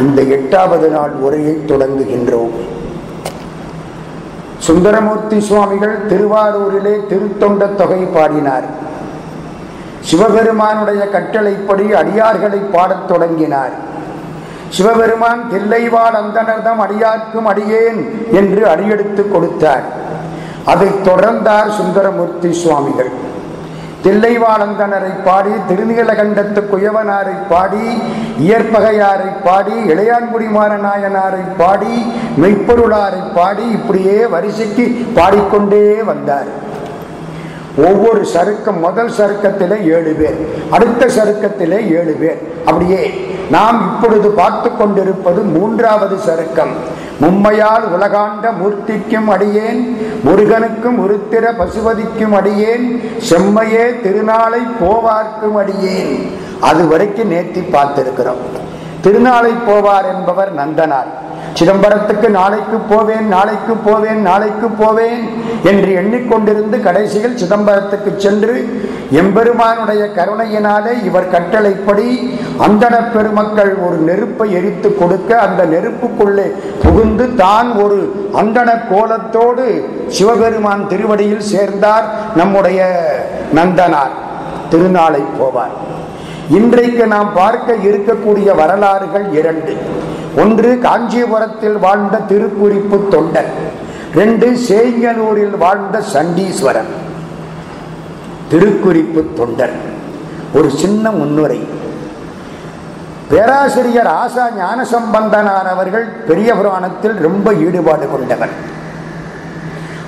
இந்த எட்டாவது நாள் உரையை தொடங்குகின்றோம். சுந்தரமூர்த்தி சுவாமிகள் திருவாரூரிலே திருத்தொண்ட தொகை பாடினார். சிவபெருமானுடைய கட்டளைப்படி அடியார்களை பாடத் தொடங்கினார். சிவபெருமான் தில்லைவாழ் அந்தனர்தம் அடியார்க்கும் அடியேன் என்று அடியெடுத்து கொடுத்தார். அதைத் தொடர்ந்தார் சுந்தரமூர்த்தி சுவாமிகள். தில்லைவாளந்தனரை பாடி திருநீலகண்டத்து குயவனாரை பாடி இயற்பகையாரை பாடி இளையான்குடி மாறநாயனாரை பாடி மெய்ப்பொருளாரை பாடி இப்படியே வரிசைக்கு பாடிக்கொண்டே வந்தார். ஒவ்வொரு சருக்கம் முதல் சருக்கத்திலே ஏழு பேர் அடுத்த சருக்கத்திலே ஏழு பேர். அப்படியே நாம் இப்பொழுது பார்த்து கொண்டிருப்பது மூன்றாவது சருக்கம். மும்மையால் உலகாண்ட மூர்த்திக்கும் அடியேன் முருகனுக்கும் உருத்திர பசுபதிக்கும் அடியேன் செம்மையே திருநாளை போவார்க்கும் அடியேன். அது வரைக்கும் நேர்த்தி பார்த்திருக்கிறோம். திருநாளை போவார் என்பவர் நந்தனார். சிதம்பரத்துக்கு நாளைக்கு போவேன் நாளைக்கு போவேன் நாளைக்கு போவேன் என்று எண்ணிக்கொண்டிருந்து கடைசியில் சிதம்பரத்துக்கு சென்று எம்பெருமானுடைய கருணையினாலே இவர் கட்டளைப்படி அந்தன பெருமக்கள் ஒரு நெருப்பை எரித்து கொடுக்க அந்த நெருப்புக்குள்ளே புகுந்து தான் ஒரு அந்தன கோலத்தோடு சிவபெருமான் திருவடியில் சேர்ந்தார் நம்முடைய நந்தனார். திருநாளை போவார். இன்றைக்கு நாம் பார்க்க இருக்கக்கூடிய வரலாறுகள் இரண்டு. ஒன்று காஞ்சிபுரத்தில் வாழ்ந்த திருக்குறிப்பு தொண்டர். ரெண்டு சேங்கனூரில் வாழ்ந்த சண்டீஸ்வரன் திருக்குறிப்பு தொண்டர். ஒரு சின்ன முன்னுரை. பேராசிரியர் ஆசா ஞானசம்பந்தனார் அவர்கள் பெரிய புராணத்தில் ரொம்ப ஈடுபாடு கொண்டவர்.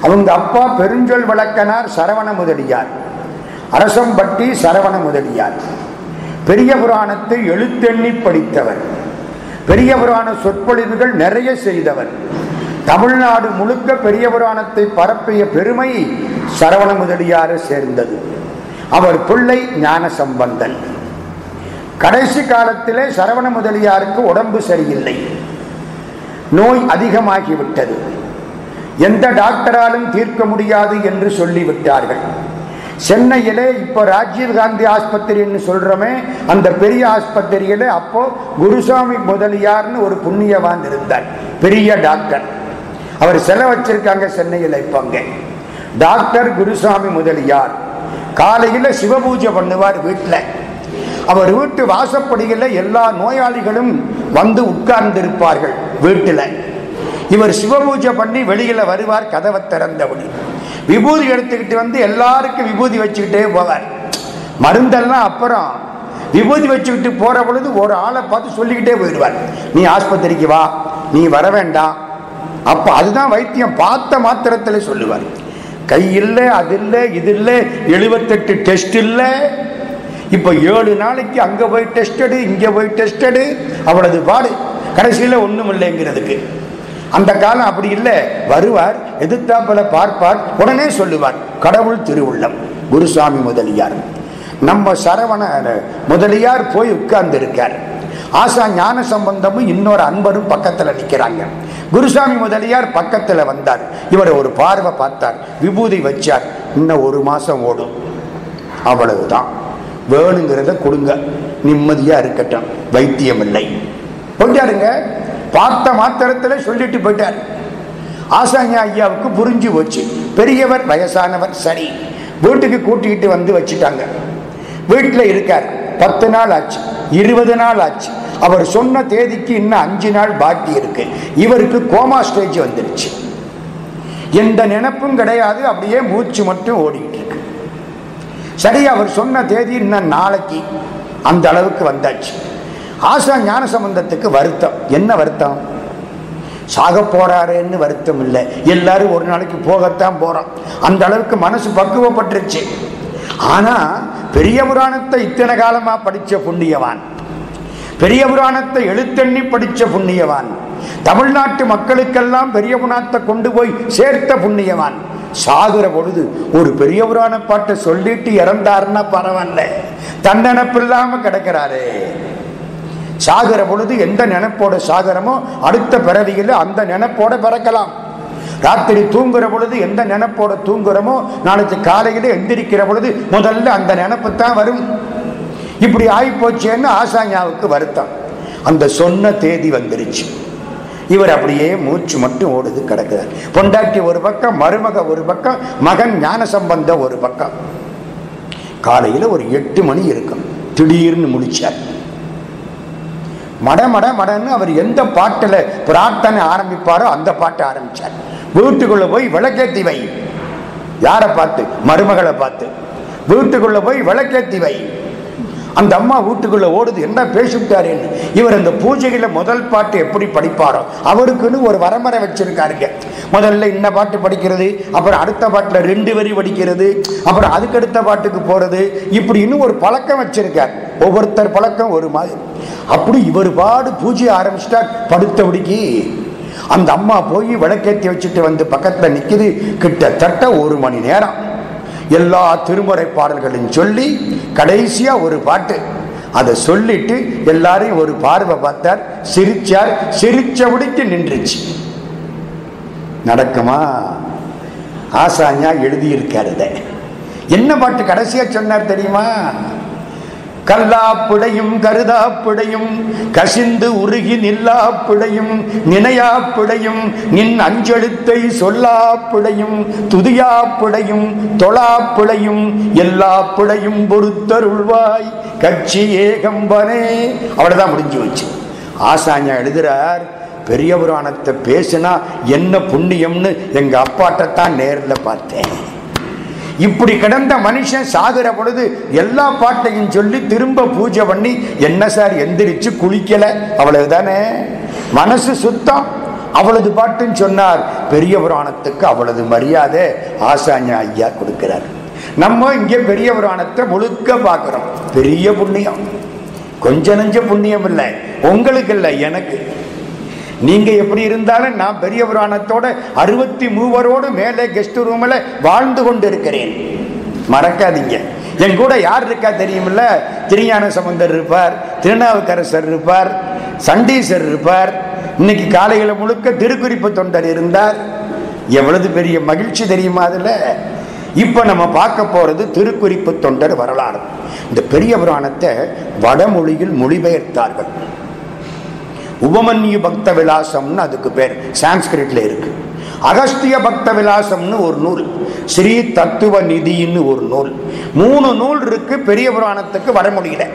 அவங்க அப்பா பெருஞ்சொல் வழக்கனார் சரவண முதலியார். அரசம்பட்டி சரவண முதலியார். பெரிய புராணத்தை எழுத்தெண்ணி படித்தவர். பெரிய புராண சொற்பொழிவுகள் நிறைய செய்தவர். தமிழ்நாடு முழுக்க பெரிய புராணத்தை பரப்பிய பெருமை சரவண முதலியார சேர்ந்தது. அவர் பிள்ளை ஞான சம்பந்தன் கடைசி காலத்திலே சரவண முதலியாருக்கு உடம்பு சரியில்லை. நோய் அதிகமாகிவிட்டது. எந்த டாக்டராலும் தீர்க்க முடியாது என்று சொல்லிவிட்டார்கள். சென்னையிலே இப்போ ராஜீவ்காந்தி ஆஸ்பத்திரின்னு சொல்கிறோமே அந்த பெரிய ஆஸ்பத்திரியில அப்போ குருசாமி முதலியார்னு ஒரு புண்ணியவான் இருந்தார். பெரிய டாக்டர். அவர் செல வச்சிருக்காங்க சென்னையில் இப்பங்க டாக்டர் குருசாமி முதலியார். காலையில் சிவபூஜை பண்ணுவார் வீட்டில். அவர் வீட்டு வாசப்படியில் எல்லா நோயாளிகளும் வந்து உட்கார்ந்திருப்பார்கள் வீட்டில். இவர் சிவபூஜை பண்ணி வெளியில் வருவார் கதவை திறந்தபடி. விபூதி எடுத்துக்கிட்டு வந்து எல்லாருக்கும் விபூதி வச்சுக்கிட்டே போவார். மருந்தெல்லாம் அப்புறம் விபூதி வச்சுக்கிட்டு போகிற பொழுது ஒரு ஆளை பார்த்து சொல்லிக்கிட்டே போயிடுவார். நீ ஆஸ்பத்திரிக்கு வா நீ வர வேண்டாம். அப்போ அதுதான் வைத்தியம் பார்த்த மாத்திரத்தில் சொல்லுவார். கையில் அது இல்லை இது இல்லை எழுபத்தெட்டு டெஸ்ட் இல்லை. இப்போ ஏழு நாளைக்கு அங்கே போய் டெஸ்டடு இங்கே போய் டெஸ்டடு அவளது பாடு. கடைசியில் ஒன்றும் இல்லைங்கிறதுக்கு. அந்த காலம் அப்படி இல்லை. வருவார் எதிர்த்தாப்பல பார்ப்பார் உடனே சொல்லுவார் கடவுள் திருவுள்ளம் குருசாமி முதலியார். நம்ம சரவண முதலியார் போய் உட்கார்ந்து இருக்கார் ஆசா ஞான சம்பந்தமும் இன்னொரு அன்பரும் பக்கத்துல நிக்கிறாங்க. குருசாமி முதலியார் பக்கத்துல வந்தார். இவர் ஒரு பார்வை பார்த்தார். விபூதி வச்சார். இன்னும் ஒரு மாசம் ஓடும். அவ்வளவுதான். வேணுங்கிறத கொடுங்க. நிம்மதியா இருக்கட்டும். வைத்தியம் இல்லை போயிட்டாருங்க. பார்த்த மாத்திரத்தில் சொல்லிட்டு போயிட்டார். ஆசாங்க ஐயாவுக்கு புரிஞ்சு போச்சு. பெரியவர் வயசானவர் சரி. வீட்டுக்கு கூட்டிகிட்டு வந்து வச்சுட்டாங்க. வீட்டில் இருக்கார். பத்து நாள் ஆச்சு. இருபது நாள் ஆச்சு. அவர் சொன்ன தேதிக்கு இன்னும் அஞ்சு நாள் பாக்கி இருக்கு. இவருக்கு கோமா ஸ்டேஜ் வந்துருச்சு. எந்த நினப்பும் கிடையாது. அப்படியே மூச்சு மட்டும் ஓடிட்டு சரி அவர் சொன்ன தேதி இன்னும் நாளைக்கு அந்த அளவுக்கு வந்தாச்சு. ஆசா ஞான சம்பந்தத்துக்கு வருத்தம். என்ன வருத்தம்? சாக போறாருன்னு வருத்தம் இல்லை. எல்லாரும் ஒரு நாளைக்கு போகத்தான் போறோம். அந்த அளவுக்கு மனசு பக்குவப்பட்டுருச்சு. ஆனா பெரிய புராணத்தை இத்தனை காலமா படிச்ச புண்ணியவான். பெரிய புராணத்தை எழுத்தெண்ணி படிச்ச புண்ணியவான். தமிழ்நாட்டு மக்களுக்கெல்லாம் பெரிய புராணத்தை கொண்டு போய் சேர்த்த புண்ணியவான். சாகுற பொழுது ஒரு பெரியவரான பாட்டை சொல்லிட்டு இறந்தாருன்னா பரவாயில்ல. தண்டனப்பு இல்லாம கிடக்கிறாரு. சாகிற பொழுது எந்த நினைப்போட சாகரமோ அடுத்த பிறவியில் அந்த நினைப்போட பிறக்கலாம். ராத்திரி தூங்குற பொழுது எந்த நினைப்போட தூங்குறோமோ நாளைக்கு காலையில் எந்திரிக்கிற பொழுது முதல்ல அந்த நினைப்பு தான் வரும். இப்படி ஆகி போச்சேன்னு வருத்தம். அந்த சொன்ன தேதி வந்துருச்சு. இவர் அப்படியே மூச்சு மட்டும் ஓடுது கிடக்குறார். பொண்டாட்டி ஒரு பக்கம் மருமக ஒரு பக்கம் மகன் ஞான சம்பந்த ஒரு பக்கம். காலையில் ஒரு எட்டு மணி இருக்கும். திடீர்னு முடிச்சார் மட மட மடன்னு அவர் எந்த பாட்டில் பிரார்த்தனை ஆரம்பிப்பாரோ அந்த பாட்டை ஆரம்பிச்சார். வீட்டுக்குள்ளே போய் விளக்கேத்தி வை. யாரை பார்த்து? மருமகளை பார்த்து. வீட்டுக்குள்ளே போய் விளக்கேத்தி வை. அந்த அம்மா வீட்டுக்குள்ள ஓடுது என்ன பேசிவிட்டாரு இவர் அந்த பூஜையில முதல் பாட்டு எப்படி படிப்பாரோ அவருக்குன்னு ஒரு வரமறை வச்சிருக்காருங்க. முதல்ல இந்த பாட்டு படிக்கிறது அப்புறம் அடுத்த பாட்டுல ரெண்டு வரி படிக்கிறது அப்புறம் அதுக்கு அடுத்த பாட்டுக்கு போறது இப்படின்னு ஒரு பழக்கம் வச்சிருக்கார். ஒவ்வொருத்தர் பழக்கம் ஒரு மாதிரி. அப்படி இவர் பாடு பூஜை ஆரம்பிச்சிட்டா படுத்தபடிக்கு அந்த அம்மா போய் விளக்கேற்றி வச்சுட்டு வந்து பக்கத்தில் நிற்கிது கிட்டத்தட்ட ஒரு மணி நேரம். எல்லா திருமுறை பாடல்களையும் சொல்லி கடைசியா ஒரு பாட்டு. அதை சொல்லிட்டு எல்லாரையும் ஒரு பார்வை பார்த்தார். சிரிச்சார். சிரிச்சபடிக்கு நின்றுச்சு. நடக்குமா? ஆசாஞா எழுதியிருக்காரு இதை. என்ன பாட்டு கடைசியா சொன்னார் தெரியுமா? கல்லாப்பிடையும் கருதாப்பிடையும் கசிந்து உருகி நில்லாப்பிடையும் நினையாப்பிடையும் நின் அஞ்செழுத்தை சொல்லாப்பிடையும் துதியாப்பிடையும் தொழாப்பிடையும் எல்லா பிழையும் பொறுத்தருள்வாய். கட்சி ஏகம்பனே அவ்வளவுதான் முடிஞ்சு வச்சு ஆசாஞ்சா எழுதுறார் பெரிய புராணத்தை பேசினா என்ன புண்ணியம்னு எங்க அப்பாட்டத்தான் நேரில் பார்த்தேன். இப்படி கிடந்த மனுஷன் சாகுற பொழுது எல்லா பாட்டையும் சொல்லி திரும்ப பூஜை பண்ணி என்ன சார் எந்திரிச்சு குளிக்கல? அவ்வளவு தானே மனசு சுத்தம். அவளது பாட்டுன்னு சொன்னார். பெரிய புராணத்துக்கு அவளது மரியாதை ஆசாஞா ஐயா கொடுக்கிறார். நம்ம இங்கே பெரிய புராணத்தை முழுக்க பார்க்கிறோம். பெரிய புண்ணியம். கொஞ்ச நெஞ்ச புண்ணியம் இல்லை. உங்களுக்கு இல்லை எனக்கு. நீங்க எப்படி இருந்தாலும் நான் பெரிய புராணத்தோட அறுபத்தி மூவரோடு மேலே கெஸ்ட் ரூம்ல வாழ்ந்து கொண்டு இருக்கிறேன் மறக்காதீங்க. என் கூட யார் இருக்கா தெரியுமில்ல? திருஞான சம்பந்தர் இருப்பார் திருநாவுக்கரசர் இருப்பார் சண்டீசர் இருப்பார். இன்னைக்கு காலையில் முழுக்க திருக்குறிப்பு தொண்டர் இருந்தார். எவ்வளவு பெரிய மகிழ்ச்சி தெரியுமா அதுல? இப்போ நம்ம பார்க்க போகிறது திருக்குறிப்பு தொண்டர் வரலாறு. இந்த பெரிய புராணத்தை வடமொழியில் மொழிபெயர்த்தார்கள். உபமன்யு பக்த விலாசம்னு அதுக்கு பேர். சான்ஸ்கிரிட்ல இருக்கு. அகஸ்திய பக்த விலாசம்னு ஒரு நூல். ஸ்ரீ தத்துவ நிதின்னு ஒரு நூல். மூணு நூல் இருக்கு பெரிய புராணத்துக்கு வடமொழியில.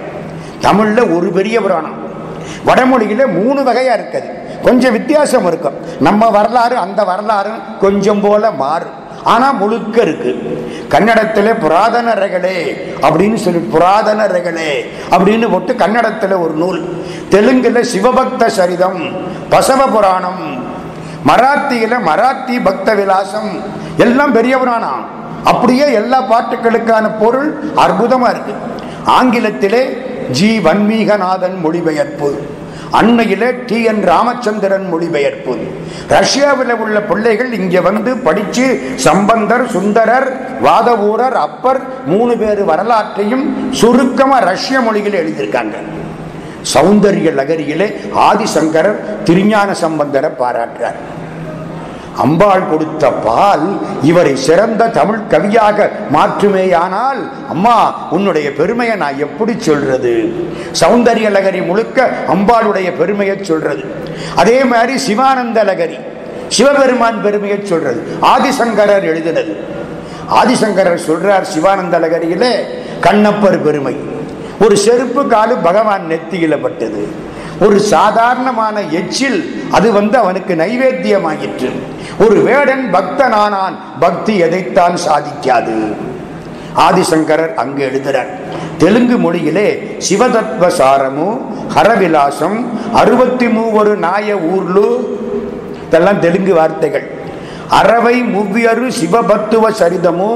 தமிழ்ல ஒரு பெரிய புராணம். வடமொழியில மூணு வகையா இருக்குது. கொஞ்சம் வித்தியாசம் இருக்கும். நம்ம வரலாறு அந்த வரலாறு கொஞ்சம் போல மாறும். ஆனா முழுக்க இருக்கு. கன்னடத்தில் புராதன ரகளே அப்படின்னு சொல்லி புராதன ரகளே அப்படின்னு போட்டு கன்னடத்துல ஒரு நூல். தெலுங்குல சிவபக்த சரிதம் பசவ புராணம் மராத்தியில மராத்தி பக்த விலாசம் எல்லாம் பெரிய புராணம். அப்படியே எல்லா பாட்டுகளுக்கான பொருள் அற்புதமா இருக்கு. ஆங்கிலத்திலே ஜி வன்மீகநாதன் மொழிபெயர்ப்பு. அண்மையில் டி என் ராமச்சந்திரன் மொழிபெயர்ப்பு. ரஷ்யாவில் உள்ள பிள்ளைகள் இங்க வந்து படிச்சு சம்பந்தர் சுந்தரர் வாதவூரர் அப்பர் மூணு பேர் வரலாற்றையும் சுருக்கமா ரஷ்ய மொழியில் எழுதியிருக்காங்க. சௌந்தரிய லகரியிலே ஆதிசங்கரர் திருஞான சம்பந்தரை பாராட்டுறார். அம்பாள் கொடுத்த பால் இவரை சிறந்த தமிழ் கவியாக மாற்றுமேயானால் அம்மா உன்னுடைய பெருமையை நான் எப்படி சொல்றது? சௌந்தரிய லகரி முழுக்க அம்பாளுடைய பெருமையை சொல்றது. அதே மாதிரி சிவானந்த லகரி சிவபெருமான் பெருமையை சொல்றது. ஆதிசங்கரர் எழுதினது. ஆதிசங்கரர் சொல்றார் சிவானந்த லகரியில கண்ணப்பர் பெருமை. ஒரு செருப்பு காலு பகவான் நெத்தியில பட்டது. ஒரு சாதாரணமான எச்சில் அது வந்து அவனுக்கு நைவேத்தியமாயிற்று. ஒரு வேடன் பக்தனானான் பக்தி எதைத்தான் சாதிக்காது. ஆதிசங்கரர் அங்கு எழுதுறார் தெலுங்கு மொழியிலே சிவதத்வ சாரமு ஹரவிலாசம் அறுபத்தி மூவரு நாய ஊர்லு இதெல்லாம் தெலுங்கு வார்த்தைகள். அறவை முவ்வியரு சிவபத்துவ சரிதமு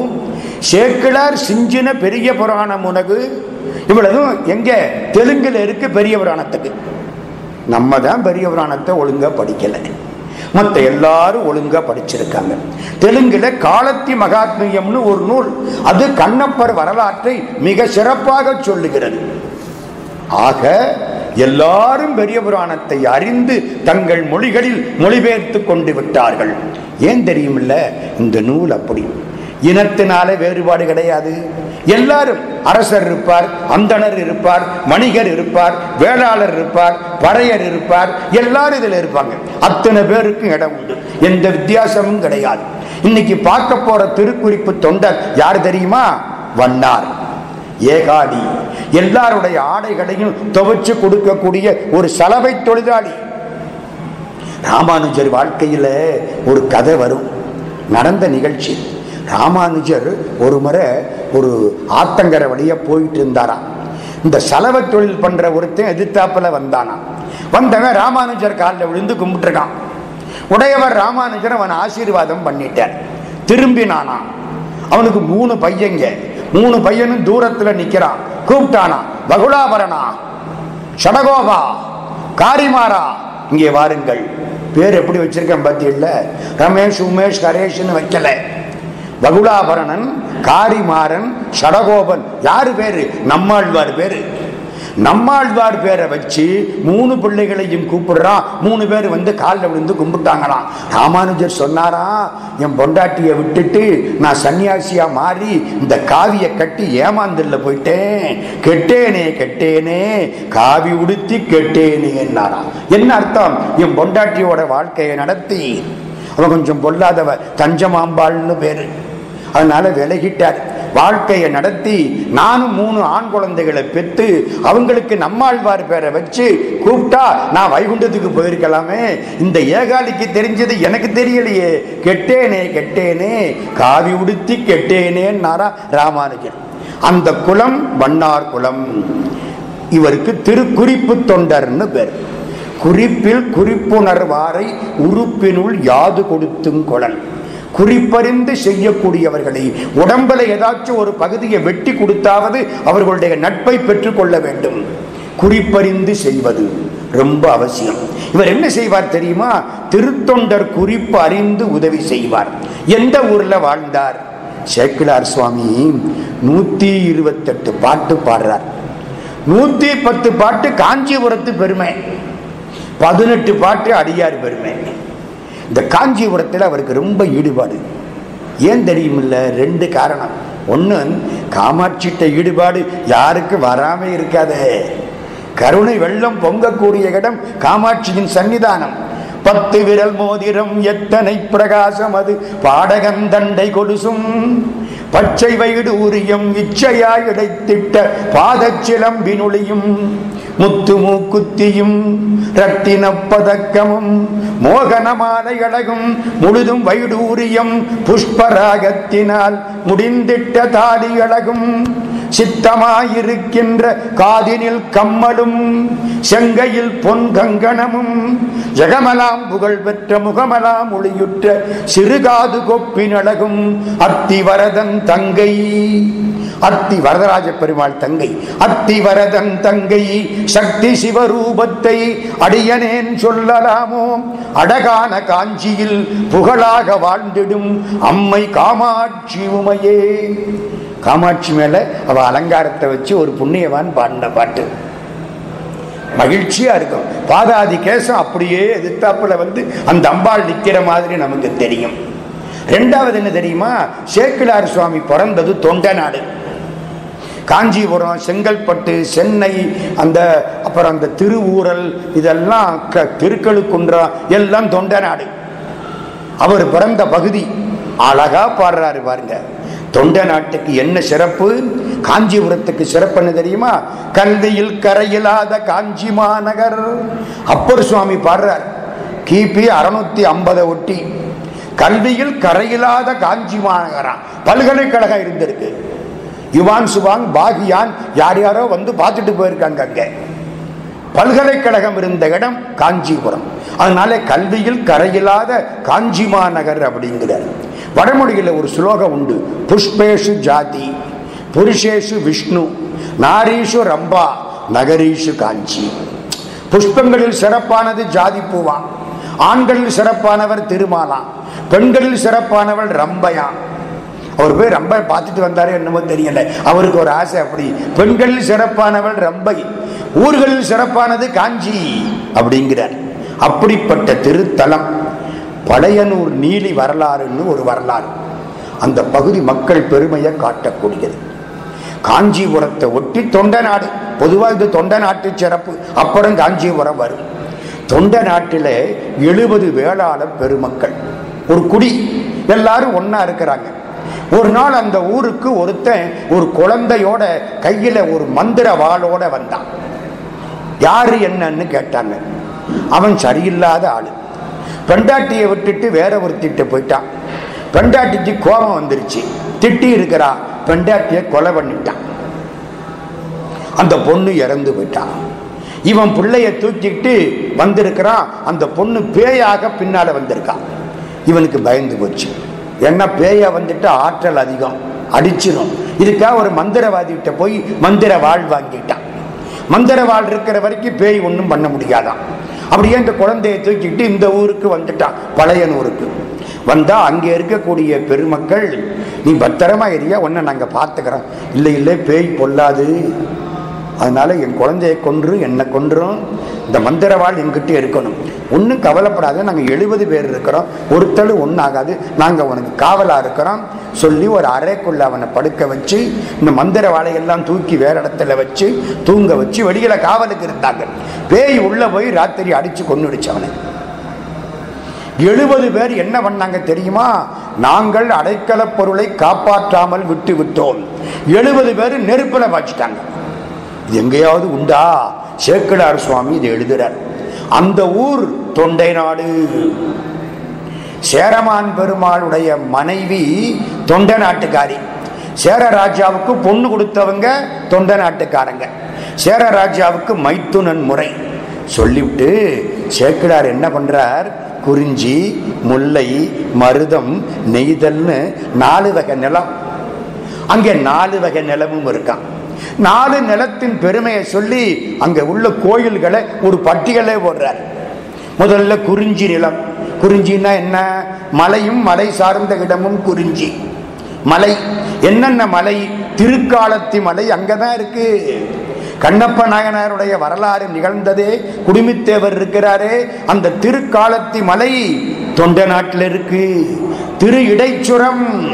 சேக்கிழார் சிஞ்சின பெரிய புராணம் உனகு இவ்வளவும் எங்க? தெலுங்கில் இருக்கு பெரிய புராணத்துக்கு. நம்ம தான் பெரிய புராணத்தை ஒழுங்கா படிக்கலை. மற்ற எல்லாரும் ஒழுங்கா படிச்சிருக்காங்க. தெலுங்குல காலத்தி மகாத்மியம்னு ஒரு நூல். அது கண்ணப்பர் வரலாற்றை மிக சிறப்பாக சொல்லுகிறது. ஆக எல்லாரும் பெரிய புராணத்தை அறிந்து தங்கள் மொழிகளில் மொழிபெயர்த்து கொண்டு விட்டார்கள். ஏன் தெரியுமில்ல? இந்த நூல் அப்படி. இனத்தினாலே வேறுபாடு கிடையாது. எல்லாரும் அரசர் இருப்பார் அந்தணர் இருப்பார் வணிகர் இருப்பார் வேளாளர் இருப்பார் பறையர் இருப்பார் எல்லாரும் இதுல இருப்பாங்க. அத்தனை பேருக்கும் இடம் உண்டு. எந்த வித்தியாசமும் கிடையாது. இன்னைக்கு பார்க்க போற திருக்குறிப்பு தொண்டர் யார் தெரியுமா? வண்ணார். ஏகாடி எல்லாருடைய ஆடைகளையும் துவைச்சு கொடுக்கக்கூடிய ஒரு சலவை தொழிலாளி. ராமானுஜர் வாழ்க்கையில ஒரு கதை வரும். நடந்த நிகழ்ச்சி. ராமானுஜர் ஒரு முறை ஒரு ஆத்தங்கரை வழியா போயிட்டு இருந்தாராம் இந்த சலவை தொழில் பண்ற ஒருத்தன் எதிர்த்தாப்புல வந்தானாம் வந்தவன் ராமானுஜர் காலில் விழுந்து கும்பிட்டுருக்கான். உடையவர் ராமானுஜர் அவன் ஆசீர்வாதம் பண்ணிட்டார். திரும்பினானா. அவனுக்கு மூணு பையங்க. மூணு பையனும் தூரத்தில் நிற்கிறான் கூப்பிட்டானா பகுலாபரணா சடகோபா காரிமாரா இங்கே வாருங்கள். பேர் எப்படி வச்சிருக்கேன் பார்த்தீங்கல்ல ரமேஷ் உமேஷ் ஹரேஷ்னு வைக்கல. பகுலாபரணன் காரிமாறன் சடகோபன் யாரு பேரு? நம்மாழ்வார் பேரு. நம்மாழ்வார் பேரை வச்சு மூணு பிள்ளைகளையும் கூப்பிடுறான் மூணு பேர் வந்து காலில் விழுந்து கும்பிட்டாங்களாம். ராமானுஜர் சொன்னாராம் என் பொண்டாட்டியை விட்டுட்டு நான் சன்னியாசியா மாறி இந்த காவியை கட்டி ஏமாந்தில் போயிட்டேன். கெட்டேனே கெட்டேனே காவி உடுத்தி கெட்டேனே என்னாராம் என்ன அர்த்தம்? என் பொண்டாட்டியோட வாழ்க்கையை நடத்தி. அவன் கொஞ்சம் பொல்லாதவ தஞ்சமாம்பாள்னு பேரு. அதனால விலகிட்டார். வாழ்க்கையை நடத்தி நானும் மூணு ஆண் குழந்தைகளை பெற்று அவங்களுக்கு நம்மாழ்வார் பேரை வச்சு கூப்பிட்டா நான் வைகுண்டத்துக்கு போயிருக்கலாமே. இந்த ஏகாலிக்கு தெரிஞ்சது எனக்கு தெரியலையே. கெட்டேனே கெட்டேனே. காவி உடுத்தி கெட்டேனேன்னாரா ராமானுஜன். அந்த குலம் வண்ணார் குலம். இவருக்கு திருக்குறிப்பு தொண்டர்னு பேர். குறிப்பில் குறிப்புணர்வாரை உறுப்பினுள் யாது கொடுத்தும் குழல் குறிப்பறிந்து செய்யக்கூடியவர்களை உடம்புல ஏதாச்சும் ஒரு பகுதியை வெட்டி கொடுத்தாவது அவர்களுடைய நட்பை பெற்றுக்கொள்ள வேண்டும். குறிப்பறிந்து செய்வது ரொம்ப அவசியம். இவர் என்ன செய்வார் தெரியுமா? திருத்தொண்டர் குறிப்பு அறிந்து உதவி செய்வார். எந்த ஊர்ல வாழ்ந்தார்? சேக்கிலார் சுவாமி நூத்தி இருபத்தெட்டு பாட்டு பாடுறார். நூத்தி பத்து பாட்டு காஞ்சிபுரத்து பெருமை. பதினெட்டு பாட்டு அடியார் பெருமை. இந்த காஞ்சிபுரத்தில் அவருக்கு ரொம்ப ஈடுபாடு. ஏன் தெரியுமில்ல? ரெண்டு காரணம். ஒன்று காமாட்சிட்ட ஈடுபாடு யாருக்கு வராமல் இருக்காதே. கருணை வெள்ளம் பொங்கக்கூடிய இடம் காமாட்சியின் சன்னிதானம். பத்து விரல் மோதிரம் எத்தனை பிரகாசம் அது பாடகந்தண்டை கொலுசும். பச்சை வயிடு உரியம் இச்சையாய் இடைத்திட்ட பாதச்சிலம்பினொளியும். முத்து மூக்குத்தியும் ரத்தின பதக்கமும் மோகன மாலை அழகும் முழுதும் வைடூரியம் புஷ்பராகத்தினால் முடிந்திட்ட தாலி அழகும் சித்தமாயிருக்கின்ற காதினில் கம்மலும் செங்கையில் பொன் கங்கணமும் ஜெகமலாம் புகழ் பெற்ற முகமலாம் ஒளியுற்ற சிறுகாது கொப்பின் அழகும் அத்திவரதன் தங்கை. அத்தி வரதராஜ பெருமாள் தங்கை அத்திவரதன் தங்கை சக்தி சிவரூபத்தை அடியனேன் சொல்லலாமோ? அடகான காஞ்சியில் புகழாக வாழ்ந்திடும் அம்மை காமாட்சி உமையே. காமாட்சி மேல அவ அலங்காரத்தை வச்சு ஒரு புண்ணியவான் பாடின பாட்டு. மகிழ்ச்சியா இருக்கும். பாதாதி கேசம் அப்படியே எதிர்த்தாப்புல வந்து அந்த அம்பாள் நிக்கிற மாதிரி நமக்கு தெரியும். ரெண்டாவது என்ன தெரியுமா? சேக்கிலார் சுவாமி பிறந்தது தொண்ட நாடு. காஞ்சிபுரம் செங்கல்பட்டு சென்னை அந்த அப்புறம் அந்த திருவூரல் இதெல்லாம் க- திருக்கழுக்குன்றம் எல்லாம் தொண்ட நாடு. அவர் பிறந்த பகுதி அழகா பாடுறாரு பாருங்க. தொண்ட நாட்டுக்கு என்ன சிறப்பு? காஞ்சிபுரத்துக்கு சிறப்பு என்ன தெரியுமா? கல்வியில் கரையில்லாத காஞ்சி மாநகர். அப்பர் சுவாமி பாடுறார் கிபி அறுநூத்தி ஐம்பதை ஒட்டி கல்வியில் கரையில்லாத காஞ்சி மாநகரம் பல்கலைக்கழகம் இருந்திருக்கு. யுவான் சுவாங் பாகியான் யார் யாரோ வந்து பார்த்துட்டு போயிருக்காங்க அங்க. பல்கலைக்கழகம் இருந்த இடம் காஞ்சிபுரம். அதனால கல்வியில் கரையில்லாத காஞ்சி மாநகர் அப்படிங்கிறார். வடமொழியில் ஒரு ஸ்லோகம் உண்டு. புஷ்பேஷு ஜாதி புருஷேஷு விஷ்ணு நாரீஷு ரம்பா நகரீஷு காஞ்சி. புஷ்பங்களில் சிறப்பானது ஜாதி பூவா. ஆண்களில் சிறப்பானவர் திருமாலாம் பெண்களில் சிறப்பானவள் ரம்பையா. அவர் போய் ரொம்ப பார்த்துட்டு வந்தாரு என்னமோ தெரியல. அவருக்கு ஒரு ஆசை அப்படி. பெண்களில் சிறப்பானவள் ரம்பை ஊர்களில் சிறப்பானது காஞ்சி அப்படிங்கிறார். அப்படிப்பட்ட திருத்தலம். பழையனூர் நீலி வரலாறுன்னு ஒரு வரலாறு. அந்த பகுதி மக்கள் பெருமையை காட்டக்கூடியது. காஞ்சிபுரத்தை ஒட்டி தொண்ட நாடு. பொதுவாக இது தொண்ட நாட்டு சிறப்பு. அப்புறம் காஞ்சிபுரம் வரும். தொண்ட நாட்டில் எழுபது வேளாளர் பெருமக்கள். ஒரு குடி. எல்லாரும் ஒன்றா இருக்கிறாங்க. ஒரு நாள் அந்த ஊருக்கு ஒருத்தன் ஒரு குழந்தையோட கையில் ஒரு மந்திர வாளோட வந்தான். யாரு என்னன்னு கேட்டாங்க. அவன் சரியில்லாத ஆளு. பெண்டாட்டியை விட்டுட்டு வேற ஒருத்திட்டு போயிட்டான் பெண்டாட்டிக்கு கோபம் வந்துருச்சு. திட்டி இருக்கிறா. பெண்டாட்டிய கொலை பண்ணிட்டான் அந்த பொண்ணு இறந்து போயிட்டான் இவன் பிள்ளைய தூக்கிட்டு வந்திருக்கிறான் அந்த பொண்ணு பேயாக பின்னால வந்திருக்கான் இவனுக்கு பயந்து போச்சு. என்ன பேயா வந்துட்டு ஆற்றல் அதிகம். அடிச்சிடும் இதுக்காக ஒரு மந்திரவாதி கிட்ட போய் மந்திர வாழ் வாங்கிட்டான். மந்திர வாழ் இருக்கிற வரைக்கும் பேய் ஒன்றும் பண்ண முடியாதான். அப்படியே இந்த குழந்தையை தூக்கிட்டு இந்த ஊருக்கு வந்துட்டான் பழையனூருக்கு வந்தா அங்கே இருக்கக்கூடிய பெருமக்கள் நீ பத்திரமா எரியா உன்னை நாங்கள் பார்த்துக்கிறோம். இல்லை இல்லை பேய் பொல்லாது. அதனால என் குழந்தையை கொன்று என்னை கொன்றும். இந்த மந்திரவாள் என்கிட்ட இருக்கணும். ஒன்றும் கவலைப்படாது நாங்கள் எழுபது பேர் இருக்கிறோம். ஒருத்தர் ஒன்றாகாது நாங்கள் உனக்கு காவலாக இருக்கிறோம். சொல்லி ஒரு அறைக்குள்ள அவனை படுக்க வச்சு இந்த மந்திர வாழையெல்லாம் தூக்கி வேற இடத்துல வச்சு தூங்க வச்சு வெளியில் காவலுக்கு இருந்தாங்க. பேய் உள்ளே போய் ராத்திரி அடித்து கொண்டுடுச்சு அவனை. எழுபது பேர் என்ன பண்ணாங்க தெரியுமா? நாங்கள் அடைக்கல பொருளை காப்பாற்றாமல் விட்டு விட்டோம். எழுபது பேர் நெருப்பில் வச்சுட்டாங்க இது எங்கேயாவது உண்டா? சேக்கடார் சுவாமி இதை எழுதுறார். அந்த ஊர் தொண்டை நாடு. சேரமான் பெருமாளுடைய மனைவி தொண்டை நாட்டுக்காரி. சேர ராஜாவுக்கு பொண்ணு கொடுத்தவங்க தொண்டை நாட்டுக்காரங்க. சேர ராஜாவுக்கு மைத்துனன் முறை. சொல்லிவிட்டு சேக்கிடார் என்ன பண்றார்? குறிஞ்சி முல்லை மருதம் நெய்தல்னு நாலு வகை நிலம். அங்கே நாலு வகை நிலமும் இருக்கான் நாலு நிலத்தின் பெருமையை சொல்லி அங்க உள்ள கோயில்களை ஒரு பட்டியலே போடுறார். முதல்ல குறிஞ்சி நிலம். குறிஞ்சின்னா என்ன? மலையும் மலை சார்ந்த இடமும் குறிஞ்சி. மலை. என்னென்ன மலை? திருக்காலத்தி மலை அங்கதான் இருக்கு. கண்ணப்ப நாயனாருடைய வரலாறு நிகழ்ந்ததே குடுமித்தேவர் இருக்கிறாரே அந்த திருக்காலத்தி மலை தொண்ட நாட்டில் இருக்கு. திரு இடைச்சுரம்.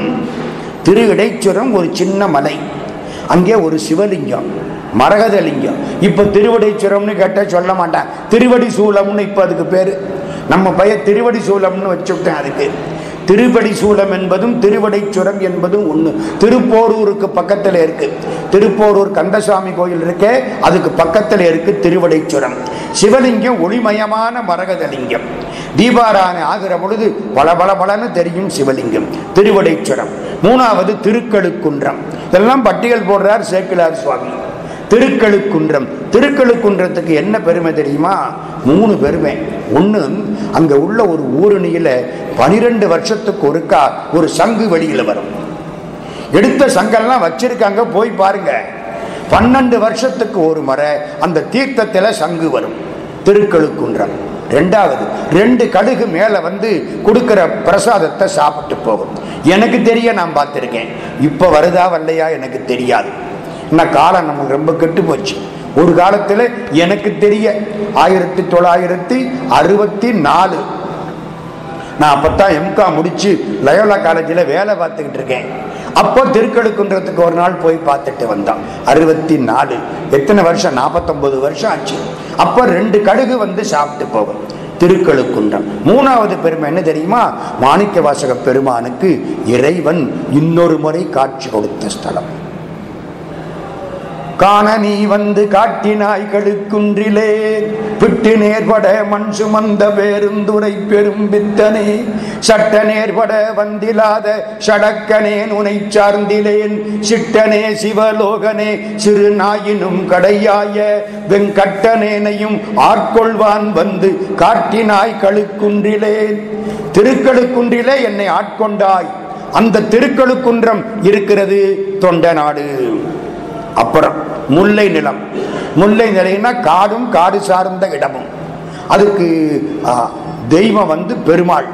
திரு இடைச்சுரம் ஒரு சின்ன மலை. அங்கே ஒரு சிவலிங்கம் மரகத லிங்கம் இப்ப திருவடிச்சுரம்னு கேட்டால் சொல்ல மாட்டேன். திருவடி சூலம்னு இப்போ அதுக்கு பேர். நம்ம பையன் திருவடி சூலம்னு வச்சுட்டேன் அதுக்கு. திருப்படி சூலம் என்பதும் திருவடைச்சுரம் என்பதும் ஒன்று திருப்போரூருக்கு பக்கத்துல இருக்கு. திருப்போரூர் கந்தசாமி கோயில் இருக்கே அதுக்கு பக்கத்துல இருக்கு திருவடைச்சுரம். சிவலிங்கம் ஒளிமயமான மரகத லிங்கம் தீபாராணி ஆகிற பொழுது பல பல பலன்னு தெரியும் சிவலிங்கம் திருவடைச்சுரம். மூணாவது திருக்கழுக்குன்றம். இதெல்லாம் பட்டியல் போடுறார் சேக்கிலார் சுவாமி. திருக்கழுக்குன்றம். திருக்கழுக்குன்றத்துக்கு என்ன பெருமை தெரியுமா? மூணு பெருமை. ஒன்று அங்கே உள்ள ஒரு ஊரணியில் பனிரெண்டு வருஷத்துக்கு ஒருக்கா ஒரு சங்கு வெளியில் வரும். எடுத்த சங்கெல்லாம் வச்சிருக்காங்க போய் பாருங்க. பன்னெண்டு வருஷத்துக்கு ஒரு முறை அந்த தீர்த்தத்தில் சங்கு வரும். திருக்கழுக்குன்றம். ரெண்டாவது ரெண்டு கடுகு மேல வந்து கொடுக்கிற பிரசாதத்தை சாப்பிட்டு போகும். எனக்கு தெரிய நான் பார்த்துருக்கேன். இப்போ வருதா வரலையா எனக்கு தெரியாது. இன்னும் காலம் நமக்கு ரொம்ப கெட்டு போச்சு. ஒரு காலத்தில் எனக்கு தெரிய ஆயிரத்தி தொள்ளாயிரத்தி அறுபத்தி நாலு. நான் அப்போ தான் எம்கா முடிச்சு லயோலா காலேஜில் வேலை பார்த்துக்கிட்டு இருக்கேன். அப்போ திருக்கழுக்குன்றத்துக்கு ஒரு நாள் போய் பார்த்துட்டு வந்தான். அறுபத்தி நாலு எத்தனை வருஷம்? நாற்பத்தொம்பது வருஷம் ஆச்சு. அப்போ ரெண்டு கடுகு வந்து சாப்பிட்டு போகும். திருக்கழுக்குன்றம் மூணாவது பெருமை என்ன தெரியுமா? மாணிக்க வாசக பெருமானுக்கு இறைவன் இன்னொரு முறை காட்சி கொடுத்த ஸ்தலம். காண நீ வந்து காட்டினாய் கழுக்குன்றிலே பிட்டு நேர்பட மண் சுமந்த பேருந்துரை பெரும் பித்தனே சட்ட நேர்பட வந்திலாத சடக்கனேன் உனை சார்ந்திலேன் சிட்டனே சிவலோகனே சிறு நாயினும் கடையாய வெங்கட்டனேனையும் ஆட்கொள்வான் வந்து காட்டினாய் கழுக்குன்றிலே திருக்கழுக்குன்றிலே என்னை ஆட்கொண்டாய். அந்த திருக்கழுக்குன்றம் இருக்கிறது தொண்ட நாடு அப்புறம் முல்லை நிலம். முல்லை நிலைன்னா காடும் காடு சார்ந்த இடமும். அதுக்கு தெய்வம் வந்து பெருமாள்.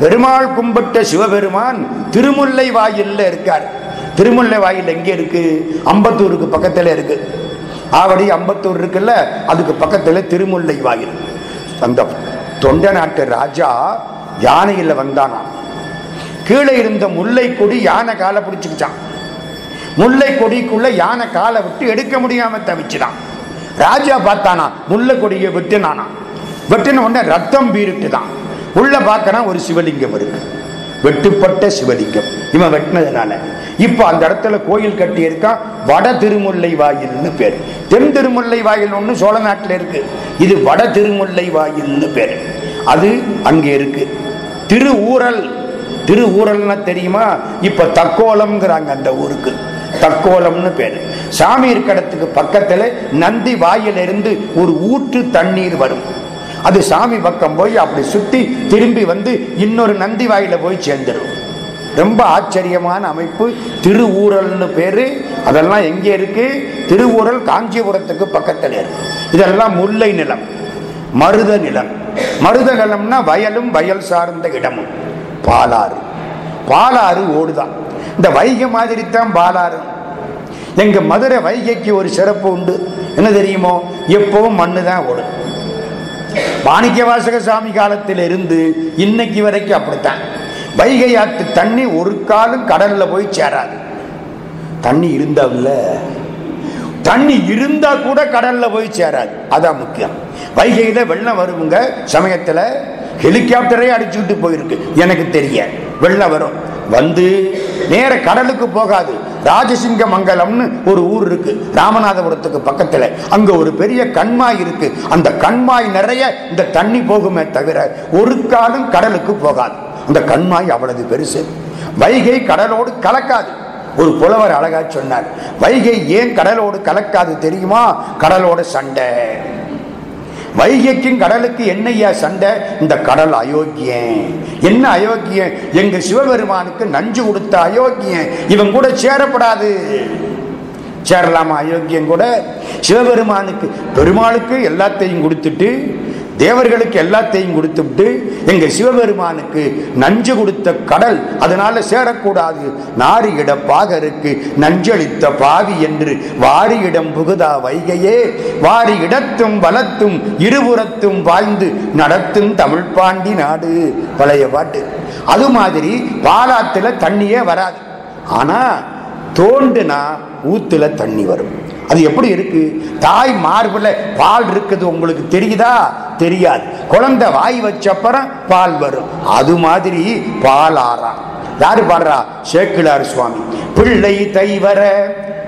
பெருமாள் கும்பிட்ட சிவபெருமான் திருமுல்லை வாயிலில் இருக்கார். திருமுல்லை வாயில் எங்கே இருக்கு? அம்பத்தூருக்கு பக்கத்துல இருக்கு. ஆவடி அம்பத்தூர் இருக்குல்ல அதுக்கு பக்கத்துல திருமுல்லை வாயில். அந்த தொண்ட நாட்டு ராஜா யானையில் வந்தானா கீழே இருந்த முல்லை கொடி யானை காலை பிடிச்சிக்கிச்சான் முல்லை கொடிக்குள்ள யானை காலை விட்டு எடுக்க முடியாம தவிச்சுதான். ராஜா பார்த்தானா முல்லை கொடியை வெட்டினானா. வெட்டின உடனே ரத்தம் பீரிட்டுதான் உள்ள பார்க்கறான் ஒரு சிவலிங்கம் இருக்கு. வெட்டுப்பட்ட சிவலிங்கம். இவன் வெட்டினதுனால. இப்ப அந்த இடத்துல கோயில் கட்டி இருக்கான் வட திருமுல்லை வாயில்னு பேர். தென் திருமுல்லை வாயில் ஒண்ணு சோழ நாட்டில் இருக்கு. இது வட திருமுல்லை வாயில்னு பேர். அது அங்கே இருக்கு. திரு ஊரல் திரு ஊரல்னா தெரியுமா? இப்ப தக்கோலம்ங்கிறாங்க அந்த ஊருக்கு. தக்கோலம்னு பேரு. சாமி இருக்க இடத்துக்கு பக்கத்துல நந்தி வாயிலிருந்து ஒரு ஊற்று தண்ணீர் வரும். அது சாமி பக்கம் போய் அப்படி சுத்தி திரும்பி வந்து இன்னொரு நந்தி வாயில போய் சேர்ந்துடும் ரொம்ப ஆச்சரியமான அமைப்பு. திருவூரல்னு பேரு. அதெல்லாம் எங்கே இருக்கு? திருவூரல் காஞ்சிபுரத்துக்கு பக்கத்துல இருக்கு. இதெல்லாம் முல்லை நிலம் மருத நிலம். மருத நிலம்னா வயலும் வயல் சார்ந்த இடமும். பாலாறு. பாலாறு ஓடுதான். இந்த வைகை மாதிரி தான் பாலாறு. எங்க மதுரை வைகைக்கு ஒரு சிறப்பு உண்டு. என்ன தெரியுமோ? எப்பவும் மண்ணு தான் ஓடும் மாணிக்க வாசக சாமி காலத்தில் இருந்து இன்னைக்கு வரைக்கும் அப்படித்தான். வைகை ஆற்று தண்ணி ஒரு காலம் கடல்ல போய் சேராது. தண்ணி இருந்தாவில்ல தண்ணி இருந்தா கூட கடல்ல போய் சேராது. அதான் முக்கியம். வைகையில வெள்ளம் வருவங்க சமயத்தில் ஹெலிகாப்டரே அடிச்சுக்கிட்டு போயிருக்கு. எனக்கு தெரிய வெள்ளம் வரும். வந்து நேர கடலுக்கு போகாது. ராஜசிங்க மங்கலம்னு ஒரு ஊர் இருக்கு. ராமநாதபுரத்துக்கு பக்கத்துல. அங்க ஒரு பெரிய கண்மாய் இருக்கு. அந்த கண்மாய் நிறைய இந்த தண்ணி போகுமே தவிர ஒரு காலம் கடலுக்கு போகாது. அந்த கண்மாய் அவ்வளவு பெருசு. வைகை கடலோடு கலக்காது. ஒரு புலவர் அழகா சொன்னார். வைகை ஏன் கடலோடு கலக்காது தெரியுமா? கடலோட சண்டை. வைகைக்கும் கடலுக்கு என்னையா சண்டை? இந்த கடல் அயோக்கியன். என்ன அயோக்கியன்? எங்க சிவபெருமானுக்கு நஞ்சு கொடுத்த அயோக்கியன். இவன் கூட சேரப்படாது. சேரலாமா அயோக்கியம் கூட? சிவபெருமானுக்கு பெருமாளுக்கு எல்லாத்தையும் கொடுத்துட்டு தேவர்களுக்கு எல்லாத்தையும் கொடுத்துவிட்டு எங்க சிவபெருமானுக்கு நஞ்சு கொடுத்த கடல் அதனால சேரக்கூடாது. நாரியிட பாகருக்கு நஞ்சளித்த பாவி என்று வாரியிடம் புகுதா வைகையே. வாரி இடத்தும் வலத்தும் இருபுறத்தும் வாழ்ந்து நடத்தும் தமிழ் பாண்டி நாடு. பழைய பாட்டு. அது மாதிரி பாலாத்துல தண்ணியே வராது. ஆனா தோண்டுனா ஊத்துல தண்ணி வரும். அது எப்படி இருக்கு? தாய் மார்பில் பால் இருக்குது உங்களுக்கு தெரியுதா? தெரியாது. குழந்தை வாய் வச்சப்பறம் பால் வரும். அது மாதிரி பால் ஆறாம் யாரு பாடுறா? சேக்கிலார் சுவாமி. பிள்ளை தைவர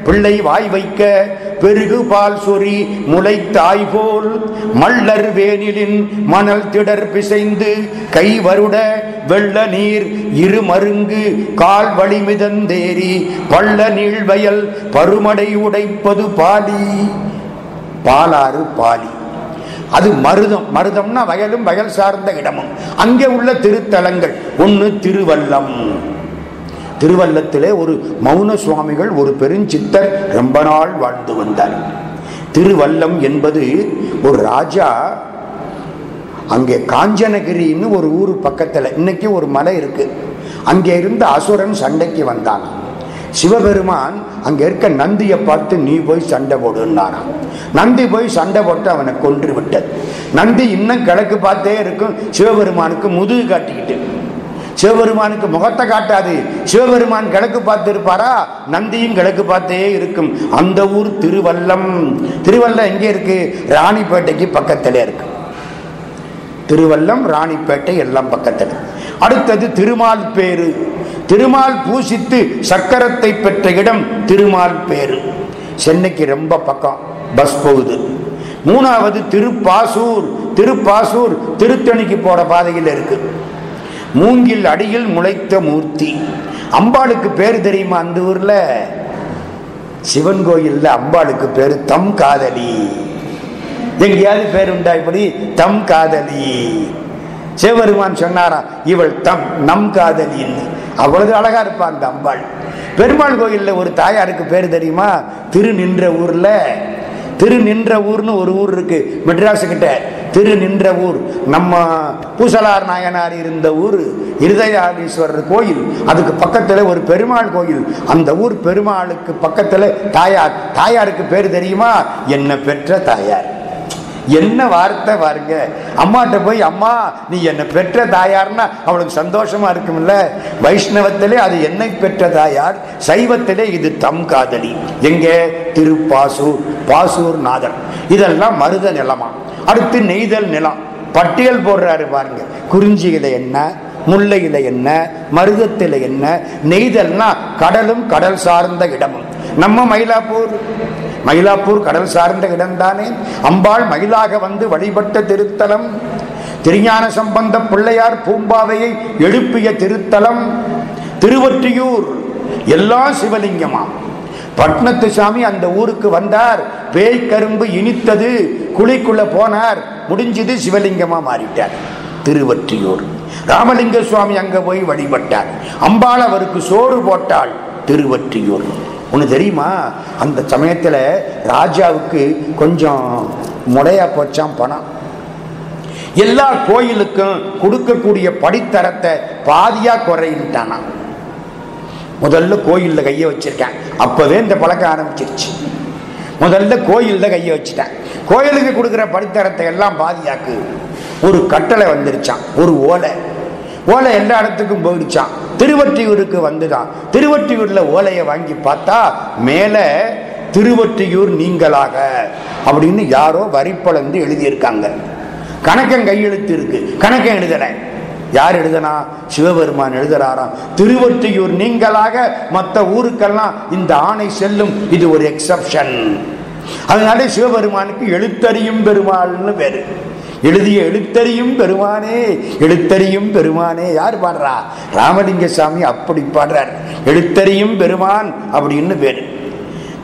பிள்ளை வாய் வைக்க பெருகு பால் சொறி முளை தாய் போல் மல்லர் வேனிலின் மணல் திடர் பிசைந்து கை வருட வெள்ள நீர் இரு மருங்கு கால் வழிமிதந்தேறி பள்ள நீழ்வயல் பருமடை உடைப்பது பாலி. பாலாறு பாலி. அது மருதம். மருதம்னா வயலும் வயல் சார்ந்த இடமும். அங்கே உள்ள திருத்தலங்கள். ஒன்று திருவல்லம். திருவல்லத்திலே ஒரு மௌன சுவாமிகள் ஒரு பெருஞ்சித்தர் ரொம்ப நாள் வாழ்ந்து வந்தார். திருவல்லம் என்பது ஒரு ராஜா அங்கே காஞ்சனகிரின்னு ஒரு ஊர் பக்கத்தில். இன்னைக்கு ஒரு மலை இருக்கு. அங்கே இருந்து அசுரன் சண்டைக்கு வந்தான். சிவபெருமான் அங்க இருக்க நந்தியை பார்த்து நீ போய் சண்டை போடுன்னாராம். நந்தி போய் சண்டை போட்டு அவனை கொன்று விட்டது. நந்தி இன்னும் கிழக்கு பார்த்தே இருக்கும். சிவபெருமானுக்கு முதுகு காட்டிக்கிட்டு. சிவபெருமானுக்கு முகத்தை காட்டாது. சிவபெருமான் கிழக்கு பார்த்து இருப்பாரா நந்தியும் கிழக்கு பார்த்தே இருக்கும். அந்த ஊர் திருவல்லம். திருவல்லம் எங்கே இருக்கு? ராணிப்பேட்டைக்கு பக்கத்திலே இருக்கு. திருவல்லம் ராணிப்பேட்டை எல்லாம் பக்கத்தில். அடுத்தது திருமால் பேரு திருமால் பூசித்து சக்கரத்தை பெற்ற இடம் திருமால் பேரு சென்னைக்கு ரொம்ப பக்கம் பஸ் போகுது. மூணாவது திருப்பாசூர். திருப்பாசூர் திருத்தணிக்கு போற பாதையில் இருக்கு. மூங்கில் அடியில் முளைத்த மூர்த்தி. அம்பாளுக்கு பேர் தெரியுமா அந்த ஊர்ல? சிவன் கோயில்ல அம்பாளுக்கு பேரு தம் காதலி. எங்கேயாவது பேர் உண்டா இப்படி? தம் காதலி. சிவபெருமான் சொன்னாரா இவள் தம் நம் காதலின்னு. அவ்வளவு அழகா இருப்பா அந்த அம்பாள். பெருமாள் கோயில்ல ஒரு தாயாருக்கு பேர் தெரியுமா? திரு நின்ற ஊர்ல. திரு நின்ற ஊர்னு ஒரு ஊர் இருக்கு மெட்ராஸ் கிட்ட. திரு நின்ற ஊர். நம்ம பூசலார் நாயனார் இருந்த ஊர் இருதயாதீஸ்வரர் கோயில். அதுக்கு பக்கத்துல ஒரு பெருமாள் கோயில். அந்த ஊர் பெருமாளுக்கு பக்கத்துல தாயார் தாயாருக்கு பேர் தெரியுமா? என்ன பெற்ற தாயார். என்ன வார்த்தை பாருங்க. அம்மாட்ட போய் அம்மா நீ என்னை பெற்ற தாயார்னா அவளுக்கு சந்தோஷமா இருக்கும்ல. வைஷ்ணவத்திலே அது என்னை பெற்ற தாயார் சைவத்திலே இது தம் காதலி. எங்கே? திருப்பாசூர் பாசூர் நாதர் இதெல்லாம் மருத நிலமா. அடுத்து நெய்தல் நிலம். பட்டியல் போடுறாரு பாருங்க. குறிஞ்சியில என்ன முல்லையில என்ன மருதத்தில என்ன நெய்தல்னா கடலும் கடல் சார்ந்த இடமும். நம்ம மயிலாப்பூர் மயிலாப்பூர் கடல் சார்ந்த இடம்தானே? அம்பாள் மயிலாக வந்து வழிபட்ட திருத்தலம். திருஞான சம்பந்த பிள்ளையார் பூம்பாவையை எழுப்பிய திருத்தலம். திருவொற்றியூர் எல்லாம் சிவலிங்கமாம். பட்னத்து சாமி அந்த ஊருக்கு வந்தார். பேய் கரும்பு இனித்தது குழிக்குள்ள போனார். முடிஞ்சது சிவலிங்கமா மாறிட்டார் திருவற்றியூர். ராமலிங்க சுவாமி அங்க போய் வழிபட்டார். அம்பாள் அவருக்கு சோறு போட்டாள். திருவற்றியூர். ஒன்று தெரியுமா? அந்த சமயத்தில் ராஜாவுக்கு கொஞ்சம் முடையா போச்சான் பணம். எல்லா கோயிலுக்கும் கொடுக்கக்கூடிய படித்தரத்தை பாதியாக குறையிட்டானா முதல்ல கோயிலில் கையை வச்சிருக்கேன். அப்போவே இந்த பழக்கம் ஆரம்பிச்சிருச்சு. முதல்ல கோயிலில் கையை வச்சுட்டேன். கோயிலுக்கு கொடுக்குற படித்தரத்தை எல்லாம் பாதியாக்கு. ஒரு கட்டளை வந்துருச்சான் ஒரு ஓலை. ஓலை எல்லா இடத்துக்கும் போயிடுச்சான் திருவற்றியூருக்கு வந்துதான் திருவற்றியூர்ல ஓலையை வாங்கி பார்த்தா மேல திருவற்றியூர் நீங்களாக அப்படின்னு யாரோ வரிப்பளந்து எழுதியிருக்காங்க. கணக்கம் கையெழுத்து இருக்கு. கணக்கம் எழுதலை யார் எழுதனா? சிவபெருமான் எழுதுறாராம். திருவொற்றியூர் நீங்களாக மற்ற ஊருக்கெல்லாம் இந்த ஆணை செல்லும். இது ஒரு எக்ஸப்ஷன் அதனால சிவபெருமானுக்கு எழுத்தறியும் பெருமாள்னு பேரு. எழுதிய எழுத்தறியும் பெருமானே எழுத்தறியும் பெருமானே. யார் பாடுறா? ராமலிங்க சாமி அப்படி பாடுறார். எழுத்தறியும் பெருமான் அப்படின்னு பேரு.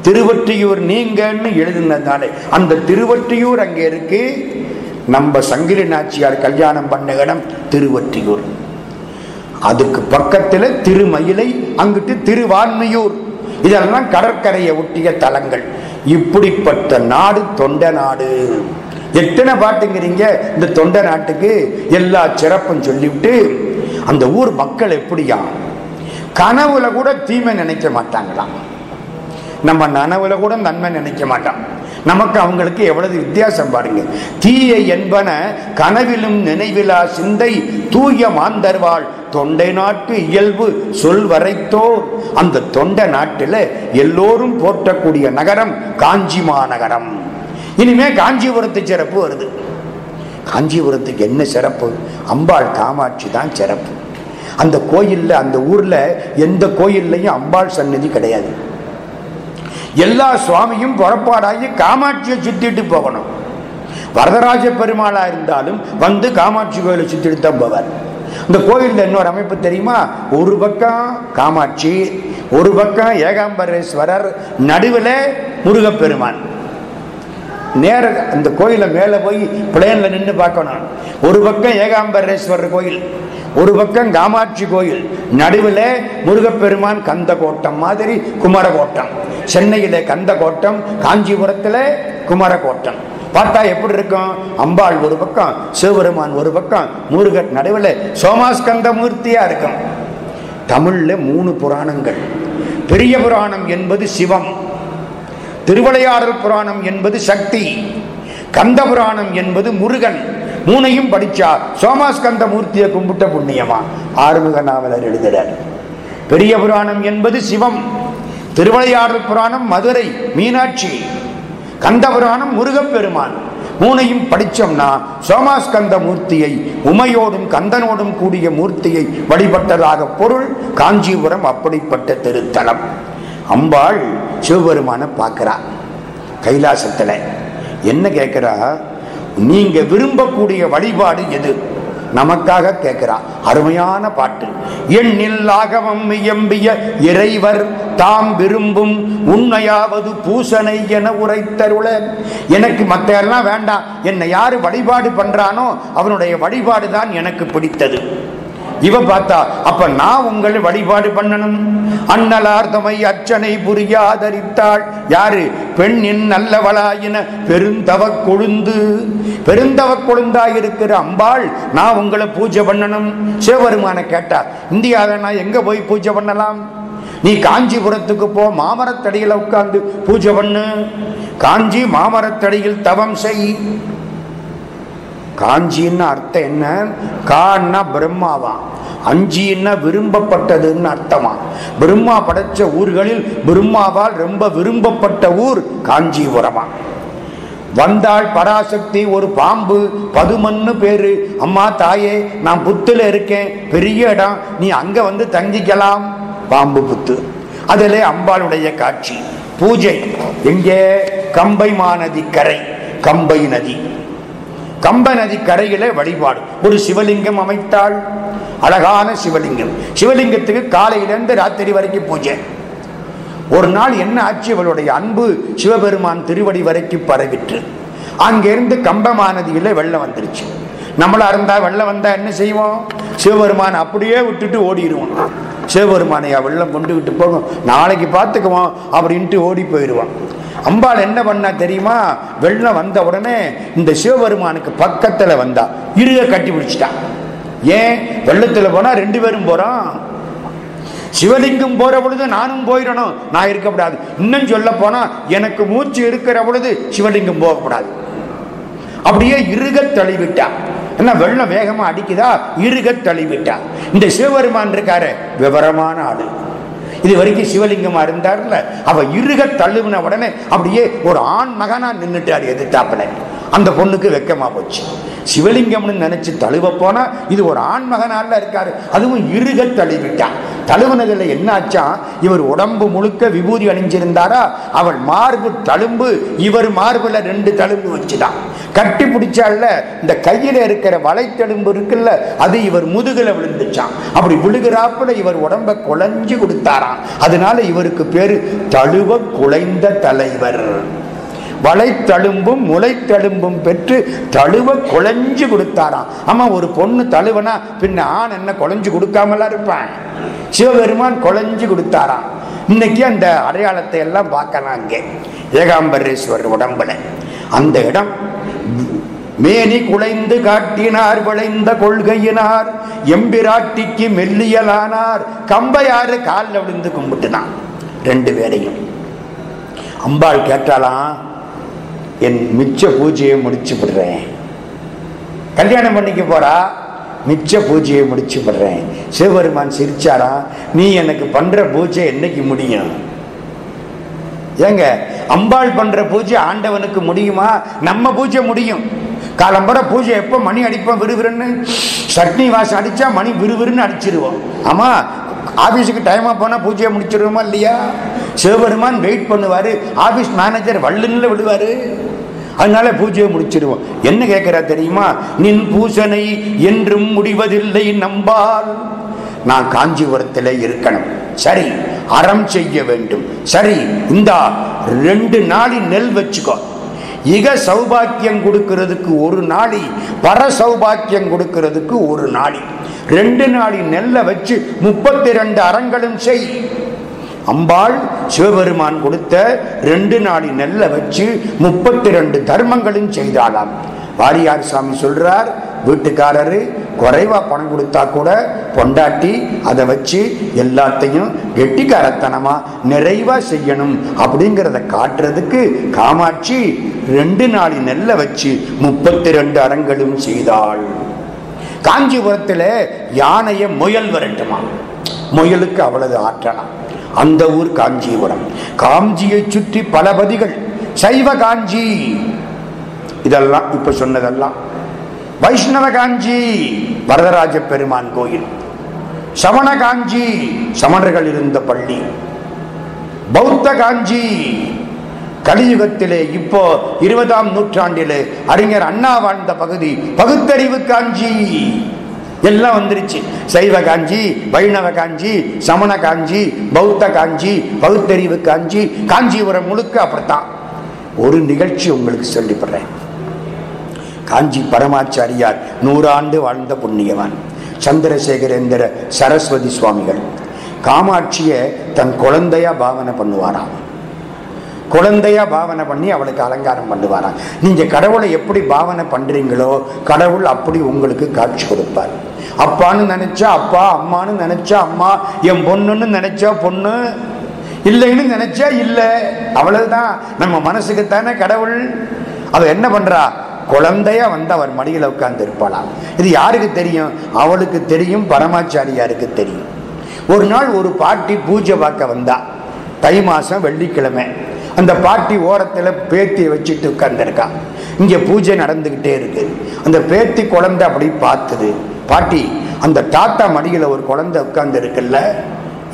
திருவற்றியூர் நீங்கன்னு எழுதினதுனாலே அந்த திருவற்றியூர் அங்கே இருக்கு. நம்ம சங்கிலி நாச்சியார் கல்யாணம் பண்ண இடம் திருவற்றியூர். அதுக்கு பக்கத்தில் திருமயிலை அங்கிட்டு திருவான்மையூர். இதெல்லாம் கடற்கரையை ஒட்டிய தலங்கள். இப்படிப்பட்ட நாடு தொண்ட நாடு. எத்தனை பாட்டுங்கிறீங்க இந்த தொண்டை நாட்டுக்கு எல்லா சிறப்பும் சொல்லிவிட்டு அந்த ஊர் மக்கள் எப்படியா? கனவுல கூட தீமை நினைக்க மாட்டாங்களாம். நம்ம நனவுல கூட நன்மை நினைக்க மாட்டான் நமக்கு அவங்களுக்கு எவ்வளவு வித்தியாசம் பாருங்க. தீய என்பன கனவிலும் நினைவிலா சிந்தை தூய மாந்தர்வாள் தொண்டை நாட்டு இயல்பு சொல் வரைத்தோ அந்த தொண்டை நாட்டில் எல்லோரும் போற்றக்கூடிய நகரம் காஞ்சி மாநகரம் இனிமே காஞ்சிபுரத்து சிறப்பு வருது. காஞ்சிபுரத்துக்கு என்ன சிறப்பு? அம்பாள் காமாட்சி தான் சிறப்பு. அந்த கோயில்ல அந்த ஊர்ல எந்த கோயில்லையும் அம்பாள் சன்னதி கிடையாது. எல்லா சுவாமியும் புறப்பாடாகி காமாட்சியை சுத்திட்டு போகணும். வரதராஜ பெருமாளா இருந்தாலும் வந்து காமாட்சி கோயிலை சுத்திட்டு தான் போவார். இந்த கோயில்ல இன்னொரு அமைப்பு தெரியுமா? ஒரு பக்கம் காமாட்சி ஒரு பக்கம் ஏகாம்பரேஸ்வரர் நடுவில் முருகப்பெருமான். நேர அந்த கோயிலை மேலே போய் பிளேன்ல நின்று பார்க்கணும் ஒரு பக்கம் ஏகாம்பரேஸ்வரர் கோயில் ஒரு பக்கம் காமாட்சி கோயில் நடுவில் முருகப்பெருமான் கந்த கோட்டம் மாதிரி குமரகோட்டம். சென்னையில கந்த கோட்டம் காஞ்சிபுரத்தில் குமரகோட்டம். பார்த்தா எப்படி இருக்கும்? அம்பாள் ஒரு பக்கம் சிவபெருமான் ஒரு பக்கம் முருகர் நடுவில் சோமாஸ்கந்த மூர்த்தியா இருக்கும். தமிழ்ல மூணு புராணங்கள். பெரிய புராணம் என்பது சிவம். திருவிளையாடல் புராணம் என்பது சக்தி கந்த புராணம் என்பது முருகன். மூனையும் படிச்சா சோமாஸ்கந்த மூர்த்தியை கும்பிட்ட புண்ணியமா? ஆறுமுக நாவலர் எழுதுகிறார். பெரிய புராணம் என்பது சிவம். திருவிளையாடல் புராணம் மதுரை மீனாட்சி. கந்த புராணம் முருகப்பெருமான். மூனையும் படிச்சோம்னா சோமாஸ்கந்த மூர்த்தியை உமையோடும் கந்தனோடும் கூடிய மூர்த்தியை வழிபட்டதாக பொருள் காஞ்சிபுரம் அப்படிப்பட்ட திருத்தலம். அம்பாள் சிவபெருமான பார்க்கிறா கைலாசத்தில். என்ன கேட்கிறா? நீங்க விரும்பக்கூடிய வழிபாடு எது? நமக்காக கேட்கிறா. அருமையான பாட்டு. எண்ணில் ஆகவம் இயம்பிய இறைவர் தாம் விரும்பும் உண்மையாவது பூசனை என உரைத்தருள. எனக்கு மற்ற எல்லாம் வேண்டாம். என்னை யாரு வழிபாடு பண்றானோ அவனுடைய வழிபாடு தான் எனக்கு பிடித்தது. இவ பார்த்தா அப்ப நான் உங்களை வழிபாடு பண்ணணும். அன்னலார்தமை அர்ச்சனை புரியாதரித்தாள். யாரு? பெண்ணின் நல்லவளாயின பெருந்தவ கொழுந்து. பெருந்தவ கொழுந்தா இருக்கிற அம்பாள் நான் உங்களை பூஜை பண்ணணும். சிவபெருமான கேட்டார் இந்தியாவில் நான் எங்க போய் பூஜை பண்ணலாம்? நீ காஞ்சிபுரத்துக்கு போ மாமரத்தடியில் உட்கார்ந்து பூஜை பண்ணு. காஞ்சி மாமரத்தடியில் தவம் செய். காஞ்சின்னு அர்த்தம் என்ன? கான்னா பிரம்மாவா? அஞ்சின்னா விரும்பப்பட்டதுன்னு அர்த்தமா? பிரம்மா படைச்ச ஊர்களில் பிரம்மாவால் ரொம்ப விரும்பப்பட்ட ஊர் காஞ்சிபுரமா? வந்தாள் பராசக்தி ஒரு பாம்பு பதுமன்னு பேரு. அம்மா தாயே நான் புத்துல இருக்கேன் பெரிய இடம் நீ அங்க வந்து தங்கிக்கலாம். பாம்பு புத்து. அதிலே அம்பாளுடைய காட்சி. பூஜை. எங்கே? கம்பை மாநதி கரை. கம்பை நதி. கம்ப நதி கரையில வழிபாடு. ஒரு சிவலிங்கம் அமைத்தாள். அழகான சிவலிங்கம். சிவலிங்கத்துக்கு காலையிலிருந்து ராத்திரி வரைக்கும் பூஜை. ஒரு நாள் என்ன ஆச்சு? இவளுடைய அன்பு சிவபெருமான் திருவடி வரைக்கும் பரவிற்று. அங்கிருந்து கம்பமானதியில வெள்ளம் வந்துருச்சு. நம்மளா இருந்தா வெள்ளம் வந்தா என்ன செய்வோம்? சிவபெருமான் அப்படியே விட்டுட்டு ஓடிடுவோம் சிவபெருமானையா வெள்ளம் கொண்டு விட்டு போகும். நாளைக்கு பார்த்துக்குவோம். அப்படின்ட்டு ஓடி போயிடுவான். அம்பாள் என்ன பண்ணா தெரியுமா? வெள்ளம் வந்த உடனே இந்த சிவபெருமானுக்கு பக்கத்தில் வந்தா. இருக கட்டி பிடிச்சிட்டான் ஏன்? வெள்ளத்தில் போனால் ரெண்டு பேரும் போகிறோம் சிவலிங்கம் போகிற பொழுது நானும் போயிடணும். நான் இருக்கக்கூடாது. இன்னும் சொல்ல போனால் எனக்கு மூச்சு இருக்கிற பொழுது சிவலிங்கம் போகக்கூடாது. அப்படியே இருக தள்ளிவிட்டான் என்ன வெள்ளம் வேகமா அடிக்குதா? இருக தள்ளிவிட்டா இந்த சிவபெருமான் இருக்காரு விவரமான ஆளு. இது வரைக்கும் சிவலிங்கமா இருந்தார்ல அவ இருக தள்ளுவின உடனே அப்படியே ஒரு ஆண் மகனா நின்றுட்டார் எதிர்த்தாப்புல. அந்த பொண்ணுக்கு வெக்கமா போச்சு. சிவலிங்கம்னு நினைச்சு தழுவ போனா இது ஒரு ஆண்மகனால இருக்காரு. அதுவும் இருக தழுவிட்டான் தழுவுனதுல என்னாச்சா? இவர் உடம்பு முழுக்க விபூதி அணிஞ்சிருந்தாரா? அவள் மார்பு தழும்பு இவர் மார்புல ரெண்டு தழும்பு வச்சுதான். கட்டி பிடிச்சால இந்த கையில இருக்கிற வலைத்தழும்பு இருக்குல்ல அது இவர் முதுகுல விழுந்துச்சான் அப்படி விழுகிறாப்புல இவர் உடம்ப குலைஞ்சு கொடுத்தாராம். அதனால இவருக்கு பேரு தழுவ குலைந்த தலைவர். வளைத்தழும்பும் முளைத்தழும்பும் பெற்று தழுவ குழஞ்சு கொடுத்தாராம் ஆமா ஒரு பொண்ணு தழுவனா பின்ன ஆண் என்ன குழஞ்சு கொடுக்காமலாம் இருப்பான்? சிவபெருமான் குழஞ்சு கொடுத்தாராம் இன்னைக்கு அந்த அடையாளத்தை எல்லாம் பார்க்கலாம் அங்கே. ஏகாம்பரேஸ்வரர் உடம்புல. அந்த இடம் மேனி குலைந்து காட்டினார் விளைந்த கொள்கையினார் எம்பிராட்டிக்கு மெல்லியலானார். கம்பையாறு காலில் விழுந்து கும்பிட்டுதான் ரெண்டு பேரையும். அம்பாள் கேட்டாலாம் என் மிச்ச பூஜையை முடிச்சு விடுறேன். கல்யாணம் பண்ணிக்க போறா? மிச்ச பூஜையை முடிச்சு விடுறேன். சிவபெருமான் சிரிச்சாரா? நீ எனக்கு பண்ற பூஜை என்னைக்கு முடியும்? ஏங்க அம்பாள் பண்ற பூஜை ஆண்டவனுக்கு முடியுமா? நம்ம பூஜை முடியும். காலம்பர பூஜை எப்போ மணி அடிப்போம் விறுவிறுன்னு? சட்னி வாசம் அடிச்சா மணி விறுவிறுன்னு அடிச்சிருவோம். ஆமா ஆபீஸுக்கு டைமாக போனால் பூஜையை முடிச்சிருவோமா இல்லையா? சிவபெருமான் வெயிட் பண்ணுவார். ஆபீஸ் மேனேஜர் வள்ளுன்னு விடுவாரு அதனால பூஜையை முடிச்சிருவோம். என்ன கேட்குறா தெரியுமா? நின் பூசனை என்றும் முடிவதில்லை நம்பால். நான் காஞ்சிபுரத்தில் இருக்கணும். சரி அறம் செய்ய வேண்டும். சரி இந்தா ரெண்டு நாளி நெல் வச்சுக்கோ. இக சௌபாக்கியம் கொடுக்கிறதுக்கு ஒரு நாளி பர சௌபாக்கியம் கொடுக்கிறதுக்கு ஒரு நாளி. ரெண்டு நாளி நெல்லை வச்சு முப்பத்தி ரெண்டு அறங்களும் செய். அம்பாள் சிவபெருமான் கொடுத்த ரெண்டு நாளி நெல்லை வச்சு முப்பத்தி ரெண்டு தர்மங்களும் செய்தாளாம். வாரியார் சாமி சொல்றார் வீட்டுக்காரரு குறைவா பணம் கொடுத்தா கூட பொண்டாட்டி அதை வச்சு எல்லாத்தையும் கெட்டிக்காரத்தனமா நிறைவா செய்யணும் அப்படிங்கிறத காட்டுறதுக்கு காமாட்சி ரெண்டு நாளி நெல்லை வச்சு முப்பத்தி ரெண்டு அரங்களும் செய்தாள். காஞ்சிபுரத்தில் யானையை முயல் வரட்டுமா? முயலுக்கு அவ்வளவு ஆற்றலாம் அந்த ஊர் காஞ்சிபுரம். காஞ்சியை சுற்றி பல பதிகள். சைவ காஞ்சி. இதெல்லாம் இப்ப சொன்னதெல்லாம். வைஷ்ணவ காஞ்சி வரதராஜ பெருமான் கோயில். சமண காஞ்சி சமணர்கள் இருந்த பள்ளி. பௌத்த காஞ்சி கலியுகத்திலே இப்போ இருபதாம் நூற்றாண்டிலே அறிஞர் அண்ணா வாழ்ந்த பகுதி பகுத்தறிவு காஞ்சி. எல்லாம் வந்துருச்சு. சைவ காஞ்சி வைணவ காஞ்சி சமண காஞ்சி பௌத்த காஞ்சி பகுத்தறிவு காஞ்சி காஞ்சிபுரம் முழுக்க அப்படித்தான். ஒரு நிகழ்ச்சி உங்களுக்கு சொல்லிப்படுறேன் காஞ்சி பரமாச்சாரியார் நூறாண்டு வாழ்ந்த புண்ணியவான் சந்திரசேகரேந்திர சரஸ்வதி சுவாமிகள். காமாட்சியை தன் குழந்தையா பாவனை பண்ணுவாராம். குழந்தையா பாவனை பண்ணி அவளுக்கு அலங்காரம் பண்ணுவாராம் நீங்க கடவுளை எப்படி பாவனை பண்றீங்களோ கடவுள் அப்படி உங்களுக்கு காட்சி கொடுப்பார். அப்பான்னு நினைச்சா அப்பா அம்மான்னு நினைச்சா அம்மா என் பொண்ணுன்னு நினைச்சா பொண்ணு இல்லைன்னு நினைச்சா இல்லை. அவ்வளவுதான். நம்ம மனசுக்கு தானே கடவுள். அவ என்ன பண்றா? குழந்தையா வந்து அவர் மடியில் உட்கார்ந்து இருப்பாளாம் இது யாருக்கு தெரியும்? அவளுக்கு தெரியும் பரமாச்சாரியாருக்கு தெரியும். ஒரு நாள் ஒரு பாட்டி பூஜை பார்க்க வந்தா. தை மாசம் வெள்ளிக்கிழமை. அந்த பாட்டி ஓரத்தில் பேத்தியை வச்சுட்டு உட்கார்ந்துருக்கான் இங்கே பூஜை நடந்துக்கிட்டே இருக்கு. அந்த பேத்தி குழந்தை அப்படி பார்த்தது. பாட்டி அந்த தாத்தா மடியில் ஒரு குழந்தை உட்கார்ந்து இருக்குல்ல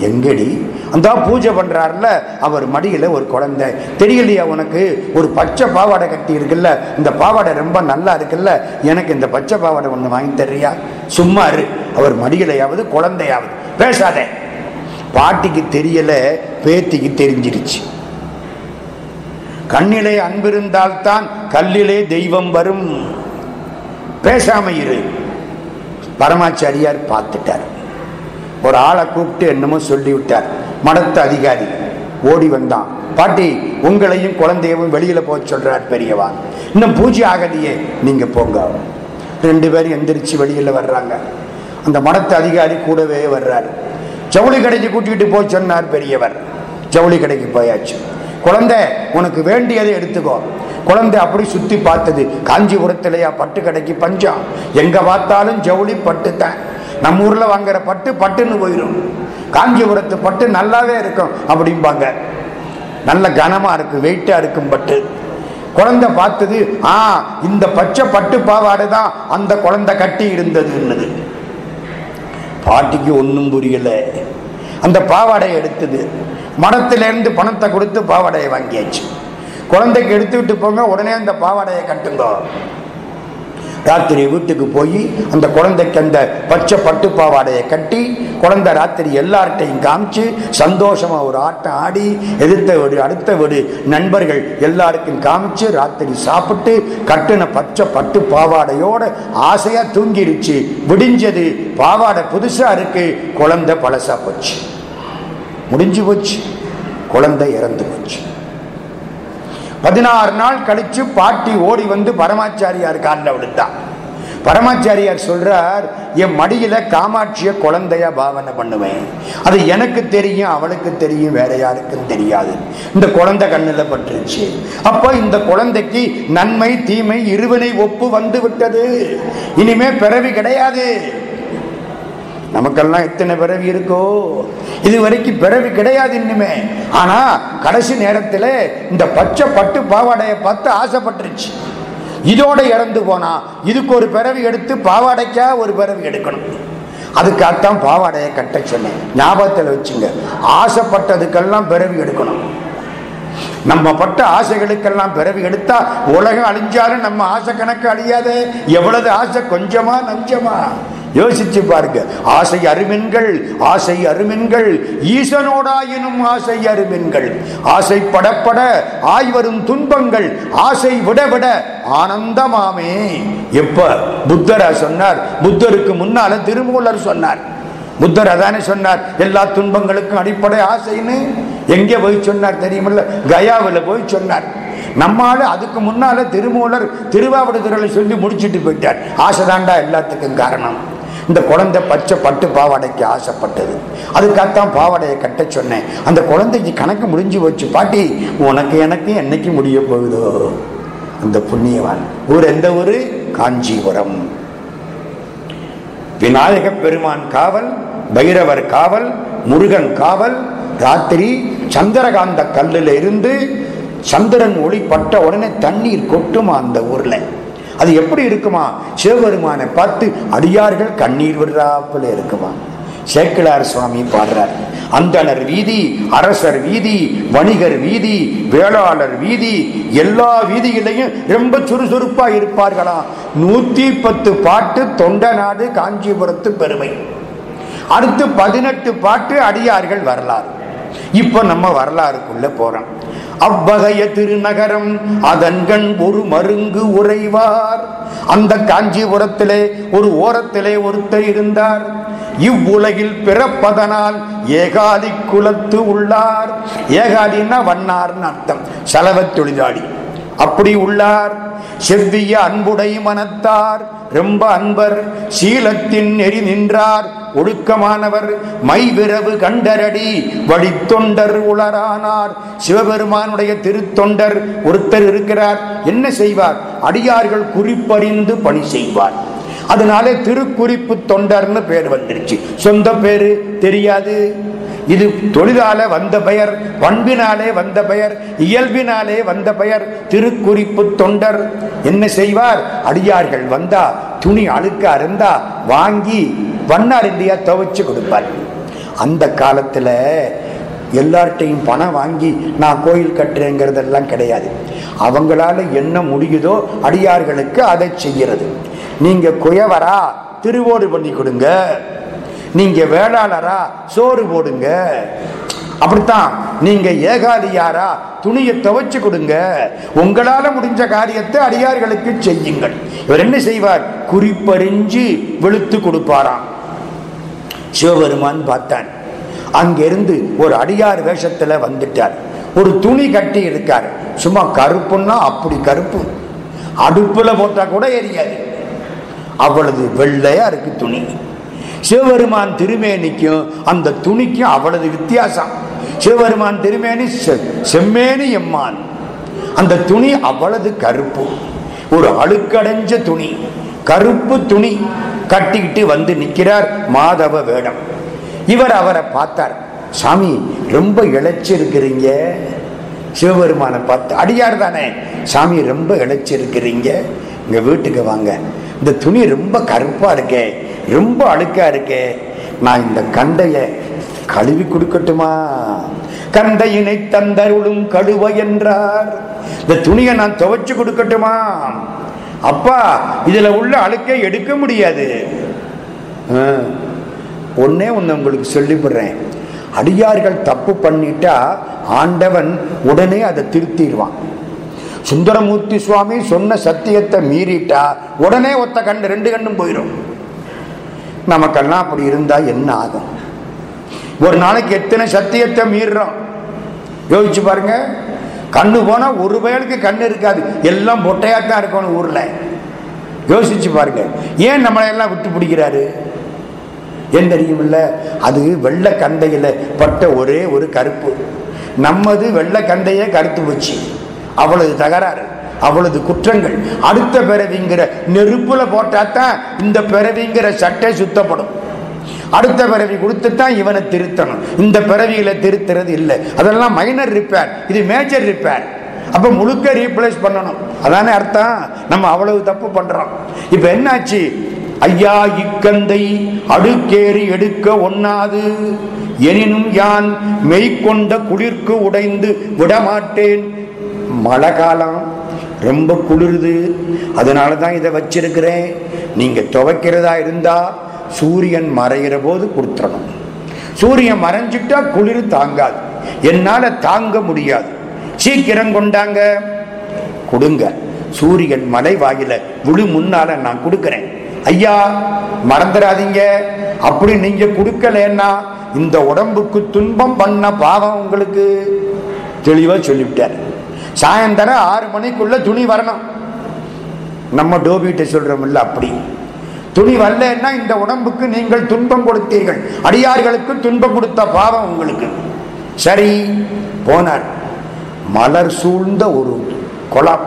எங்கடி? அந்த பூஜை பண்ணுறாருல அவர் மடியில் ஒரு குழந்தை. தெரியலையா உனக்கு? ஒரு பச்சை பாவாடை கட்டி இருக்குல்ல இந்த பாவாடை ரொம்ப நல்லா இருக்குல்ல எனக்கு இந்த பச்சை பாவாடை ஒன்று வாங்கி தர்றியா? சும்மா இரு அவர் மடியிலையாவது குழந்தையாவது. பேசாதே. பாட்டிக்கு தெரியல பேத்திக்கு தெரிஞ்சிருச்சு. கண்ணிலே அன்பிருந்தால்தான் கல்லிலே தெய்வம் வரும். பேசாம இரு. பரமாச்சாரியார் பார்த்துட்டார். ஒரு ஆளை கூப்பிட்டு என்னமோ சொல்லிவிட்டார். மடத்த அதிகாரி ஓடி வந்தான். பாட்டி உங்களையும் குழந்தையவும் வெளியில போக சொல்றார் பெரியவா. இன்னும் பூஜை ஆகலையே. நீங்க போங்க. ரெண்டு பேரும் எந்திரிச்சு வெளியில வர்றாங்க. அந்த மடத்த அதிகாரி கூடவே வர்றாரு. ஜவுளி கடைக்கு கூட்டிகிட்டு போக சொன்னார் பெரியவர். ஜவுளி கடைக்கு போயாச்சு. குழந்தை உனக்கு வேண்டியதை எடுத்துக்கோ. குழந்தை அப்படி சுத்தி பார்த்தது. காஞ்சிபுரத்திலேயா பட்டு கடைக்கு பஞ்சம் எங்க பார்த்தாலும் ஜவுளி பட்டு தான். நம்ம ஊர்ல வாங்குற பட்டு பட்டுன்னு போயிடும் காஞ்சிபுரத்து பட்டு நல்லாவே இருக்கும் அப்படிம்பாங்க. நல்ல கனமா இருக்கு வெயிட்டா இருக்கும் பட்டு. குழந்தை பார்த்தது ஆ இந்த பச்சை பட்டு பாவாடை தான் அந்த குழந்தை கட்டி இருந்ததுன்னது. பாட்டிக்கு ஒன்றும் புரியலை. அந்த பாவாடையை எடுத்தது. மடத்திலிருந்து பணத்தை கொடுத்து பாவாடையை வாங்கியாச்சு. குழந்தைக்கு எடுத்துக்கிட்டு போங்க உடனே அந்த பாவாடையை கட்டுங்க. ராத்திரி வீட்டுக்கு போய் அந்த குழந்தைக்கு அந்த பச்சை பட்டு பாவாடையை கட்டி குழந்தை ராத்திரி எல்லார்ட்டையும் காமிச்சு சந்தோஷமா ஒரு ஆட்டம் ஆடி எதிர்த்த வீடு அடுத்த வீடு நண்பர்கள் எல்லாருக்கும் காமிச்சு ராத்திரி சாப்பிட்டு கட்டின பச்சை பட்டு பாவாடையோட ஆசையா தூங்கிடுச்சு. விடிஞ்சது பாவாடை புதுசா இருக்கு குழந்தை பழசா போச்சு. முடிஞ்சு போச்சு. குழந்தை இறந்து போச்சு. பதினாறு நாள் கழிச்சு பாட்டி ஓடி வந்து பரமாச்சாரியார் காலில் விழுத்தான் பரமாச்சாரியார் சொல்றார் என் மடியில காமாட்சிய குழந்தைய பாவனை பண்ணுவேன். அது எனக்கு தெரியும் அவளுக்கு தெரியும் வேற யாருக்கும் தெரியாது. இந்த குழந்தை கண்ணுல பட்டுருச்சு. அப்ப இந்த குழந்தைக்கு நன்மை தீமை இருவனை ஒப்பு வந்து விட்டது. இனிமே பிறவி கிடையாது. நமக்கெல்லாம் எத்தனை பிறவி இருக்கோ? இது வரைக்கும் பிறவி கிடையாது இன்னுமே ஆனா கடைசி நேரத்தில் இந்த பச்சை பட்டு பாவாடையை பார்த்து ஆசைப்பட்டுருச்சு. இதோட இறந்து போனா இதுக்கு ஒரு பிறவி எடுத்து பாவாடைக்கா ஒரு பிறவி எடுக்கணும். அதுக்காகத்தான் பாவாடையை கட்ட சொன்னேன். ஞாபகத்தில் வச்சுங்க. ஆசைப்பட்டதுக்கெல்லாம் பிறவி எடுக்கணும். நம்ம பட்ட ஆசைகளுக்கெல்லாம் பிறவி எடுத்தா உலகம் அழிஞ்சாலும் நம்ம ஆசை கணக்கு அழியாதே. எவ்வளவு ஆசை கொஞ்சமா நஞ்சமா? யோசிச்சு பாருங்க. ஆசை அருமின்கள் ஆசை அருமின்கள் ஈசனோடாயினும் ஆசை அருமின்கள். ஆசை படப்பட ஆய்வரும் துன்பங்கள் ஆசை விட விட ஆனந்தமாமே. எப்ப? புத்தரா சொன்னார். புத்தருக்கு முன்னால திருமூலர் சொன்னார். புத்தர் அதானே சொன்னார். எல்லா துன்பங்களுக்கும் அடிப்படை ஆசைன்னு எங்கே போய் சொன்னார் தெரியுமில்ல? கயாவில் போய் சொன்னார். நம்மால அதுக்கு முன்னால திருமூலர் திருவாவடுதுறையில் சொல்லி முடிச்சிட்டு போயிட்டார். ஆசைதாண்டா எல்லாத்துக்கும் காரணம். இந்த குழந்தை பச்சை பட்டு பாவாடைக்கு ஆசைப்பட்டது. அதுக்காகத்தான் பாவாடையை கட்ட சொன்னேன். அந்த குழந்தைக்கு கணக்கு முடிஞ்சு போச்சு. பாட்டி உனக்கு எனக்கு என்னைக்கு முடிய போகுதோ? அந்த புண்ணியவான் ஊர் எந்த ஊரு? காஞ்சிபுரம். விநாயக பெருமான் காவல் பைரவர் காவல் முருகன் காவல் ராத்திரி சந்திரகாந்த கல்லில் இருந்து சந்திரன் ஒளி பட்ட உடனே தண்ணீர் கொட்டுமா அந்த ஊர்ல? அது எப்படி இருக்குமா? சிவபெருமானை பார்த்து அடியார்கள் கண்ணீர் விடுறாப்புல இருக்குமா? சேக்கிழார் சுவாமி பாடுறார் அந்தனர் வீதி அரசர் வீதி வணிகர் வீதி வேளாளர் வீதி எல்லா வீதியிலையும் ரொம்ப சுறுசுறுப்பா இருப்பார்களாம் நூத்தி பத்து பாட்டு தொண்ட நாடு காஞ்சிபுரத்து பெருமை. அடுத்து பதினெட்டு பாட்டு அடியார்கள் வரலாறு. இப்ப நம்ம வரலாறுக்குள்ள போறோம். அவ்வகைய திருநகரம் அதன்கண் ஒரு மருங்கு உறைவார். அந்த காஞ்சிபுரத்திலே ஒரு ஓரத்திலே ஒருத்தர் இருந்தார். இவ்வுலகில் பிறப்பதனால் ஏகாதி குலத்து உள்ளார். ஏகாதின்னா வண்ணார்னு அர்த்தம். செலவ தொழிலாளி. அப்படி உள்ளார். செவ்விய அன்புடை மனத்தார். ரொம்ப அன்பர். சீலத்தின் நெறி நின்றார். ஒழுக்கமானவர் மைவிரவு கண்டரடி வழித்தொண்டர் உளரானார். சிவபெருமானுடைய திருத்தொண்டர் ஒருத்தர் இருக்கிறார். என்ன செய்வார்? அடியார்கள் குறிப்பறிந்து பணி செய்வார். அதனாலே திருக்குறிப்பு தொண்டர்னு பேர் வந்துருச்சு. சொந்த பேரு தெரியாது. இது தொழிலால வந்த பெயர் பண்பினாலே வந்த பெயர் இயல்பினாலே வந்த பெயர் திருக்குறிப்பு தொண்டர். என்ன செய்வார்? அடியார்கள் வந்தா துணி அழுக்க அருந்தா வாங்கி வண்ணாரண்டியா துவைச்சு கொடுப்பார். அந்த காலத்தில் எல்லார்ட்டையும் பணம் வாங்கி நான் கோயில் கட்டுறேங்கிறதெல்லாம் கிடையாது. அவங்களால என்ன முடியுதோ அடியார்களுக்கு அதை செய்கிறது நீங்க குயவரா திருவோடு பண்ணி கொடுங்க. நீங்க வேளாளரா சோறு போடுங்க. அப்படித்தான் நீங்க ஏகாதியாரா துணியை துவைச்சு கொடுங்க. உங்களால முடிஞ்ச காரியத்தை அடியார்களுக்கு செய்யுங்கள். இவர் என்ன செய்வார்? குறிப்பறிஞ்சு வெளுத்து கொடுப்பாராம். சிவபெருமான் பார்த்தான். அங்கிருந்து ஒரு அடியார் வேஷத்துல வந்துட்டார். ஒரு துணி கட்டி இருக்கார் சும்மா கருப்புன்னா அப்படி கருப்பு. அடுப்புல போட்டா கூட எரியாது. அவ்வளவு வெள்ளையா இருக்கு துணி. சிவபெருமான் திருமேனிக்கும் அந்த துணிக்கும் அவ்வளவு வித்தியாசம். சிவபெருமான் திருமேனி செ- செம்மேனி எம்மான். அந்த துணி அவ்வளவு கருப்பு. ஒரு அழுக்கடைஞ்ச துணி. கருப்பு துணி கட்டிக்கிட்டு வந்து நிற்கிறார் மாதவ வேடம். இவர் அவரை பார்த்தார். சாமி ரொம்ப இழைச்சிருக்கிறீங்க. சிவபெருமானை பார்த்து அடியார் தானே சாமி ரொம்ப இழைச்சிருக்கிறீங்க. எங்கள் வீட்டுக்கு வாங்க. இந்த துணி ரொம்ப கருப்பாக இருக்கே ரொம்ப அழுக்காக இருக்கே. நான் இந்த கண்டையை கழுவி கொடுக்கட்டுமா? கந்தையினை தந்தருளும் கழுவ என்றார். இந்த துணியை நான் துவைச்சு கொடுக்கட்டுமா? அப்பா இதுல உள்ள அழுக்கை எடுக்க முடியாது. ஒன்னே ஒன்று உங்களுக்கு சொல்லிவிடுறேன். அடியார்கள் தப்பு பண்ணிட்டா ஆண்டவன் உடனே அதை திருத்திடுவான். சுந்தரமூர்த்தி சுவாமி சொன்ன சத்தியத்தை மீறிட்டா உடனே ஒத்த கண்டு ரெண்டு கண்ணும் போயிடும் நமக்கெல்லாம் அப்படி இருந்தா என்ன ஆகும்? ஒரு நாளைக்கு எத்தனை சத்தியத்தை மீறுறோம்? யோசிச்சு பாருங்க. கண்ணு போனா ஒரு பயலுக்கு கண்ணு இருக்காது. எல்லாம் பொட்டையாத்தான் இருக்கணும் ஊர்ல. யோசிச்சு பாருங்க. ஏன் நம்மளை எல்லாம் விட்டு பிடிக்கிறாரு? ஏன் தெரியுமில்ல? அது வெள்ளை கந்தையில பட்ட ஒரே ஒரு கருப்பு. நம்மது வெள்ளை கந்தையே கருத்து போச்சு. அவ்வளவு தகராறு அவ்வளவு குற்றங்கள். அடுத்த பிறவிங்கிற நெருப்புல போட்டாதான் இந்த பிறவிங்கிற சட்டை சுத்தப்படும். அடுத்த பிறவி கொடுத்துத்தான் இவனை திருத்தணும். இந்த பிறவியில திருத்துறது இல்லை. அதெல்லாம் மைனர் ரிப்பேர் இது மேஜர் ரிப்பேர் அப்ப முழுக்க ரீப்ளேஸ் பண்ணணும். அதானே அர்த்தம்? நம்ம அவ்வளவு தப்பு பண்றோம். இப்ப என்னாச்சு? ஐயா இக்கந்தை அடுக்கேறி எடுக்க ஒண்ணாது. எனினும் யான் மெய்க்கொண்ட குளிர்க்கு உடைந்து விடமாட்டேன். மழை காலம் ரொம்ப குளிருது. அதனால தான் இதை வச்சிருக்கிறேன். நீங்க துவைக்கிறதா இருந்தா சூரியன் மறைகிற போது கொடுத்துடணும் சூரியன் மறைஞ்சிட்டா குளிர் தாங்காது. என்னால தாங்க முடியாது. சீக்கிரம் கொண்டாங்க. கொடுங்க. சூரியன் மலை வாயில விழு முன்னால நான் கொடுக்கிறேன். ஐயா மறந்துடாதீங்க. அப்படி நீங்க கொடுக்கலன்னா இந்த உடம்புக்கு துன்பம் பண்ண பாவம் உங்களுக்கு. தெளிவா சொல்லிவிட்டார். சாயந்தரம் ஆறு மணிக்குள்ள துணி வரணும். நம்ம டோபிகிட்ட சொல்றோம்ல அப்படி. துணி வரலன்னா இந்த உடம்புக்கு நீங்கள் துன்பம் கொடுத்தீர்கள். அடியார்களுக்கு துன்பம் கொடுத்த பாவம் உங்களுக்கு. சரி போனார். மலர் சூழ்ந்த ஒரு குளம்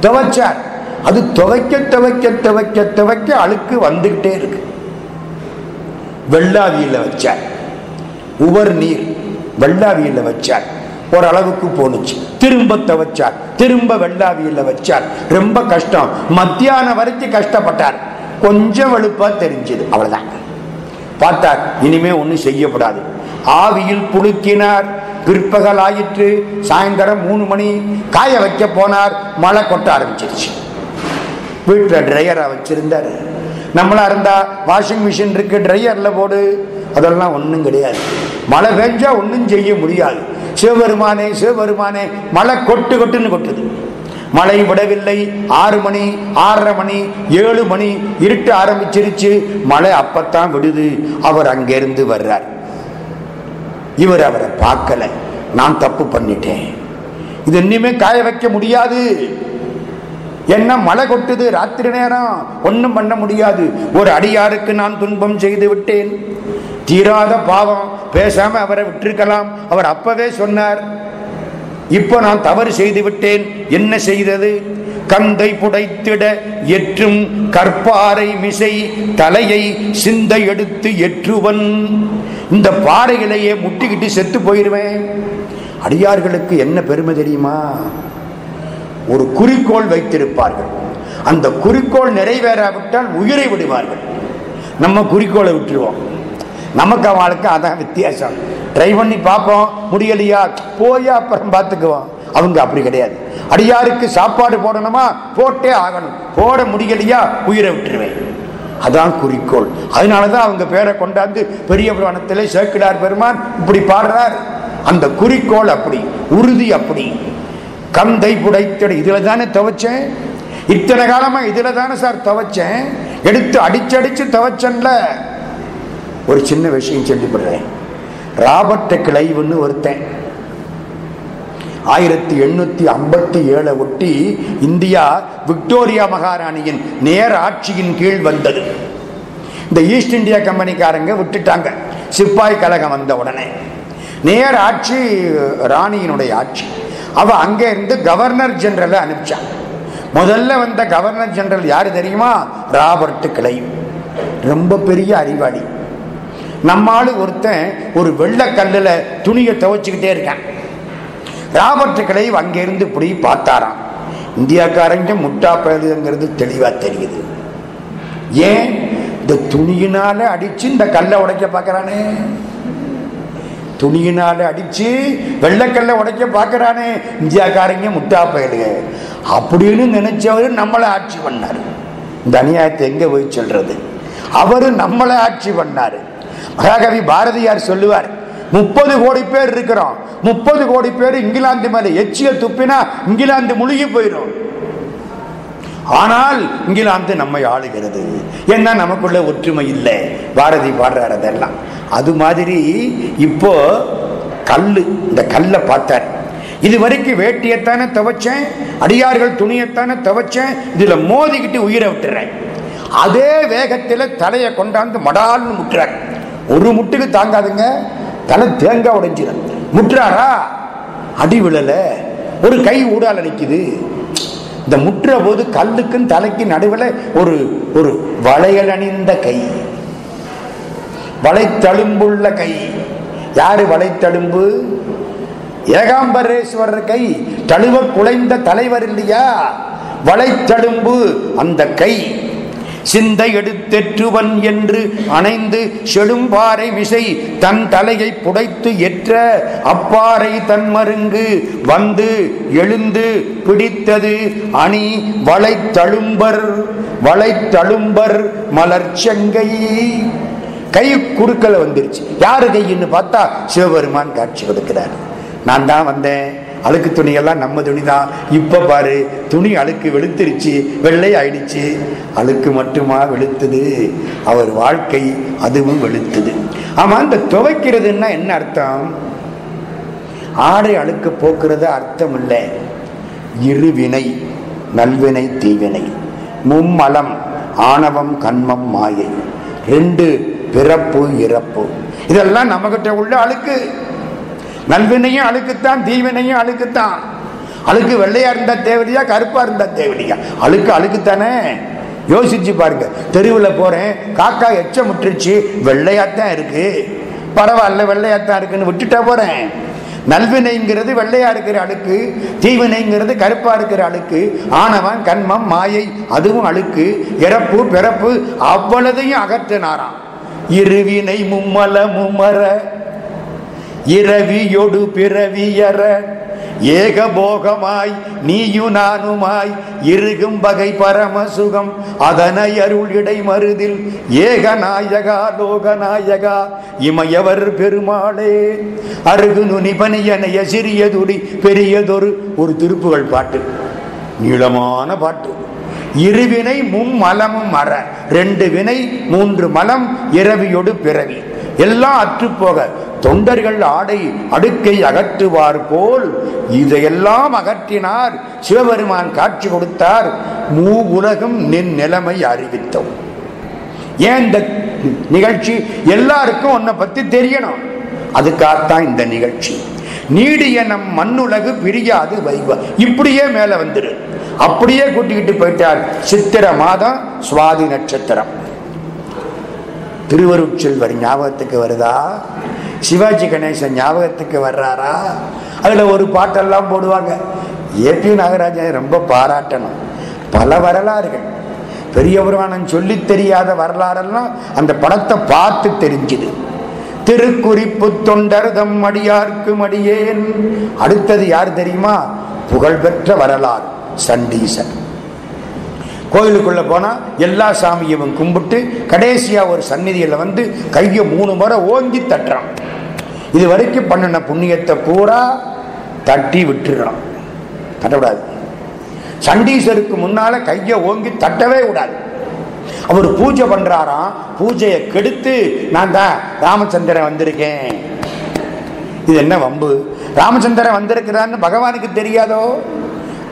துவைச்சார். அது துவைக்க துவைக்க துவைக்க துவைக்க அழுக்கு வந்துகிட்டே இருக்கு. வெள்ளாவியில் வச்சார். உவர் நீர் வெள்ளாவியில் வச்சார். ஓரளவுக்கு போனுச்சு திரும்ப துவைச்சார். திரும்ப வெள்ளாவியில் வச்சார். ரொம்ப கஷ்டம். மத்தியானம் வரைக்கும் கஷ்டப்பட்டார். கொஞ்சம் வெளுப்பா தெரிஞ்சது. அவ்வளவுதான். பார்த்தார் இனிமே ஒன்றும் செய்யப்படாது. ஆவியில் புழுக்கினார் பிற்பகல் ஆயிற்று சாயந்தரம் மூணு மணி காய வைக்க போனார் மழை கொட்ட ஆரம்பிச்சிருச்சு. வீட்டில் ட்ரையராக வச்சிருந்தாரு. நம்மளா இருந்தா வாஷிங் மிஷின் இருக்கு ட்ரையர்ல போடு. அதெல்லாம் ஒன்றும் கிடையாது. மழை பெஞ்சா ஒன்றும் செய்ய முடியாது. சிவபெருமானே சிவபெருமானே மழை கொட்டு கொட்டுன்னு கொட்டுது. மழை விடவில்லை. ஆறு மணி ஆறரை மணி ஏழு மணி இருட்டு ஆரம்பிச்சிருச்சு. மழை அப்பத்தான் விடுது. அவர் அங்கிருந்து வர்றார். இவர் அவரை பார்க்கல. நான் தப்பு பண்ணிட்டேன். இது இன்னுமே காய வைக்க முடியாது. என்ன மழை கொட்டுது? ராத்திரி நேரம் ஒன்றும் பண்ண முடியாது. ஒரு அடியாருக்கு நான் துன்பம் செய்து விட்டேன். தீராத பாவம். பேசாம அவரை விட்டிருக்கலாம். அவர் அப்பவே சொன்னார். இப்போ நான் தவறு செய்து விட்டேன் என்ன செய்தது? கந்தை புடைத்திட எற்றும் கற்பாறை மிசை தலையை சிந்தை எடுத்து எற்றுவன். இந்த பாறைகளையே முட்டிக்கிட்டு செத்து போயிருவேன். அடியார்களுக்கு என்ன பெருமை தெரியுமா? ஒரு குறிக்கோள் வைத்திருப்பார்கள். அந்த குறிக்கோள் நிறைவேறாவிட்டால் உயிரை விடுவார்கள். நம்ம குறிக்கோளை விட்டுருவோம். நமக்கு அவளுக்கு அதான் வித்தியாசம். ட்ரை பண்ணி பார்ப்போம். முடியலையா? போய் அப்புறம் பார்த்துக்குவோம். அவங்க அப்படி கிடையாது. அடியாருக்கு சாப்பாடு போடணுமா? போட்டே ஆகணும். போட முடியலையா? உயிரை விட்டுருவேன். அதான் குறிக்கோள். அதனாலதான் அவங்க பேரை கொண்டாந்து பெரிய புராணத்தில் சேக்கிடார் பெருமான். இப்படி பாடுறார். அந்த குறிக்கோள் அப்படி உறுதி அப்படி. கந்தை புடைத்தடை. இதுல தானே துவைச்சேன்? இத்தனை காலமா இதுல தானே சார் துவைச்சேன்? எடுத்து அடிச்சடிச்சு துவைச்சன்ல. ஒரு சின்ன விஷயம் சொல்லிவிடுறேன். ராபர்ட் கிளைவுன்னு ஒருத்தன். ஆயிரத்தி எண்ணூத்தி ஐம்பத்தி ஏழை ஒட்டி இந்தியா விக்டோரியா மகாராணியின் நேர ஆட்சியின் கீழ் வந்தது. இந்த ஈஸ்ட் இந்தியா கம்பெனிக்காரங்க விட்டுட்டாங்க. சிப்பாய் கழகம் வந்த உடனே. நேர ஆட்சி ராணியினுடைய ஆட்சி. அவ அங்கே இருந்து கவர்னர் ஜெனரலை அனுப்பிச்சான் முதல்ல வந்த கவர்னர் ஜெனரல் யாரு தெரியுமா? Robert Clive. ரொம்ப பெரிய அறிவாளி. நம்மாளு ஒருத்தன் ஒரு வெள்ளக்கல்லில் துணியை துவைச்சிக்கிட்டே இருக்கான். ராபர்ட் கிளைவ் அங்கிருந்து இப்படி பார்த்தாராம். இந்தியாக்காரங்க முட்டா பயலுங்கிறது தெளிவாக தெரியுது. ஏன்? இந்த துணியினால அடிச்சு இந்த கல்லை உடைக்க பார்க்கறானே. துணியினால அடிச்சு வெள்ளக்கல்லை உடைக்க பார்க்கறானே. இந்தியாக்காரங்க முட்டா பயலுங்க அப்படின்னு நினைச்சவரு நம்மளை ஆட்சி பண்ணாரு. இந்த அநியாயத்தை எங்க போய் சொல்றது? அவரு நம்மளை ஆட்சி பண்ணாரு. மகாகவி பாரதியார் சொல்லுவார் முப்பது கோடி பேர் இருக்கிறோம். முப்பது கோடி பேர் இங்கிலாந்து மேல எச்சிய துப்பினா இங்கிலாந்து முழுகி போயிடும் ஆனால் இங்கிலாந்து நம்மை ஆளுகிறது. ஏன்னா நமக்குள்ள ஒற்றுமை இல்லை. பாரதி பாடுறார் அதெல்லாம். அது மாதிரி இப்போ கல்லு இந்த கல்லை பார்த்தார். இது வரைக்கும் வேட்டியத்தானே துவைச்சேன் அடியார்கள் துணியத்தானே துவைச்சேன் இதுல மோதிக்கிட்டு உயிரை விட்டுறேன். அதே வேகத்தில் தலையை கொண்டாந்து மடால்னு முட்டுறார். ஒரு முட்டுக்கு தாங்காதுங்க. தலை தேங்காய் உடைஞ்சிடும் முட்டுறாரா? அடி விழல. ஒரு கை ஊடால நிக்குது. இந்த முற்ற போது கல்லுக்கும் தலைக்கு நடுவில் ஒரு ஒரு வளையல் அணிந்த கை. வளைத்தழும்புள்ள கை. யாரு வளைத்தழும்பு? ஏகாம்பரேஸ்வரர் கை. தழுவ குலைந்த தலைவர் இல்லையா? வளைத்தழும்பு அந்த கை. சிந்தை எடுத்தெற்றுவன் என்று அணைந்து செழும்பாறை விசை தன் தலையை புடைத்து எற்ற அப்பாறை தன் மருங்கு வந்து எழுந்து பிடித்தது அணி வளைத்தழும்பர் வளைத்தழும்பர் மலர்ச்செங்கை கை குறுக்கல வந்துருச்சு. யாரு கைன்னு பார்த்தா சிவபெருமான் காட்சி கொடுக்கிறார். நான் தான் வந்தேன். அழுக்கு துணியெல்லாம் நம்ம துணி தான் இப்போ பாரு துணி அழுக்கு வெளுத்துருச்சு வெள்ளை ஆயிடுச்சு. அழுக்கு மட்டுமா வெளுத்துது? அவர் வாழ்க்கை அதுவும் வெளுத்துது. ஆமாம் இந்த துவைக்கிறதுன்னா என்ன அர்த்தம்? ஆடை அழுக்கு போக்குறது அர்த்தம் இல்லை இருவினை நல்வினை தீவினை. மும்மலம் ஆணவம் கண்மம் மாயை. ரெண்டு பிறப்பு இறப்பு. இதெல்லாம் நம்மகிட்ட உள்ள அழுக்கு. நல்வினையும் அழுக்குத்தான் தீவினையும் அழுக்குத்தான். அழுக்கு வெள்ளையா இருந்தா தேவடியா கருப்பா இருந்தா தேவடியா அழுக்கு அழுக்குத்தானே? யோசிச்சு பாருங்க. தெருவில் போறேன் காக்கா எச்சம் விட்டுருச்சு வெள்ளையாத்தான் இருக்கு. பரவாயில்ல வெள்ளையாத்தான் இருக்குன்னு விட்டுட்டா போறேன். நல்வினைங்கிறது வெள்ளையா இருக்கிற அழுக்கு தீவினைங்கிறது கருப்பா இருக்கிற அழுக்கு. ஆணவன் கண்மம் மாயை அதுவும் அழுக்கு. இறப்பு பிறப்பு அவ்வளதையும் அகற்றினாராம் இருவினை மும்மல மும்மர இரவியொடு பிறவியற ஏகபோகமாய் நீயு நானுமாய் இருகும் வகை பரமசுகம். அதனை அருள் இடை மருதில் ஏகநாயகா லோகநாயகா இமையவர் பெருமாளே. அருகு நுனி பனியனைய சிறியதுடி பெரியதொரு ஒரு திருப்புகள் பாட்டு. நீளமான பாட்டு. இருவினை மும்மலமும் மர ரெண்டு வினை மூன்று மலம் இரவியொடு பிறவி. எல்லாம் அற்றுப்போக தொண்டர்கள் ஆடை அடுக்கை அகற்றுவார் போல் இதையெல்லாம் அகற்றினார். சிவபெருமான் காட்சி கொடுத்தார். மூ உலகம் நின் நிலைமை அறிவித்தோம். ஏன் இந்த நிகழ்ச்சி? எல்லாருக்கும் உன்னை பத்தி தெரியணும். அதுக்காகத்தான் இந்த நிகழ்ச்சி. நீடிய நம் மண்ணுலகு பிரியாது வைவ. இப்படியே மேல வந்துரு. அப்படியே கூட்டிக்கிட்டு போயிட்டார். சித்திர மாதம் சுவாதி நட்சத்திரம். திருவருட்செல்வர் ஞாபகத்துக்கு வருதா? சிவாஜி கணேசன் ஞாபகத்துக்கு வர்றாரா? அதில் ஒரு பாட்டெல்லாம் போடுவாங்க. ஏபி நாகராஜன் ரொம்ப பாராட்டணும். பல வரலாறுகள். பெரிய புராணம் சொல்லி தெரியாத வரலாறெல்லாம் அந்த படத்தை பார்த்து தெரிஞ்சுது. திருக்குறிப்பு தொண்டர்தம் அடியார்க்கு மடியேன். அடுத்தது யார் தெரியுமா? புகழ்பெற்ற வரலாறு சண்டீசன். கோயிலுக்குள்ளே போனால் எல்லா சாமியும் கும்பிட்டு கடைசியாக ஒரு சந்நிதியில் வந்து கையை மூணு முறை ஓங்கி தட்டுறான். இது வரைக்கும் பண்ணின புண்ணியத்தை பூரா தட்டி விட்டுறான். தட்டக்கூடாது. சண்டீசருக்கு முன்னால் கையை ஓங்கி தட்டவே கூடாது. அவர் பூஜை பண்ணுறாராம் பூஜையை கெடுத்து நான் தான் ராமச்சந்திரன் வந்திருக்கேன். இது என்ன வம்பு? ராமச்சந்திரன் வந்திருக்கிறான்னு பகவானுக்கு தெரியாதோ?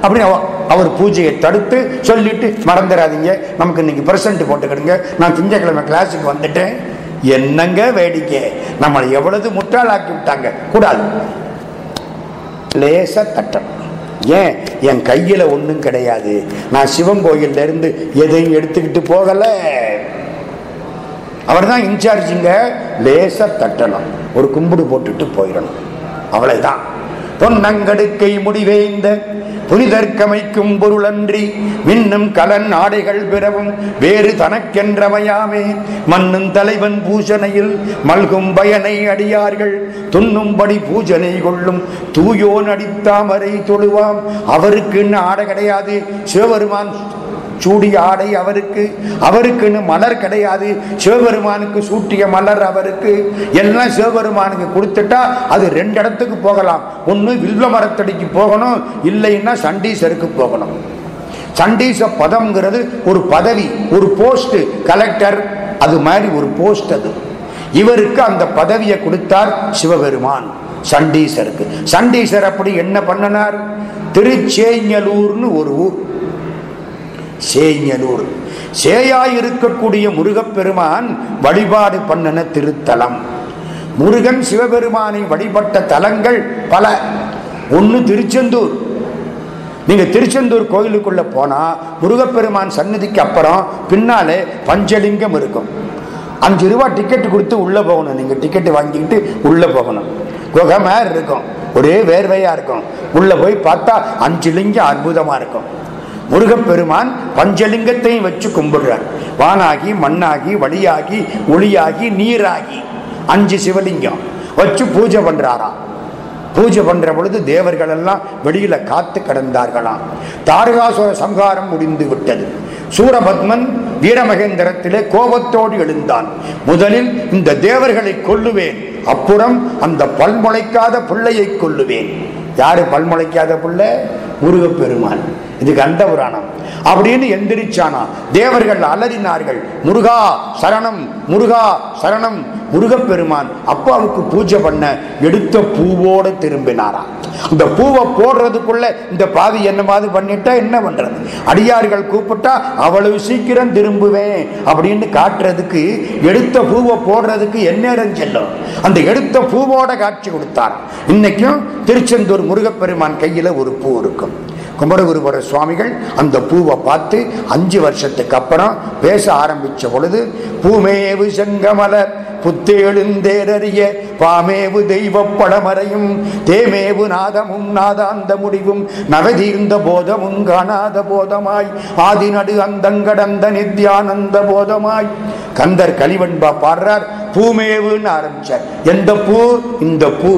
அப்படி அவ- அவர் பூஜையை தடுத்து சொல்லிட்டு மறந்துடாதீங்க நமக்கு இன்னைக்கு பிரசன்ட் போட்டுக்கிடுங்க. நான் திங்கக்கிழமை கிளாஸுக்கு வந்துட்டேன். என்னங்க வேடிக்கை? நம்மளை எவ்வளவு முட்டாளாக்கி விட்டாங்க. கூடாது. லேசா தட்டம். ஏன்? என் கையில ஒன்றும் கிடையாது. நான் சிவன் கோயில்ல இருந்து எதையும் எடுத்துக்கிட்டு போகல. அவர் தான் இன்சார்ஜிங்க லேசா தட்டணும். ஒரு கும்பிடு போட்டுட்டு போயிடணும். அவ்வளவுதான். பொன்னங்கடுக்கை முடிவேந்த புனிதற்கமைக்கும் பொருளன்றி மின்னும் கலன் ஆடைகள் பிறவும் வேறு தனக்கென்றவையாமே. மண்ணும் தலைவன் பூஜனையில் மல்கும் பயனை அடியார்கள். துண்ணும்படி பூஜனை கொள்ளும் தூயோன் அடித்தாமரை தொழுவாம். அவருக்குன்னு ஆடை கிடையாது. சிவபெருமான் சூடிய ஆடை அவருக்கு. அவருக்குன்னு மலர் கிடையாது. சிவபெருமானுக்கு சூட்டிய மலர் அவருக்கு. எல்லாம் சிவபெருமானுக்கு கொடுத்துட்டா அது ரெண்டு இடத்துக்கு போகலாம். ஒன்று வில்வ மரத்தடிக்கு போகணும். இல்லைன்னா சண்டீசருக்கு போகணும். சண்டீச பதம்ங்கிறது ஒரு பதவி ஒரு போஸ்ட் கலெக்டர் அது மாதிரி ஒரு போஸ்ட் அது. இவருக்கு அந்த பதவியை கொடுத்தார் சிவபெருமான் சண்டீசருக்கு. சண்டீசர் அப்படி என்ன பண்ணனார்? திருச்சேங்கலூர்னு ஒரு ஊர். சேயனூர் சேயாய் இருக்கக்கூடிய முருகப்பெருமான் வழிபாடு பண்ணன திருத்தலம். முருகன் சிவபெருமானை வழிபட்ட தலங்கள் பல. ஒன்று திருச்செந்தூர். நீங்க திருச்செந்தூர் கோயிலுக்குள்ள போனா முருகப்பெருமான் சன்னதிக்கு அப்புறம் பின்னாலே பஞ்சலிங்கம் இருக்கும். அஞ்சு ரூபா டிக்கெட் கொடுத்து உள்ள போகணும். நீங்க டிக்கெட் வாங்கிக்கிட்டு உள்ள போகணும். குகை இருக்கும். ஒரே வேர்வையா இருக்கும். உள்ள போய் பார்த்தா அஞ்சு லிங்கம் அற்புதமா இருக்கும். முருகப்பெருமான் பஞ்சலிங்கத்தையும் வச்சு கும்பிடுறார். வானாகி மண்ணாகி வழியாகி ஒளியாகி நீராகி. அஞ்சு சிவலிங்கம் வச்சு பூஜை பண்றாராம். பூஜை பண்ற பொழுது தேவர்கள் எல்லாம் வெளியில காத்து கடந்தார்களாம். தாரகாசுர சம்ஹாரம் முடிந்து விட்டது. சூரபத்மன் வீரமகேந்திரத்திலே கோபத்தோடு எழுந்தான். முதலில் இந்த தேவர்களை கொல்லுவேன். அப்புறம் அந்த பல்முளைக்காத பிள்ளையை கொல்லுவேன். யாரு பல்முளைக்காத பிள்ளை? முருகப்பெருமான். இது கந்த புராணம். அப்படின்னு எந்திரிச்சானா? தேவர்கள் அலறினார்கள். முருகா சரணம் முருகா சரணம் முருகப்பெருமான். அப்பாவுக்கு பூஜை பண்ண எடுத்த பூவோட திரும்பினாராம் இந்த பூவை போடுறதுக்குள்ள இந்த பாவி என்னமாவது பண்ணிட்டா என்ன பண்றது? அடியார்கள் கூப்பிட்டா அவ்வளவு சீக்கிரம் திரும்புவேன் அப்படின்னு காட்டுறதுக்கு எடுத்த பூவை போடுறதுக்கு எந்நேரம் செல்லும். அந்த எடுத்த பூவோட காட்சி கொடுத்தார் இன்னைக்கும் திருச்செந்தூர் முருகப்பெருமான் கையில ஒரு பூ இருக்கும். குமரகுருபர சுவாமிகள் அந்த பூவை பார்த்து அஞ்சு வருஷத்துக்கு அப்புறம் பேச ஆரம்பிச்ச பொழுது பூமேவு செங்கமலர் புத்தேழுந்தேரறிய பாமேவு தெய்வ படமறையும் தேமேவு நாதமும் நாதாந்த முடிவும் நவதீர்ந்த போதமும் காணாத போதமாய் ஆதி நடு அந்தங்கடந்த நித்யானந்த போதமாய். கந்தர் கலிவன்பா பாடுறார் பூமேவுன்னு ஆரம்பிச்சார். எந்த பூ? இந்த பூ.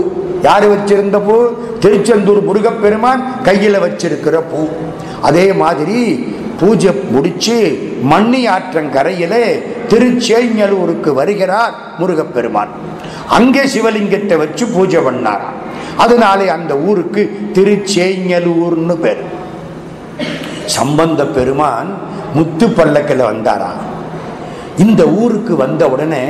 யாரு வச்சிருந்த பூ? திருச்செந்தூர் முருகப்பெருமான் கையில வச்சிருக்கிற பூ. அதே மாதிரி பூஜை முடிச்சு மண்ணி ஆற்றங்கரையிலே திருச்சேஞ்சலூருக்கு வருகிறார் முருகப்பெருமான். அங்கே சிவலிங்கத்தை வச்சு பூஜை பண்ணாராம். அதனாலே அந்த ஊருக்கு திருச்சேஞ்சலூர்னு பேர். சம்பந்த பெருமான் முத்து பல்லக்கில் வந்தாராம். இந்த ஊருக்கு வந்த உடனே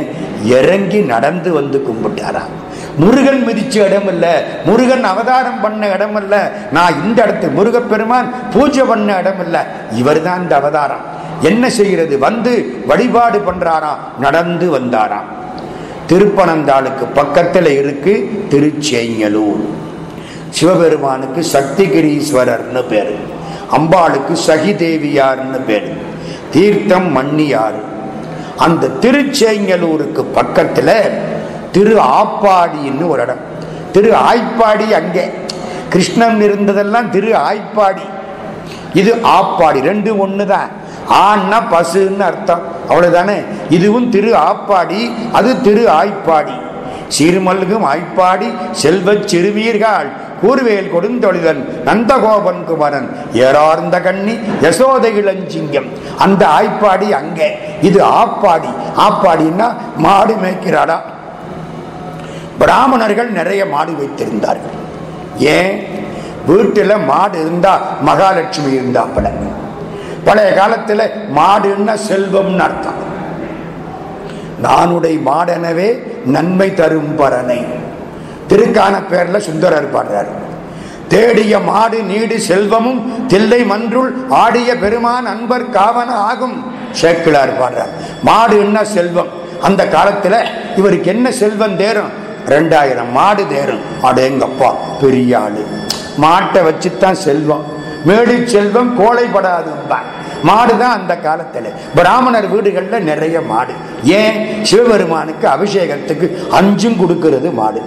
இறங்கி நடந்து வந்து கும்பிட்டாராம். முருகன் மிதிச்ச இடம் இல்லை முருகன் அவதாரம் பண்ண இடம் இல்லை நான் இந்த இடத்து முருகப்பெருமான் பூஜை பண்ண இடம் இல்லை இவர் தான் இந்த அவதாரம். என்ன செய்கிறது? வந்து வழிபாடு பண்றாராம். நடந்து வந்தாராம். திருப்பனந்தாளுக்கு பக்கத்தில் இருக்கு திருச்செங்கலூர். சிவபெருமானுக்கு சக்திகிரீஸ்வரர்னு பேர். அம்பாளுக்கு சகிதேவியார்னு பேர். தீர்த்தம் மன்னியார். அந்த திருச்செங்கலூருக்கு பக்கத்தில் திரு ஆப்பாடின்னு ஒரு இடம். திரு ஆய்ப்பாடி அங்கே. கிருஷ்ணன் இருந்ததெல்லாம் திரு ஆய்ப்பாடி. இது ஆப்பாடி ரெண்டு ஒன்று தான் ஆன்னா பசுன்னு அர்த்தம். அவ்வளோதானே இதுவும் திரு ஆப்பாடி அது திரு ஆய்ப்பாடி. சீர்மல்கும் ஆய்ப்பாடி செல்வச் சிறுவீர்கள். கூர்வேல் கொடுந்தொழிலன் நந்தகோபன் குமரன் ஏறார்ந்த கண்ணி யசோதை இளஞ்சிங்கம். அந்த ஆய்ப்பாடி அங்கே. இது ஆப்பாடி. ஆப்பாடின்னா மாடு மேய்க்கிறாடா பிராமணர்கள் நிறைய மாடு வைத்திருந்தார்கள். ஏன்? வீட்டில் மாடு இருந்தா மகாலட்சுமி இருந்தாப்பல. பழைய காலத்தில் மாடுன்னா செல்வம்னு அர்த்தம். நானுடைய மாடெனவே நன்மை தரும் பரனை. திருக்கான பேர்ல சுந்தரர் பாடுறார். தேடிய மாடு நீடு செல்வமும் தில்லை மன்றுள் ஆடிய பெருமான் அன்பர் காவன ஆகும். சேக்கிழார் பாடுறார். மாடு என்ன செல்வம். அந்த காலத்தில் இவருக்கு என்ன செல்வம் தேரும்? ரெண்டாயிரம் மாடு தேரும். அடேங்கப்பா பெரிய ஆளு. மாட்டை வச்சுத்தான் செல்வம். மேடு செல்வம் கோழைப்படாதும்பான் மாடுதான் அந்த காலத்துல. பிராமணர் வீடுகள்ல நிறைய மாடு. ஏன்? சிவபெருமானுக்கு அபிஷேகத்துக்கு அஞ்சும் கொடுக்கிறது மாடு.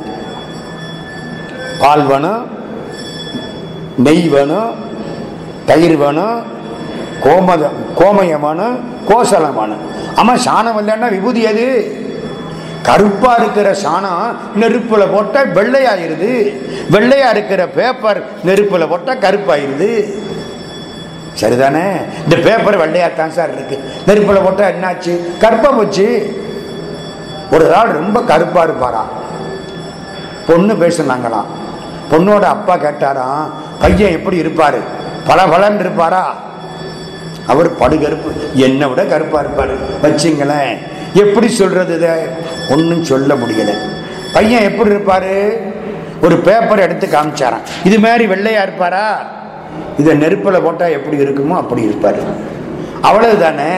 பால் வேணும் நெய் வேணும் தயிர் வேணும் கோமத கோமயம் வேணும் கோசலம் வேணும். ஆமா சாணம் இல்லைன்னா விபூதி அது கருப்பா இருக்கிற சாணம் நெருப்புல போட்டா வெள்ளையாயிருது. வெள்ளையா இருக்கிற பேப்பர் நெருப்புல போட்டா கருப்பாயிருது. சரிதானே? இந்த பேப்பர் வெள்ளையாத்தான் சார் இருக்கு. நெருப்புல போட்டா என்னாச்சு? கருப்பா போச்சு. ஒரு நாள் ரொம்ப கருப்பா இருப்பாராம் பொண்ணு பேசினாங்களாம். பொண்ணோட அப்பா கேட்டாராம் பையன் எப்படி இருப்பாரு? பல பலன் இருப்பாரா? அவர் படுகருப்பு என்னை விட கருப்பா இருப்பாரு. வச்சுங்களேன். எப்படி சொல்றது இதை? ஒன்றும் சொல்ல முடியலை. பையன் எப்படி இருப்பார்? ஒரு பேப்பர் எடுத்து காமிச்சாரான் இது மாதிரி வெள்ளையாக இருப்பாரா? இதை நெருப்பில் போட்டால் எப்படி இருக்குமோ அப்படி இருப்பார். அவ்வளவு தானே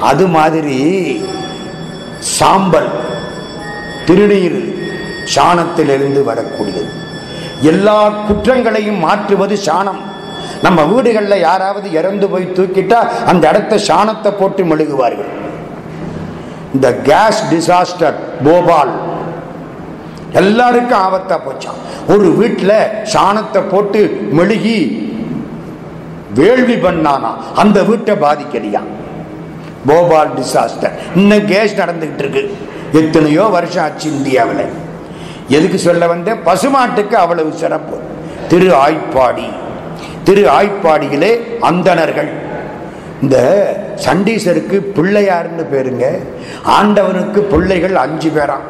அது மாதிரி சாம்பல் திருநீர் சாணத்திலிருந்து வரக்கூடியது. எல்லா குற்றங்களையும் மாற்றுவது சாணம். நம்ம வீடுகளில் யாராவது இறந்து போய் தூக்கிட்டா அந்த இடத்த சாணத்தை போட்டு மெழுகுவார்கள். இந்த கேஸ் டிசாஸ்டர் போபால் எல்லாருக்கும் ஆபத்தா போச்சான் ஒரு வீட்டில் சாணத்தை போட்டு மெழுகி வேள்வி பண்ணானா? அந்த வீட்டை பாதிக்கலையா? போபால் டிசாஸ்டர் இன்னும் கேஸ் நடந்துகிட்டு இருக்கு. எத்தனையோ வருஷம் ஆச்சு இந்தியாவில். எதுக்கு சொல்ல வந்த? பசுமாட்டுக்கு அவ்வளவு சிறப்பு. திரு ஆய்ப்பாடி. திரு ஆய்ப்பாடியிலே அந்தணர்கள். இந்த சண்டீசருக்கு பிள்ளையார்னு பேருங்க. ஆண்டவனுக்கு பிள்ளைகள் அஞ்சு பேராம்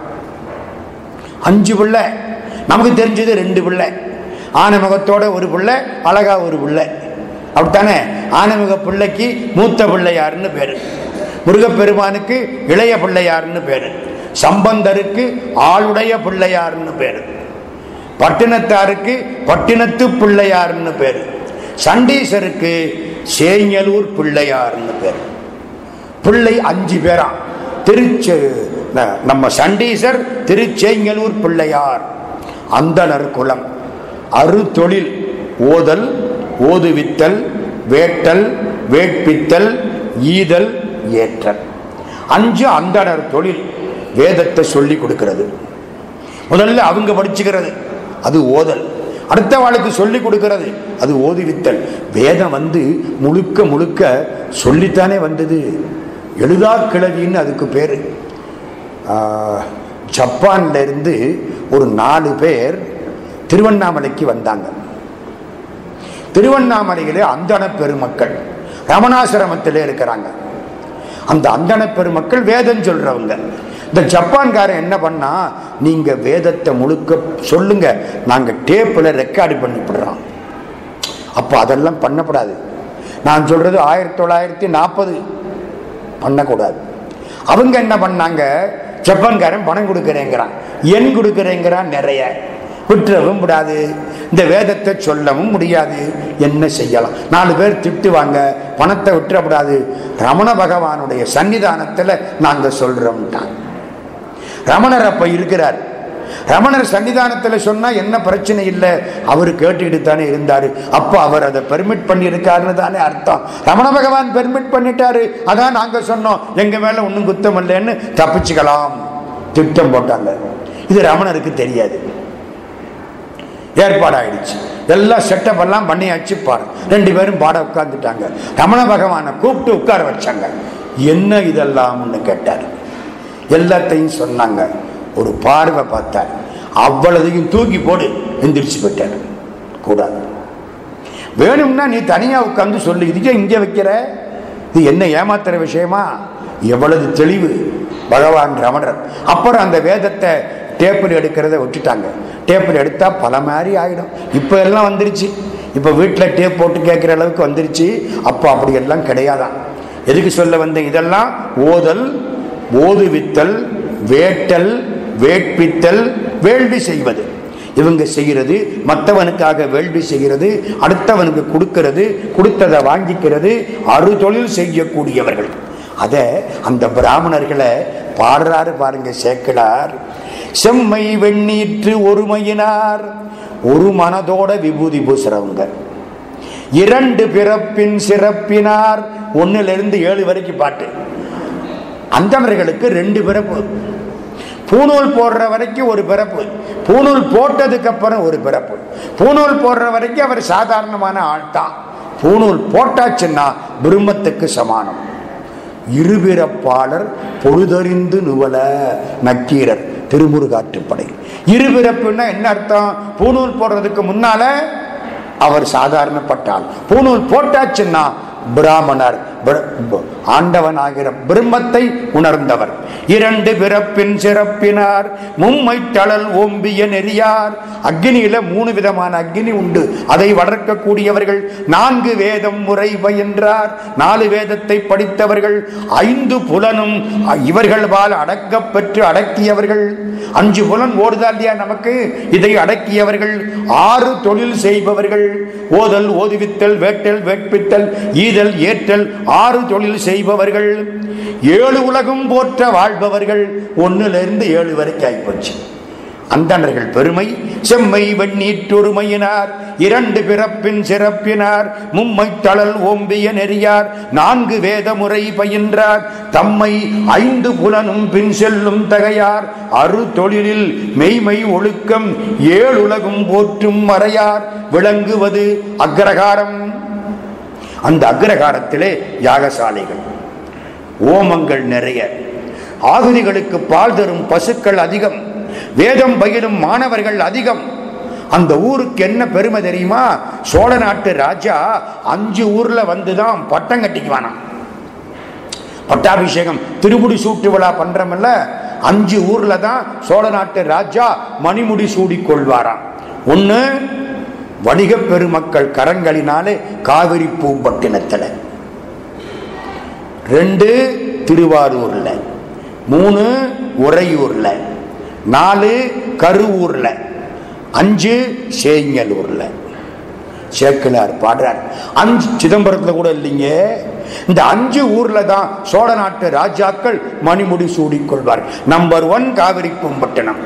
அஞ்சு பிள்ளை. நமக்கு தெரிஞ்சது ரெண்டு பிள்ளை. ஆனமுகத்தோட ஒரு பிள்ளை அழகா ஒரு பிள்ளை. அப்படித்தானே? ஆனமுக பிள்ளைக்கு மூத்த பிள்ளையார்னு பேரு. முருகப்பெருமானுக்கு இளைய பிள்ளையார்னு பேரு. சம்பந்தருக்கு ஆளுடைய பிள்ளையார்னு பேரு. பட்டினத்தாருக்கு பட்டினத்து பிள்ளையார்னு பேரு. சண்டீசருக்கு சேங்கலூர் பிள்ளையார்னு பேர். பிள்ளை அஞ்சு பேரா. திருச்செ நம்ம சண்டீசர் திருச்செங்கலூர் பிள்ளையார். அந்தனர் குலம். அறுதொழில் ஓதல் ஓதுவித்தல் வேட்டல் வேட்பித்தல் ஈதல் ஏற்றல். அஞ்சு அந்தனர் தொழில் வேதத்தை சொல்லி கொடுக்கிறது. முதல்ல அவங்க படிச்சுக்கிறது. அது ஓதல். அடுத்த வாழ்க்கை சொல்லி கொடுக்கிறது. அது ஓதுவித்தல். வேதம் வந்து முழுக்க முழுக்க சொல்லித்தானே வந்தது. எழுதா கிழவின்னு அதுக்கு பேர். ஜப்பான்ல இருந்து ஒரு நாலு பேர் திருவண்ணாமலைக்கு வந்தாங்க. திருவண்ணாமலையிலே அந்தன பெருமக்கள் ரமணாசிரமத்திலே இருக்கிறாங்க. அந்த அந்தன பெருமக்கள் வேதம் சொல்றவங்க. இந்த ஜப்பான்காரன் என்ன பண்ணா நீங்க வேதத்தை முழுக்க சொல்லுங்க நாங்க டேப்பில் ரெக்கார்டு பண்ணிவிடுறோம் அப்போ அதெல்லாம் பண்ணப்படாது நான் சொல்றது ஆயிரத்தி தொள்ளாயிரத்தி நாற்பது. பண்ணக்கூடாது. அவங்க என்ன பண்ணாங்க ஜப்பான்காரன் பணம் கொடுக்குறேங்கிறான். எண் கொடுக்குறேங்கிறான் நிறைய. விட்டுறவும் விடாது. இந்த வேதத்தை சொல்லவும் முடியாது. என்ன செய்யலாம்? நாலு பேர் திட்டுவாங்க. பணத்தை விட்டுறக்கூடாது. ரமண பகவானுடைய சன்னிதானத்தில் நாங்கள் சொல்கிறோம்ட்டான் ரமணர் அப்ப இருக்கிறார். ரமணர் சன்னிதானத்தில் சொன்னா என்ன பிரச்சனை இல்லை? அவர் கேட்டுக்கிட்டு தானே இருந்தாரு. அப்ப அவர் அதை பெர்மிட் பண்ணி இருக்காருன்னு தானே அர்த்தம். ரமண பகவான் பெர்மிட் பண்ணிட்டாரு. அதான் நாங்க சொன்னோம். எங்க மேல ஒன்றும் குத்தம் இல்லைன்னு தப்பிச்சுக்கலாம். திட்டம் போட்டாங்க. இது ரமணருக்கு தெரியாது. ஏற்பாடாயிடுச்சு. எல்லாம் செட்டப் எல்லாம் பண்ணியாச்சு பாரு. ரெண்டு பேரும் பாட உட்கார்ந்துட்டாங்க. ரமண பகவானை கூப்பிட்டு உட்கார வச்சாங்க. என்ன இதெல்லாம்னு கேட்டார். எல்லாத்தையும் சொன்னாங்க. ஒரு பார்வை பார்த்தார். அவ்வளதையும் தூக்கி போடு எந்திரிச்சு போயிட்டார். கூடாது. வேணும்னா நீ தனியா உட்கார்ந்து சொல்லு. இதுக்கே இங்கே வைக்கிற? இது என்ன ஏமாத்துற விஷயமா? எவ்வளவு தெளிவு. பகவான் ரமணர். அப்புறம் அந்த வேதத்தை டேப்பில் எடுக்கிறத விட்டுட்டாங்க. டேப்பில் எடுத்தா பல மாதிரி ஆயிடும். இப்போ எல்லாம் வந்துருச்சு. இப்போ வீட்டில் டேப் போட்டு கேட்குற அளவுக்கு வந்துருச்சு. அப்போ அப்படி எல்லாம் கிடையாதான். எதுக்கு சொல்ல வந்தேன்? இதெல்லாம் ஓதல் ஓதுவித்தல் வேட்டல் வேட்பித்தல் வேள்வி செய்வது. இவங்க செய்கிறது மற்றவனுக்காக வேள்வி செய்கிறது அடுத்தவனுக்கு கொடுக்கிறது கொடுத்ததை வாங்கிக்கிறது அறு தொழில் செய்யக்கூடியவர்கள். அதை அந்த பிராமணர்களை பாடுறாரு பாருங்க சேக்கிடார் செம்மை வெண்ணீற்று ஒருமையினார். ஒரு மனதோட விபூதி பூசுறவங்க. இரண்டு பிறப்பின் சிறப்பினார். ஒன்னுல இருந்து ஏழு வரைக்கும் பாட்டு. அந்தவர்களுக்கு ரெண்டு பிறப்பு. பூநூல் போடுற வரைக்கும் ஒரு பிறப்பு. பூநூல் போட்டதுக்கு அப்புறம் ஒரு பிறப்பு. பூநூல் போடுற வரைக்கும் அவர் சாதாரணமான ஆள் தான். பூநூல் போட்டாச்சுன்னா பிரம்மத்துக்கு சமானம். இருபிறப்பாளர் பொழுதறிந்து நுவல நக்கீரர் திருமுருகாற்றுப்படை இருபிறப்புன்னா என்ன அர்த்தம்? பூநூல் போடுறதுக்கு முன்னால அவர் சாதாரணப்பட்டால். பூநூல் போட்டாச்சுன்னா பிராமணர் ஆண்டவன் ஆகிற பிரம்மத்தை உணர்ந்தவர். இரண்டு பிறப்பின் சிறப்பினார். மும்மை தளல் ஓம்பிய நெறியார். அக்னியில மூணு விதமான அக்னி உண்டு. அதை வளர்க்கக்கூடியவர்கள் நான்கு வேதம் முறை பயின்றார். நாலு வேதத்தை படித்தவர்கள் ஐந்து புலனும் இவர்கள் வாழ் அடக்கப் பெற்று அடக்கியவர்கள். அஞ்சு புலன் ஓடுதா இல்லையா நமக்கு? இதை அடக்கியவர்கள் ஆறு தொழில் செய்பவர்கள். ஓதல் ஓதுவித்தல் வேட்டல் வேட்பித்தல் ஈதல் ஏற்றல் ஆறு தொழில் செய்பவர்கள் ஏழு உலகம் போற்ற வாழ்பவர்கள் ஒன்னுலேருந்து ஏழு வரைக்கும் ஆயிப்போச்சு. அந்தணர்கள் பெருமை செம்மை வெண்ணீற்றொருமையினார் இரண்டு பிறப்பின் சிறப்பினார் மும்மை தளல் ஓம்பிய நெறியார் நான்கு வேத முறை பயின்றார் தம்மை ஐந்து புலனும் பின் செல்லும் தகையார் அரு தொழிலில் மெய்மை ஒழுக்கம் ஏழுலகும் போற்றும் மறையார் விளங்குவது அக்ரகாரம். அந்த அக்ரகாரத்திலே யாகசாலைகள். ஓமங்கள் நிறைய. ஆகுதிகளுக்கு பால் தரும் பசுக்கள் அதிகம். வேதம் பயிலும் மாணவர்கள் அதிகம். அந்த ஊருக்கு என்ன பெருமை தெரியுமா? சோழ நாட்டு ராஜா அஞ்சு ஊர்ல வந்துதான் பட்டம் கட்டிக்குவானாம். பட்டாபிஷேகம் திருமுடி சூட்டு விழா பண்றமில்ல அஞ்சு ஊர்ல தான் சோழ நாட்டு ராஜா மணிமுடி சூடி கொள்வாராம். ஒண்ணு வணிக பெருமக்கள் கரங்களினாலே காவிரி பூம்பட்டினத்தில். ரெண்டு திருவாரூர்ல. மூணு உறையூர்ல. நாலு கருவூர்ல. அஞ்சு சேங்கலூர்ல. சேக்கிலார் பாடுறார். அஞ்சு சிதம்பரத்தில் கூட இல்லைங்க. இந்த அஞ்சு ஊர்ல தான் சோழ நாட்டு ராஜாக்கள் மணிமுடி சூடிக்கொள்வார். Number one Kaveri Poompattinam.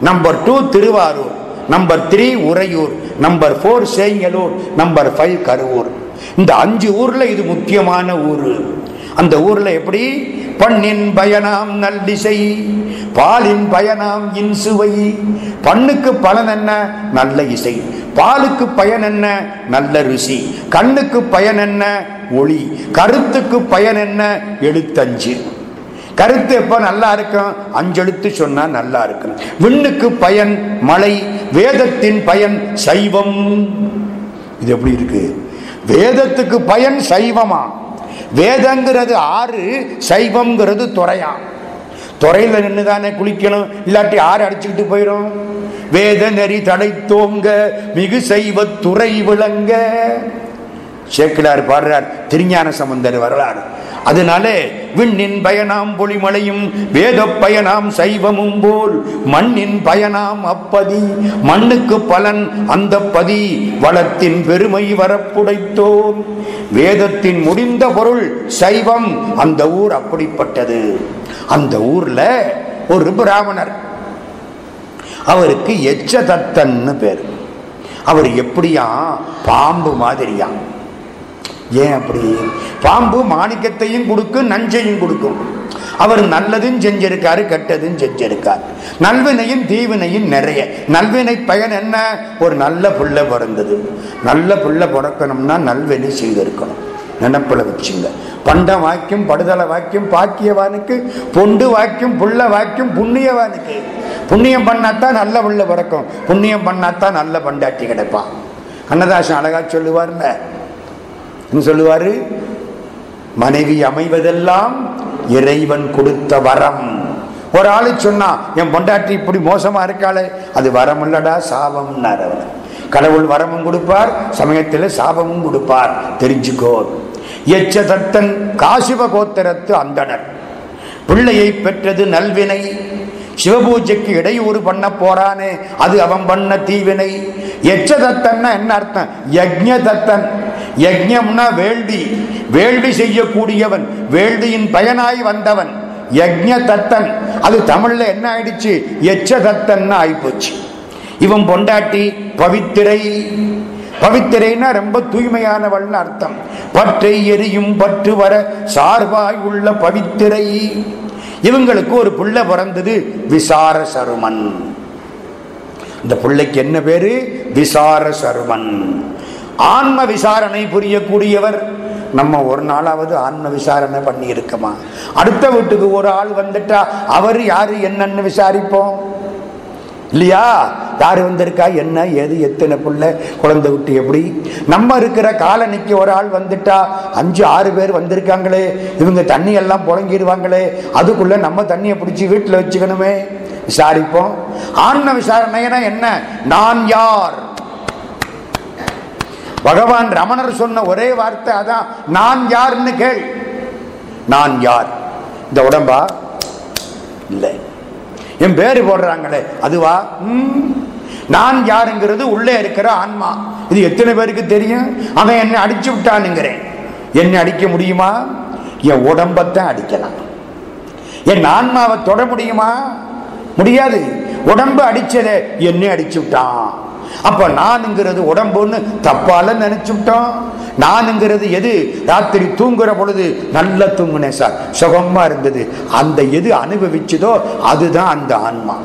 Number two Thiruvarur. Number three Uraiyur. Number four Sengalur number five Karuvur. இந்த அஞ்சு ஊரில் இது முக்கியமான ஊர். அந்த ஊரில் எப்படி? பண்ணின் பயனாம் நல்லிசை பாலின் பயனாம் இன்சுவை பண்ணுக்கு பலன் என்ன? நல்ல இசை. பாலுக்கு பயன் என்ன? நல்ல ருசி. கண்ணுக்கு பயன் என்ன? ஒளி. கருத்துக்கு பயன் என்ன? எழுத்தஞ்சு. கருத்து எப்போ நல்லா இருக்கும்? அஞ்செழுத்து சொன்னா நல்லா இருக்கும். விண்ணுக்கு பயன் மலை வேதத்தின் பயன் சைவம். இது எப்படி இருக்கு? வேதத்துக்கு பயன் சைவமா? வேதங்கிறது ஆறு சைவம்ங்கிறது துறையா? துறையில நின்று தானே குளிக்கணும். இல்லாட்டி ஆறு அடிச்சுக்கிட்டு போயிடும் வேத நெறி தடை தோங்க மிகு செய்வ துறை விளங்க. சேக்கிலார் பாடுறார் திருஞான சம்பந்தர் வரலாறு. அதனால விண்ணின் பயனாம் பொலிமலையும் வேத பயனாம் சைவமும் போல் மண்ணின் பயனாம் அப்பதி. மண்ணுக்கு பலன் அந்த பதி. வளத்தின் பெருமை வரப்புடைத்தோன் வேதத்தின் முடிந்த பொருள் சைவம். அந்த ஊர் அப்படிப்பட்டது. அந்த ஊர்ல ஒரு பிராமணர். அவருக்கு எச்ச தத்தன்னு பேர். அவர் எப்படியா? பாம்பு மாதிரியான் ஏன் அப்படி? பாம்பு மாணிக்கத்தையும் கொடுக்கும் நஞ்சையும் கொடுக்கும். அவர் நல்லதும் செஞ்சிருக்காரு கெட்டதும் செஞ்சிருக்கார். நல்வினையும் தீவினையும் நிறைய. நல்வினை பயன் என்ன? ஒரு நல்ல புள்ள பிறந்தது. நல்ல புள்ள பிறக்கணும்னா நல்வினை செய்திருக்கணும். நினப்பில் வச்சுங்க. பண்ட வாக்கியம் படுதலை வாக்கியம் பாக்கியவானுக்கு பொண்டு வாக்கியம் புள்ள வாக்கியம் புண்ணியவானுக்கு. புண்ணியம் பண்ணாதான் நல்ல புள்ள பிறக்கும். புண்ணியம் பண்ணாதான் நல்ல பண்டாட்டி கிடைப்பான். கண்ணதாசன் அழகா சொல்லுவார்ல சொல்லுவாரு? மனைவி அமைவதெல்லாம் இறைவன் கொடுத்த வரம். ஒரு ஆளு சொன்னா என் பொண்டாட்டி இப்படி மோசமா இருக்காளே. அது வரம் இல்லடா சாபம்னார் அவர். கடவுள் வரமும் கொடுப்பார் சமயத்தில் சாபமும் கொடுப்பார். தெரிஞ்சுக்கோ. எச்ச தத்தன் காசிவ கோத்திரத்து அந்தனர். பிள்ளையை பெற்றது நல்வினை. சிவபூஜைக்கு இடையூறு பண்ண போறானே அது அவன் பண்ண தீவினை. எச்ச என்ன அர்த்தம்? யஜ்ய தத்தன் யஜ்ஞம்னா வேள்வி. வேள்வி செய்யக்கூடியவன் வேள்வியின் பயனாய் வந்தவன் யஜ்ஞ தத்தன் அது தமிழ்ல என்ன ஆயிடுச்சு? எச்ச தத்தன் ஆயிப்போச்சு. இவன் பொண்டாட்டி பவித்திரை. பவித்திரைனா ரொம்ப தூய்மையானவள்னு அர்த்தம். பற்றை எரியும் பற்று வர சார்பாய் உள்ள பவித்திரை. இவங்களுக்கு ஒரு புள்ள பிறந்தது விசார சருமன் இந்த பிள்ளைக்கு என்ன பேரு? விசார சர்வன். ஆன்ம விசாரணை புரியக்கூடியவர். நம்ம ஒரு நாளாவது ஆன்ம விசாரணை பண்ணி இருக்கமா அடுத்த வீட்டுக்கு ஒரு ஆள் வந்துட்டா அவர் யாரு என்னன்னு விசாரிப்போம். இல்லையா? யார் வந்திருக்கா என்ன ஏது எத்தனை பிள்ளை குழந்தை விட்டு எப்படி? நம்ம இருக்கிற காலனிக்கு ஒரு ஆள் வந்துட்டா அஞ்சு ஆறு பேர் வந்திருக்காங்களே. இவங்க தண்ணி எல்லாம் புழங்கிடுவாங்களே. அதுக்குள்ள நம்ம தண்ணியை பிடிச்சி வீட்டில் வச்சுக்கணுமே. விசாரிப்போம். ஆன்ம விசாரணைனா என்ன? நான் யார்? பகவான் ரமணர் சொன்ன ஒரே வார்த்தை அதான். நான் யார்னு கேள். நான் யார்? இந்த உடம்பா? இல்லை. என் பேரு போடுறாங்களே. அதுவா? நான் யாருங்கிறது உள்ளே இருக்கிற ஆன்மா. இது எத்தனை பேருக்கு தெரியும்? அவன் என்னை அடிச்சு விட்டானுங்கிறேன். என்னை அடிக்க முடியுமா? என் உடம்பத்தான் அடிக்கலாம். என் ஆன்மாவை தொட முடியுமா? முடியாது. உடம்பு அடிச்சதே என்னை அடிச்சு விட்டான் அப்ப நானுங்கிறது உடம்புன்னு தப்பால நினைச்சுட்டோம் நானுங்கிறது எது? ராத்திரி தூங்குற பொழுது நல்லா தூங்குனேன் சார். சுகமா இருந்தது. அந்த எது அனுபவிச்சதோ அதுதான் அந்த ஆன்மா.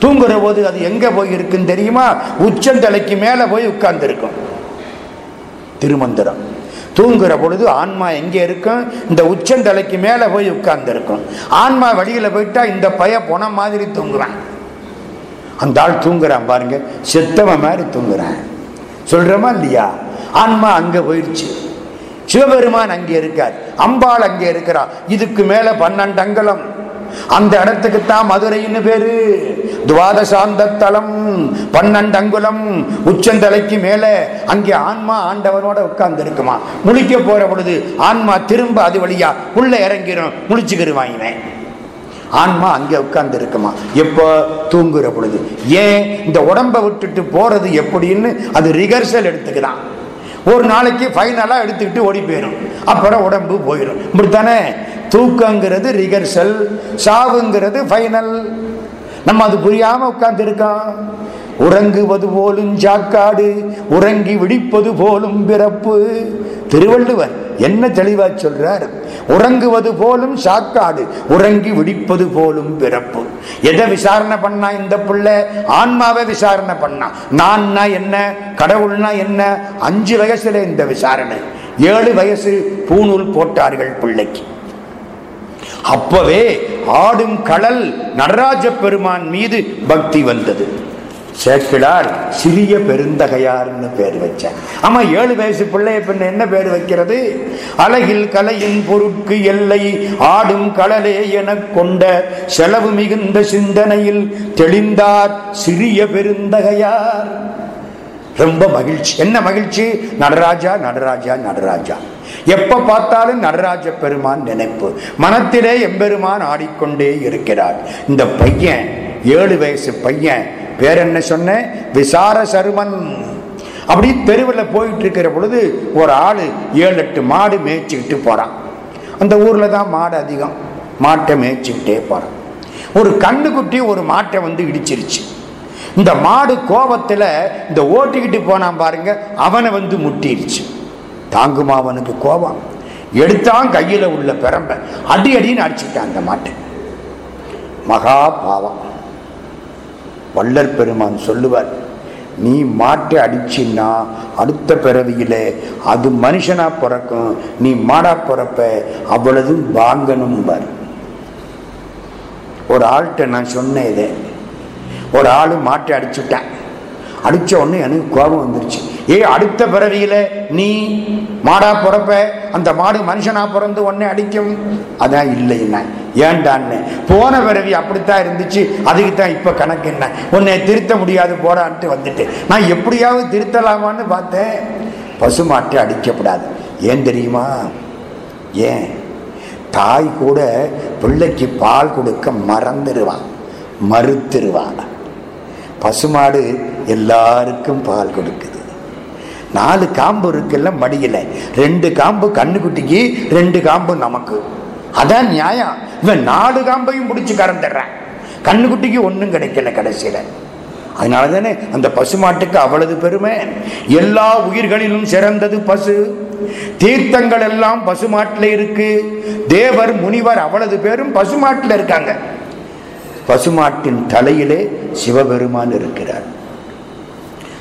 தூங்குற போது அது எங்க போய் இருக்குன்னு தெரியுமா? உச்சந்தலைக்கு மேல போய் உட்கார்ந்து இருக்கும் திருமந்திரம். தூங்குற பொழுது ஆன்மா எங்கே இருக்கும்? இந்த உச்சந்தலைக்கு மேலே போய் உட்கார்ந்து இருக்கும் ஆன்மா வழியில் போயிட்டா இந்த பய பொண மாதிரி தூங்குறான். அந்த ஆள் தூங்குறான் பாருங்க. செத்தவன் மாதிரி தூங்குறான். சொல்கிறோமா இல்லையா? ஆன்மா அங்கே போயிடுச்சு சிவபெருமான் அங்கே இருக்கார். அம்பாள் அங்கே இருக்கிறார் இதுக்கு மேலே பன்னெண்டு அங்கலம். அந்த இடத்துக்கு தான் மதுரைன்னு பேரு. துவாதசாந்த தலம் பன்னெண்டு அங்குலம் உச்சந்தலைக்கு மேல அங்கே ஆன்மா ஆண்டவனோட உட்கார்ந்து இருக்குமா முழிக்க போற பொழுது ஆன்மா திரும்ப அது வழியா உள்ள இறங்கிரும் முழிச்சுக்கிருவான் ஆன்மா அங்கே உட்கார்ந்து இருக்குமா எப்போ? தூங்குற பொழுது. ஏன்? இந்த உடம்பை விட்டுட்டு போறது எப்படின்னு அது ரிகர்சல் எடுத்துக்கிறான் ஒரு நாளைக்கு ஃபைனலாக எடுத்துக்கிட்டு ஓடி போயிடும் அப்புறம் உடம்பு போயிடும் இப்படித்தானே? தூக்கங்கிறது ரிகர்சல் சாவுங்கிறது ஃபைனல் நம்ம அது புரியாமல் உட்கார்ந்துருக்கோம் உறங்குவது போலும் சாக்காடு உறங்கி விழிப்பது போலும் பிறப்பு. திருவள்ளுவர் என்ன தெளிவா சொல்றார்? உறங்குவது போலும் சாக்காடு உறங்கி விடிப்பது போலும் பிறப்பு. எதை விசாரணை பண்ணா இந்த பிள்ளை? ஆன்மாவை விசாரணை பண்ணா. நான்னா என்ன? கடவுள்னா என்ன? அஞ்சு வயசுல இந்த விசாரணை. ஏழு வயசு பூணூல் போட்டார்கள் பிள்ளைக்கு. அப்பவே ஆடும் கடல் நடராஜ பெருமான் மீது பக்தி வந்தது. சேக்கிழார் சிறிய பெருந்தகையார்னு பேர் வச்சேன் ஆமா ஏழு வயசு பிள்ளைய பின்ன என்ன பேர் வைக்கிறது? அழகில் கலையின் பொருட்கு எல்லை ஆடும் கடலே என கொண்ட செலவு மிகுந்த சிந்தனையில் தெளிந்தார் சிறிய பெருந்தகையார். ரொம்ப மகிழ்ச்சி. என்ன மகிழ்ச்சி? நடராஜா நடராஜா நடராஜா. எப்ப பார்த்தாலும் நடராஜ பெருமான் நினைப்பு. மனத்திலே எம்பெருமான் ஆடிக்கொண்டே இருக்கிறார். இந்த பையன் ஏழு வயசு பையன் பேர் என்ன சொன்னேன்? விசார சருமன். அப்படி தெருவில் போயிட்டு இருக்கிற பொழுது ஒரு ஆள் ஏழு எட்டு மாடு மேய்ச்சிக்கிட்டு போகிறான் அந்த ஊரில் தான் மாடு அதிகம். மாட்டை மேய்ச்சிக்கிட்டே போகிறான் ஒரு கண்ணுக்குட்டி ஒரு மாட்டை வந்து இடிச்சிருச்சு. இந்த மாடு கோபத்தில் இந்த ஓட்டிக்கிட்டு போனான் பாருங்க அவனை வந்து முட்டிருச்சு. தாங்குமா அவனுக்கு கோபம்? எடுத்தான் கையில் உள்ள பெரம்ப. அடி அடின்னு அடிச்சுட்டான் அந்த மாட்டை. மகா பாவம். வள்ளல் பெருமான் சொல்லுவார் நீ மாட்டை அடிச்சின்னா அடுத்த பிறவியில் அது மனுஷனா பிறக்கும் நீ மாடா பிறப்ப அவ்வளவு வாங்கணும் பார் ஒரு ஆள்கிட்ட நான் சொன்னேன் இதை. ஒரு ஆள் மாட்டை அடிச்சுட்டேன். அடித்த உடனே எனக்கு கோபம் வந்துருச்சு. ஏ அடுத்த பிறவியில நீ மாடா பிறப்ப அந்த மாடு மனுஷனா பிறந்து உன்னை அடிக்கும்? அதான் இல்லைன்னா. ஏண்டான்னு. போன பிறவி அப்படித்தான் இருந்துச்சு அதுக்கு தான் இப்ப கணக்கு என்ன? உன்னை திருத்த முடியாது போடான்ட்டு வந்துட்டு நான் எப்படியாவது திருத்தலாமான்னு பார்த்தேன். பசுமாட்டை அடிக்கப்படாது. ஏன் தெரியுமா? ஏன்? தாய் கூட பிள்ளைக்கு பால் கொடுக்க மறந்துடுவான் மறுத்துருவான். பசுமாடு எல்லாருக்கும் பால் கொடுக்குது. நாலு காம்பு இருக்குல்ல மடியில. ரெண்டு காம்பு கண்ணுக்குட்டிக்கு ரெண்டு காம்பு நமக்கு. அதான் நியாயம். இவன் நாலு காம்பையும் பிடிச்சி கறந்துடுறான். கண்ணுக்குட்டிக்கு ஒன்றும் கிடைக்கல கடைசியில். அதனால தானே அந்த பசுமாட்டுக்கு அவ்வளவு பெருமை? எல்லா உயிர்களிலும் சிறந்தது பசு. தீர்த்தங்கள் எல்லாம் பசுமாட்டில் இருக்கு. தேவர் முனிவர் அவ்வளவு பேரும் பசுமாட்டில் இருக்காங்க. பசுமாட்டின் தலையிலே சிவபெருமான் இருக்கிறார்.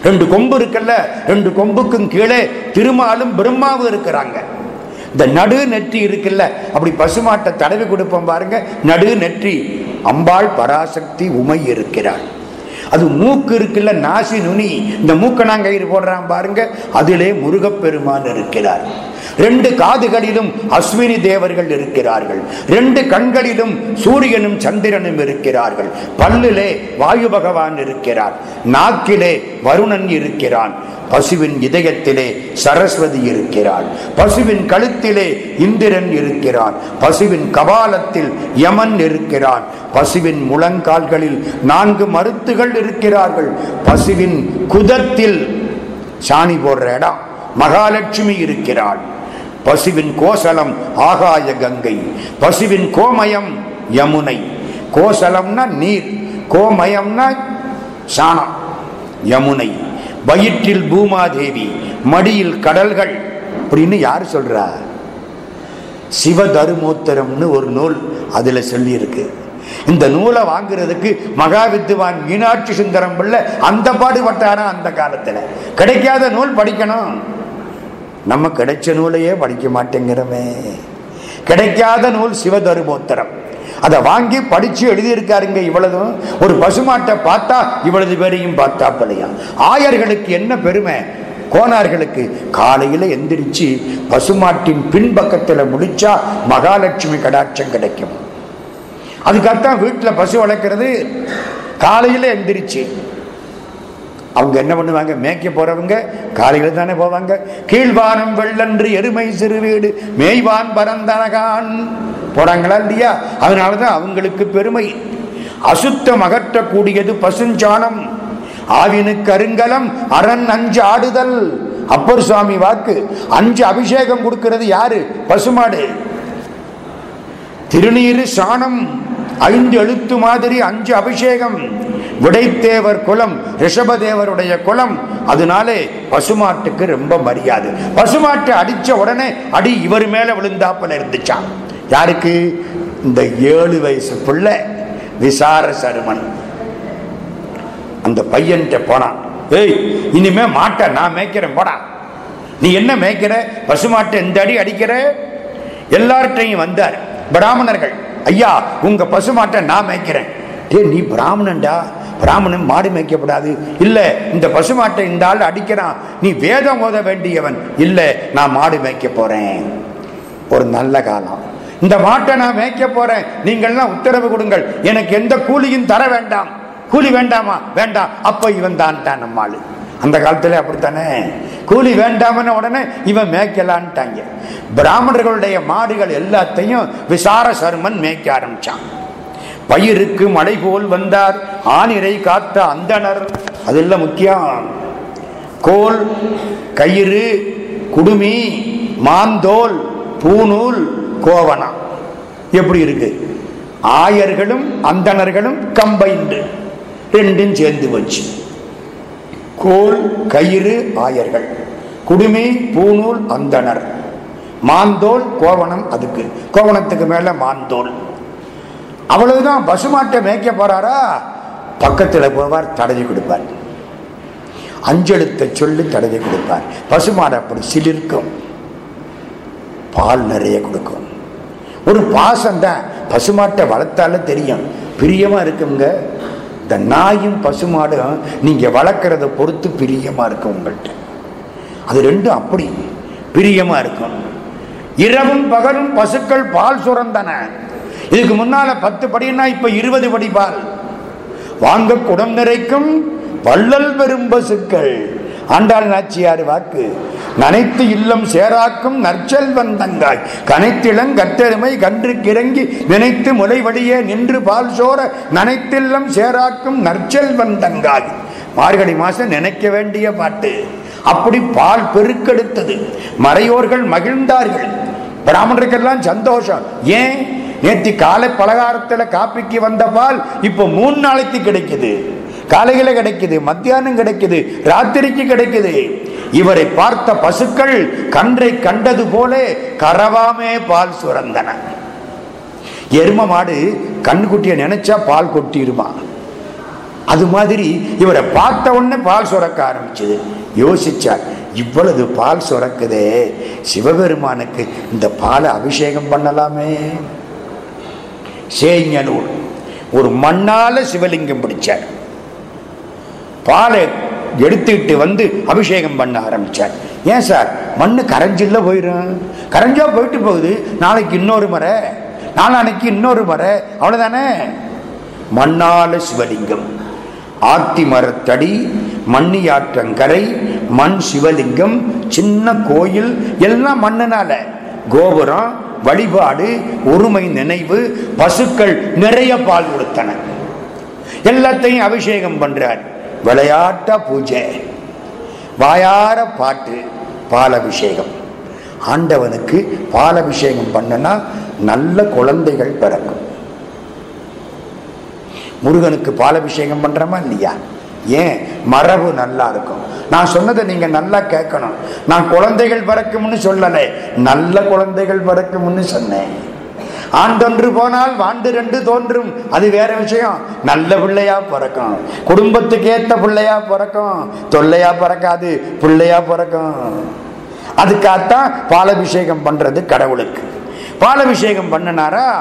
ரெண்டு கொம்பு இருக்குல்ல ரெண்டு கொம்புக்கும் கீழே திருமாலும் பிரம்மாவும் இருக்கிறாங்க. இந்த நடு நெற்றி இருக்குல்ல அப்படி பசுமாட்டை தடவி கொடுப்போம் பாருங்க நடு நெற்றி. அம்பாள் பராசக்தி உமை இருக்கிறாள். அது மூக்கு இருக்குல்ல நாசி நுனி. இந்த மூக்கணாங்கயிறு போடுறான் பாருங்க அதிலே முருகப்பெருமான் இருக்கிறார். ரெண்டு காதுகளிலும் அஸ்வினி தேவர்கள் இருக்கிறார்கள். ரெண்டு கண்களிலும் சூரியனும் சந்திரனும் இருக்கிறார்கள். பல்லிலே வாயு பகவான் இருக்கிறார். நாக்கிலே வருணன் இருக்கிறான். பசுவின் இதயத்திலே சரஸ்வதி இருக்கிறாள். பசுவின் கழுத்திலே இந்திரன் இருக்கிறான். பசுவின் கபாலத்தில் யமன் இருக்கிறான். பசுவின் முழங்கால்களில் நான்கு மருத்துகள் இருக்கிறார்கள். பசுவின் குதத்தில் சாணி போடுற இடம். மகாலட்சுமி இருக்கிறாள். பசுவின் கோசலம் ஆகாய கங்கை. பசுவின் கோமயம் யமுனை. கோசலம்னா நீர். கோமயம்னா சாணம். யமுனை வயிற்றில் பூமாதேவி மடியில் கடல்கள் அப்படின்னு யார் சொல்றா? சிவதருமோத்தரம்னு ஒரு நூல் அதுல சொல்லியிருக்கு. இந்த நூலை வாங்குறதுக்கு மகா வித்துவான் மீனாட்சி சுந்தரம் பிள்ளை அந்த பாடுபட்டாரா அந்த காலத்துல? கிடைக்காத நூல் படிக்கணும். நம்ம கிடைச்ச நூலையே படிக்க மாட்டேங்கிறோமே. கிடைக்காத நூல் சிவதருமோத்தரம். அதை வாங்கி படிச்சு எழுதியிருக்காருங்க இவ்வளவும். ஒரு பசுமாட்டை பார்த்தா இவ்வளவு பேரையும் பார்த்தாப்பலையா? ஆயர்களுக்கு என்ன பெருமை? கோனார்களுக்கு காலையில எந்திரிச்சு பசுமாட்டின் பின்பக்கத்தில் முடிச்சா மகாலட்சுமி கடாட்சம் கிடைக்கும். அதுக்காகத்தான் வீட்டில் பசு வளர்க்கறது. காலையில எந்திரிச்சு அவங்க என்ன பண்ணுவாங்க? மேய்க்க போறவங்க காலையில் தானே போவாங்க. கீழ்வானம் வெள்ளன்று எருமை சிறு வீடு மேய்வான் பரந்தனகான். போறாங்களா இல்லையா? அதனாலதான் அவங்களுக்கு பெருமை. அசுத்தம் அகற்றக்கூடியது பசுஞ்சாணம். ஆவினு கருங்கலம் அரண் அஞ்சு ஆடுதல். அப்பர் சுவாமி வாக்கு அஞ்சு அபிஷேகம் கொடுக்கிறது யாரு? பசுமாடு. திருநீரு சாணம். ஐந்து எழுத்து மாதிரி அஞ்சு அபிஷேகம். விடைத்தேவர் குலம் ரிஷபதேவருடைய குலம். அதனாலே பசுமாட்டுக்கு ரொம்ப மரியாதை. பசுமாட்டை அடிச்ச உடனே அடி இவர் மேல விழுந்தாப்பல இருந்துச்சான் யாருக்கு? இந்த ஏழு வயசு பிள்ளை விசார சருமன். அந்த பையன்கிட்ட போனான். ஏய் இனிமே மாட்டை நான் மேய்க்கிறேன் போடா. நீ என்ன மேய்க்கிற? பசுமாட்டை இந்த அடி அடிக்கிற? எல்லார்ட்டையும் வந்தார். பிராமணர்கள் ஐயா உங்க பசுமாட்டை நான் மேய்க்கிறேன். டே நீ பிராமணன்டா? பிராமணன் மாடு மேய்க்கப்படாது. இல்ல இந்த பசுமாட்டை இந்த ஆள் அடிக்கிறான். நீ வேதம் ஓத வேண்டியவன். இல்ல நான் மாடு மேய்க்க போறேன். ஒரு நல்ல காலம். இந்த மாட்டை நான் மேய்க்க போறேன். நீங்கள்லாம் உத்தரவு கொடுங்கள். எனக்கு எந்த கூலியும் தர வேண்டாம். கூலி வேண்டாமா? வேண்டாம். அப்ப இவன் தான் தான் நம்மாள் அந்த காலத்தில் அப்படித்தானே? கூலி வேண்டாமன்னு உடனே இவன் மேய்க்கலான்ட்டாங்க. பிராமணர்களுடைய மாடுகள் எல்லாத்தையும் விசார சர்மன் மேய்க்க ஆரம்பிச்சான். பயிருக்கு மழை போல் வந்தார். ஆனிரை காத்த அந்தனர் அதெல்லாம் முக்கியம். கோல் கயிறு குடுமி மாந்தோல் பூநூல் கோவணம் எப்படி இருக்கு? ஆயர்களும் அந்தணர்களும் கம்பைண்டு. ரெண்டும் சேர்ந்து வச்சு கோல் கயிறு ஆயர்கள். குடுமி பூநூல் அந்தணர். மாந்தோல் கோவணம் அதுக்கு. கோவணத்துக்கு மேல மாந்தோல். அவ்வளவுதான் பசுமாட்டை மேய்க்க போறாரா? பக்கத்தில் போவார் தடவி கொடுப்பார். அஞ்செழுத்த சொல்லி தடவி கொடுப்பார். பசுமாடு அப்படி சிலிர்க்கும். பால் நிறைய கொடுக்கும். ஒரு பாசம் தான் பசுமாட்டை வளர்த்தாலும் தெரியும். பிரியமா இருக்குங்க இந்த நாயும் பசுமாடும் நீங்க வளர்க்கறத பொறுத்து பிரியமா இருக்கும் உங்கள்கிட்ட அது ரெண்டும் அப்படி பிரியமா இருக்கும் இரவும் பகலும் பசுக்கள் பால் சுரந்தன. இதுக்கு முன்னால பத்து படின்னா இப்ப இருபது படி பால். வாங்க குடம் நிறைக்கும் வள்ளல் பெரும் பசுக்கள். ஆண்டாள் நாச்சியார் வாக்கு நனைத்து இல்லம் சேராக்கும் நற்செல்வன் தங்காய். கனைத்திளங் கட்டெருமை கன்று கிறங்கி நினைத்து முலை வழியே நின்று பால் சோர நனைத்தில்லம் சேராக்கும் நற்செல்வன் தங்காய். மார்கழி மாசம் நினைக்க வேண்டிய பாட்டு. அப்படி பால் பெருக்கெடுத்தது. மறையோர்கள் மகிழ்ந்தார்கள். பிராமணருக்கெல்லாம் சந்தோஷம். ஏன்? நேற்று காலை பலகாரத்தில் காப்பிக்கு வந்த பால் இப்போ மூணு நாளைக்கு கிடைக்குது. காலையில் கிடைக்குது மத்தியானம் கிடைக்குது ராத்திரிக்கு கிடைக்குது. இவரை பார்த்த பசுக்கள் கன்றை கண்டது போல கரவாமே பால் சுரந்தன. எரும மாடு கண்குட்டியை நினைச்சா பால் கொட்டிடுமா? அது மாதிரி இவரை பார்த்த உடனே பால் சுரக்க ஆரம்பிச்சது. யோசிச்சார் இவ்வளவு பால் சுரக்குதே சிவபெருமானுக்கு இந்த பாலை அபிஷேகம் பண்ணலாமே. சேஞ்சனூர் ஒரு மண்ணால சிவலிங்கம் பிடிச்சார். பாலை எடுத்துக்கிட்டு வந்து அபிஷேகம் பண்ண ஆரம்பிச்சார். ஏன் சார்? மண் கரைஞ்சில்ல போயிடும் கரைஞ்சா போயிட்டு போகுது. நாளைக்கு இன்னொரு முறை. நாளானைக்கு இன்னொரு முறை. அவ்வளவுதானே? மண்ணால சிவலிங்கம். ஆத்தி மரத்தடி மண்ணியாற்றங்கரை மண் சிவலிங்கம் சின்ன கோயில் எல்லாம் மண்ணுனால. கோபுரம் வழிபாடு ஒருமை நினைவு பசுக்கள் நிறைய பால் கொடுத்தன. எல்லாத்தையும் அபிஷேகம் பண்றார். விளையாட்ட பூஜை வாயார பாட்டு பாலபிஷேகம். ஆண்டவனுக்கு பாலபிஷேகம் பண்ணனா நல்ல குழந்தைகள் பிறக்கும். முருகனுக்கு பாலபிஷேகம் பண்றோமா இல்லையா? ஏன்? மரபு நல்லா இருக்கும். நான் சொன்னதை நீங்க நல்லா கேட்கணும். நான் குழந்தைகள் பிறக்கும்னு சொல்லலை. நல்ல குழந்தைகள் பிறக்கும்னு சொன்னேன். ஆண்டொன்று போனால் வாண்டு ரெண்டு தோன்றும். அது வேற விஷயம். நல்ல பிள்ளையா பிறக்கும். குடும்பத்துக்கு ஏத்த பிள்ளையா பிறக்கும். தொல்லையா பிறக்காது. பிள்ளையா பிறக்கும். அதுக்காகத்தான் பாலபிஷேகம் பண்றது கடவுளுக்கு. பாலபிஷேகம் பண்ணினாரா?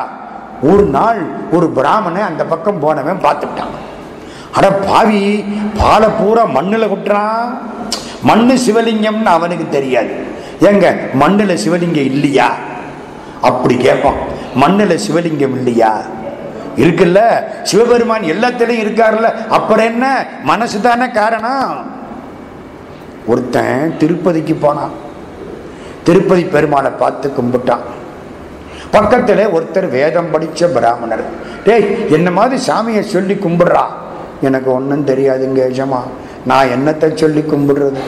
ஒரு நாள் ஒரு பிராமணன் அந்த பக்கம் போனவன் பார்த்துட்டான். அட பாவி பாலை பூரா மண்ணில் குட்டுறான். மண்ணு சிவலிங்கம்னு அவனுக்கு தெரியாது. ஏங்க மண்ணில் சிவலிங்கம் இல்லையா? அப்படி கேட்பான். மண்ணுல சிவலிங்கம் இல்லையா? இருக்குல்ல. சிவபெருமான் எல்லாத்திலையும் இருக்காருல்ல. அப்புறம் என்ன? மனசு தானே காரணம். ஒருத்தன் திருப்பதிக்கு போனான். திருப்பதி பெருமாளை பார்த்து கும்பிட்டான். பக்கத்தில் ஒருத்தர் வேதம் படித்த பிராமணர். டேய் என்ன மாதிரி சாமியை சொல்லி கும்பிட்றா? எனக்கு ஒன்றும் தெரியாதுங்க ஏஜமா நான் என்னத்தை சொல்லி கும்பிடுறது?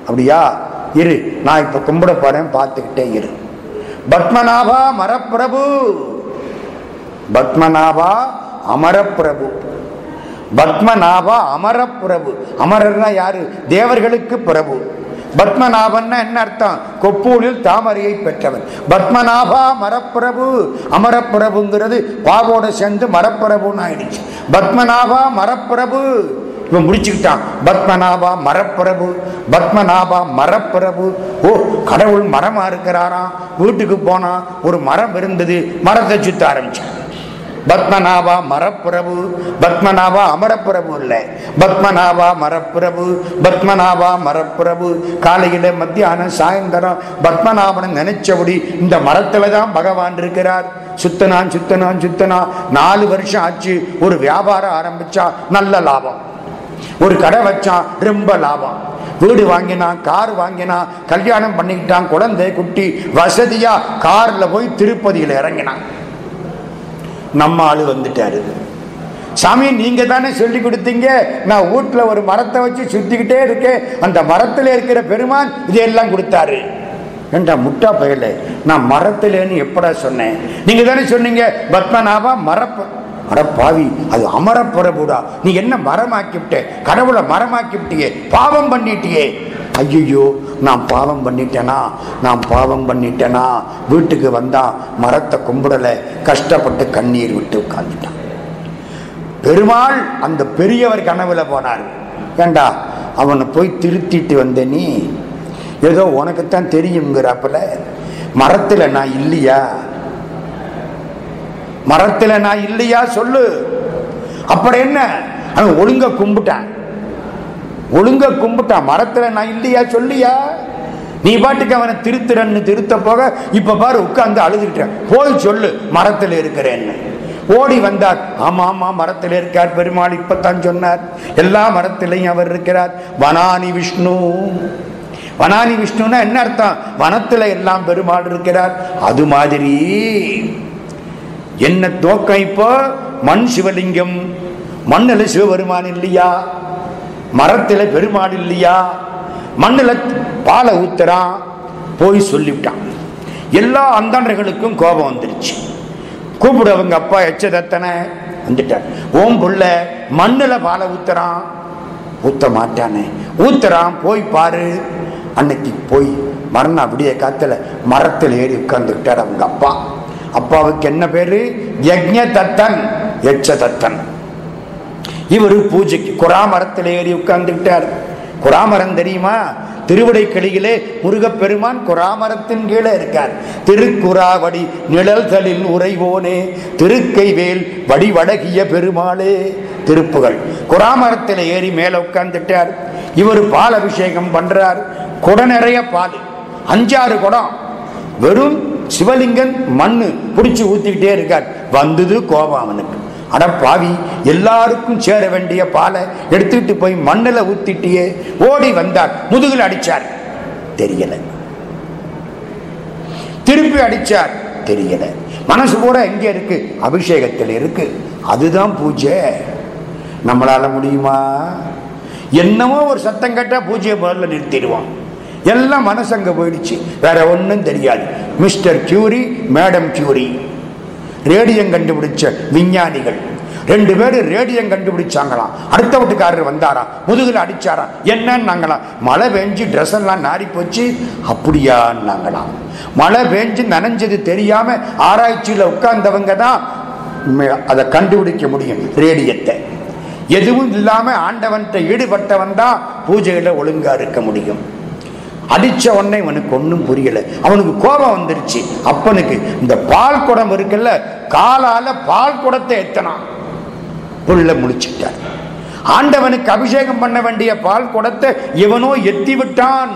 அப்படியா? இரு நான் இப்போ கும்பிட போறேன் பார்த்துக்கிட்டே இரு. பத்மநாபா மரப்பிரபு. பத்மநாபா அமரப்பிரபு. பத்மநாபா அமரப்பிரபு. அமரர்னா யாரு? தேவர்களுக்கு பிரபு. பத்மநாபன்னா என்ன அர்த்தம்? கொப்பூலில் தாமரையை பெற்றவன். பத்மநாபா மரப்பிரபு. அமரப்பிரபுங்கிறது பாவோட சேர்ந்து மரப்பிரபுன்னு ஆயிடுச்சு. பத்மநாபா மரப்பிரபு. இவன் முடிச்சுக்கிட்டான். பத்மநாபா மரப்பிரபு பத்மநாபா மரப்பிரபு. ஓ கடவுள் மரமா இருக்கிறாராம் வீட்டுக்கு போனா ஒரு மரம் இருந்தது மரத்தை சுத்த ஆரம்பிச்சான் பத்மநாபா மரப்பிரபு பத்மநாபா அமரப்பிரபு இல்லை. பத்மநாபா மரப்பிரபு பத்மநாபா மரப்பிரபு. காலையில மத்தியானம் சாயந்தரம் பத்மநாபனை நினைச்சபடி இந்த மரத்துல தான் பகவான் இருக்கிறார். சுத்தனான் சுத்தனான் சுத்தனா நாலு வருஷம் ஆச்சு ஒரு வியாபாரம் ஆரம்பிச்சா நல்ல லாபம். ஒரு கடை வச்சான் ரொம்ப லாபம். வீடு வாங்கினான் கார் வாங்கினான் கல்யாணம் பண்ணிக்கிட்டான் குழந்தை குட்டி வசதியா கார்ல போய் திருப்பதியில் இறங்கினான். நம்ம ஆளு வந்துட்டாரு. சாமி நீங்க தானே சொல்லி கொடுத்தீங்க? நான் வீட்டுல ஒரு மரத்தை வச்சு சுத்திக்கிட்டே இருக்கேன். அந்த மரத்துல இருக்கிற பெருமான் இதையெல்லாம் கொடுத்தாரு. ஏண்டா முட்டா பயல? நான் மரத்திலேன்னு எப்படா சொன்னேன்? நீங்க தானே சொன்னீங்க பத்மநாபா மரப்ப அட பாவி அது அமரப்புறபுடா நீ என்ன மரமாக்கி விட்ட கடவுளை மரமாக்கி விட்டியே பாவம் பண்ணிட்டியே. ஐயோ நான் பாவம் பண்ணிட்டேனா? நான் பாவம் பண்ணிட்டேனா? வீட்டுக்கு வந்தா மரத்தை கும்பிடல கஷ்டப்பட்டு கண்ணீர் விட்டு உட்காந்துட்டான் பெருமாள் அந்த பெரியவர் கனவுல போனார். ஏண்டா அவனை போய் திருத்திட்டு வந்த நீ? ஏதோ உனக்குத்தான் தெரியுங்கிறப்பல மரத்தில் நான் இல்லையா? மரத்தில் நான் இல்லையா சொல்லு. அப்படி என்ன? அவன் ஒழுங்க கும்பிட்டான். ஒழுங்க கும்பிட்டான். மரத்தில் நான் இல்லையா சொல்லியா? நீ பாட்டுக்கு அவனை திருத்துறன்னு திருத்த போக இப்ப பாரு உட்கார்ந்து அழுதுகிட்டேன் போய் சொல்லு மரத்தில் இருக்கிறேன்னு. ஓடி வந்தார். ஆமா ஆமா மரத்தில் இருக்கார். பெருமாள் இப்பத்தான் சொன்னார். எல்லா மரத்திலையும் அவர் இருக்கிறார். வனானி விஷ்ணு. வனானி விஷ்ணுன்னா என்ன அர்த்தம்? வனத்துல எல்லாம் பெருமாள் இருக்கிறார். அது மாதிரி. என்ன தோக்கம் இப்போ? மண் சிவலிங்கம். மண்ணில் சிவபெருமான் இல்லையா? மரத்தில் பெருமாள் இல்லையா? மண்ணில் பாலை ஊத்துறான் போய் சொல்லிவிட்டான். எல்லா அந்தணர்களுக்கும் கோபம் வந்துருச்சு. கூப்பிடு அவங்க அப்பா எச்சதத்தனை வந்துட்டார். ஓம் புள்ள மண்ணில் பாலை ஊத்துறான் ஊத்த மாட்டானே. ஊத்துறான் போய் பாரு. அன்னைக்கு போய் மரணம் அப்படியே காத்துல மரத்தில் ஏறி உட்கார்ந்துக்கிட்டார் அவங்க அப்பா. அப்பாவுக்கு என்ன பேரு? யஜ்ஞ தத்தன் யட்ச தத்தன் இவரு பூஜைக்கு குராமரத்தில் ஏறி உட்கார்ந்துக்கிட்டார் குராமரம் தெரியுமா? திருவிடைக்களியிலே முருகப்பெருமான் குராமரத்தின் கீழே இருக்கார். திருக்குறாவடி நிழல்களில் உறைவோனே திருக்கைவேல் வடிவடகிய பெருமாளே திருப்புகள் குராமரத்தில் ஏறி மேல உட்கார்ந்துட்டார் இவர் பால் அபிஷேகம் பண்றார். குட நிறைய பால். அஞ்சாறு குடம். வெறும் சிவலிங்கன் மண்ணு பிடிச்சி ஊத்திக்கிட்டே இருக்கார். வந்தது கோபம் அவனுக்கு. அட பாவி எல்லாருக்கும் சேர வேண்டிய பாலை எடுத்துக்கிட்டு போய் மண்ணில் ஊத்திட்டியே ஓடி வந்தார். முதுகில் அடிச்சார். தெரியல. திருப்பி அடிச்சார். தெரியல. மனசு கூட எங்க இருக்கு. அபிஷேகத்தில் இருக்கு. அதுதான் பூஜை. நம்மளால முடியுமா? என்னமோ ஒரு சத்தம் கேட்டால் பூஜையை முதல்ல நிறுத்திடுவான் எல்லாம் மனசு அங்க போயிடுச்சு. வேற ஒன்றும் தெரியாது. Mister Curie madam Curie. Radium கண்டுபிடிச்ச விஞ்ஞானிகள். ரெண்டு பேரும் ரேடியம் கண்டுபிடிச்சாங்களாம் அடுத்த வீட்டுக்காரர் வந்தாராம் முதுகில் அடிச்சாராம் என்னன்னாங்களாம் மழை பெஞ்சு ட்ரெஸ் எல்லாம் நாரி போச்சு. அப்படியான்னாங்களாம் மழை பெஞ்சு நனைஞ்சது தெரியாம ஆராய்ச்சியில் உட்கார்ந்தவங்க தான் அதை கண்டுபிடிக்க முடியும் ரேடியத்தை. எதுவும் இல்லாம ஆண்டவன்கிட்ட ஈடுபட்டவன் தான் பூஜையில ஒழுங்கா இருக்க முடியும். அடிச்ச உடனே இவனுக்கு ஒன்றும் புரியலை. அவனுக்கு கோபம் வந்துருச்சு. அப்பனுக்கு இந்த பால் குடம் இருக்குல்ல காலால பால் குடத்தை எத்தனான் புள்ள முடிச்சுட்டார் ஆண்டவனுக்கு அபிஷேகம் பண்ண வேண்டிய பால் குடத்தை இவனோ எத்தி விட்டான்.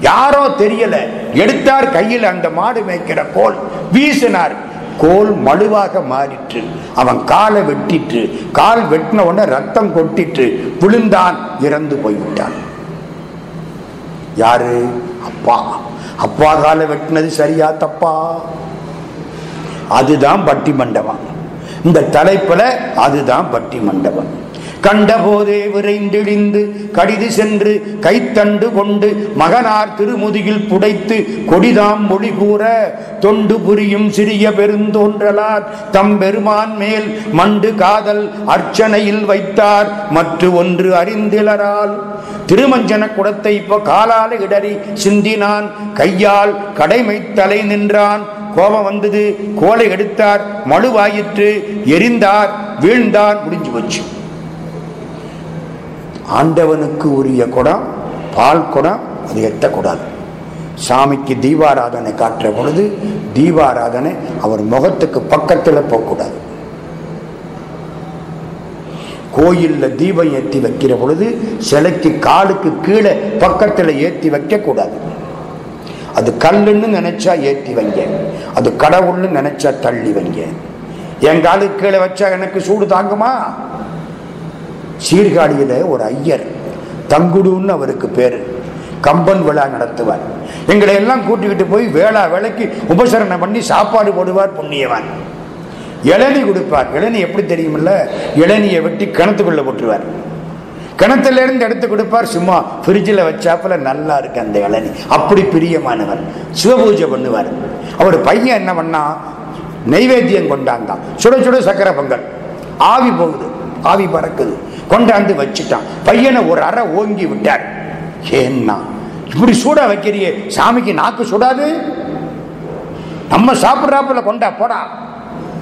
யாரோ தெரியல. எடுத்தார் கையில் அந்த மாடு மேய்க்கிற கோல். வீசினார். கோல் மழுவாக மாறிற்று. அவன் காலை வெட்டிற்று. கால் வெட்டின உடனே ரத்தம் கொட்டிற்று. விழுந்தான். இறந்து போய்விட்டான். யாரு? அப்பா. அப்பா கால வெட்டினது சரியா தப்பா? அதுதான் பட்டி மண்டபம் இந்த தலைப்புல அதுதான் பட்டி மண்டபம் கண்டபோதே விரைந்திழிந்து கடிது சென்று கைத்தண்டு கொண்டு மகனார் திருமுதுகில் புடைத்து கொடிதாம் மொழி கூற தொண்டு புரியும் சிறிய பெருந்தோன்றலார் தம் பெருமான் மேல் மண்டு காதல் அர்ச்சனையில் வைத்தார். மற்ற ஒன்று அறிந்திலரால் திருமஞ்சன குடத்தை இப்போ காலால இடறி சிந்தினான். கையால் கடைமை தலை நின்றான். கோபம் வந்தது. கோலை எடுத்தார். மழுவாயிற்று. எரிந்தார். வீழ்ந்தார் முடிஞ்சு போச்சு. ஆண்டவனுக்கு உரிய குடம் பால் குடம் அது எட்டக்கூடாது சாமிக்கு தீபாராதனை காட்டுற பொழுது தீபாராதனை அவர் முகத்துக்கு பக்கத்தில் போகக்கூடாது கோயிலில் தீபம் ஏற்றி வைக்கிற பொழுது சிலைக்கு காலுக்கு கீழே பக்கத்தில் ஏற்றி வைக்கக்கூடாது. அது கல்லுன்னு நினைச்சா ஏற்றி வைங்க. அது கடவுள்னு நினைச்சா தள்ளி வைங்க. என் காலுக்கு கீழே வச்சா எனக்கு சூடு தாங்குமா? சீர்காழியில் ஒரு ஐயர் தங்குடுன்னு அவருக்கு பேர். கம்பன் விழா நடத்துவார். எங்களை எல்லாம் கூட்டிக்கிட்டு போய் வேளா வேலைக்கு உபசரணம் பண்ணி சாப்பாடு போடுவார் புண்ணியவான். இளநி கொடுப்பார். இளநி எப்படி தெரியுமில்ல? இளநியை வெட்டி கிணத்துக்குள்ளே போட்டுருவார். கிணத்துலேருந்து எடுத்து கொடுப்பார். சும்மா ஃப்ரிட்ஜில் வச்சாப்பில் நல்லா இருக்கு அந்த இளநி. அப்படி பிரியமானவர். சிவபூஜை பண்ணுவார். அவர் பையன் என்ன பண்ணா? நைவேத்தியம் கொண்டாந்தான். சுட சுட சக்கரை பொங்கல். ஆவி போகுது. ஆவி பறக்குது. கொண்டாந்து வச்சுட்டான். பையனை ஒரு அறை ஓங்கி விட்டார். ஏன்னா இப்படி சூடா வைக்கிறியே சாமிக்கு நாக்கு சுடாது? நம்ம சாப்பிட்றாப்புல கொண்டா போடா.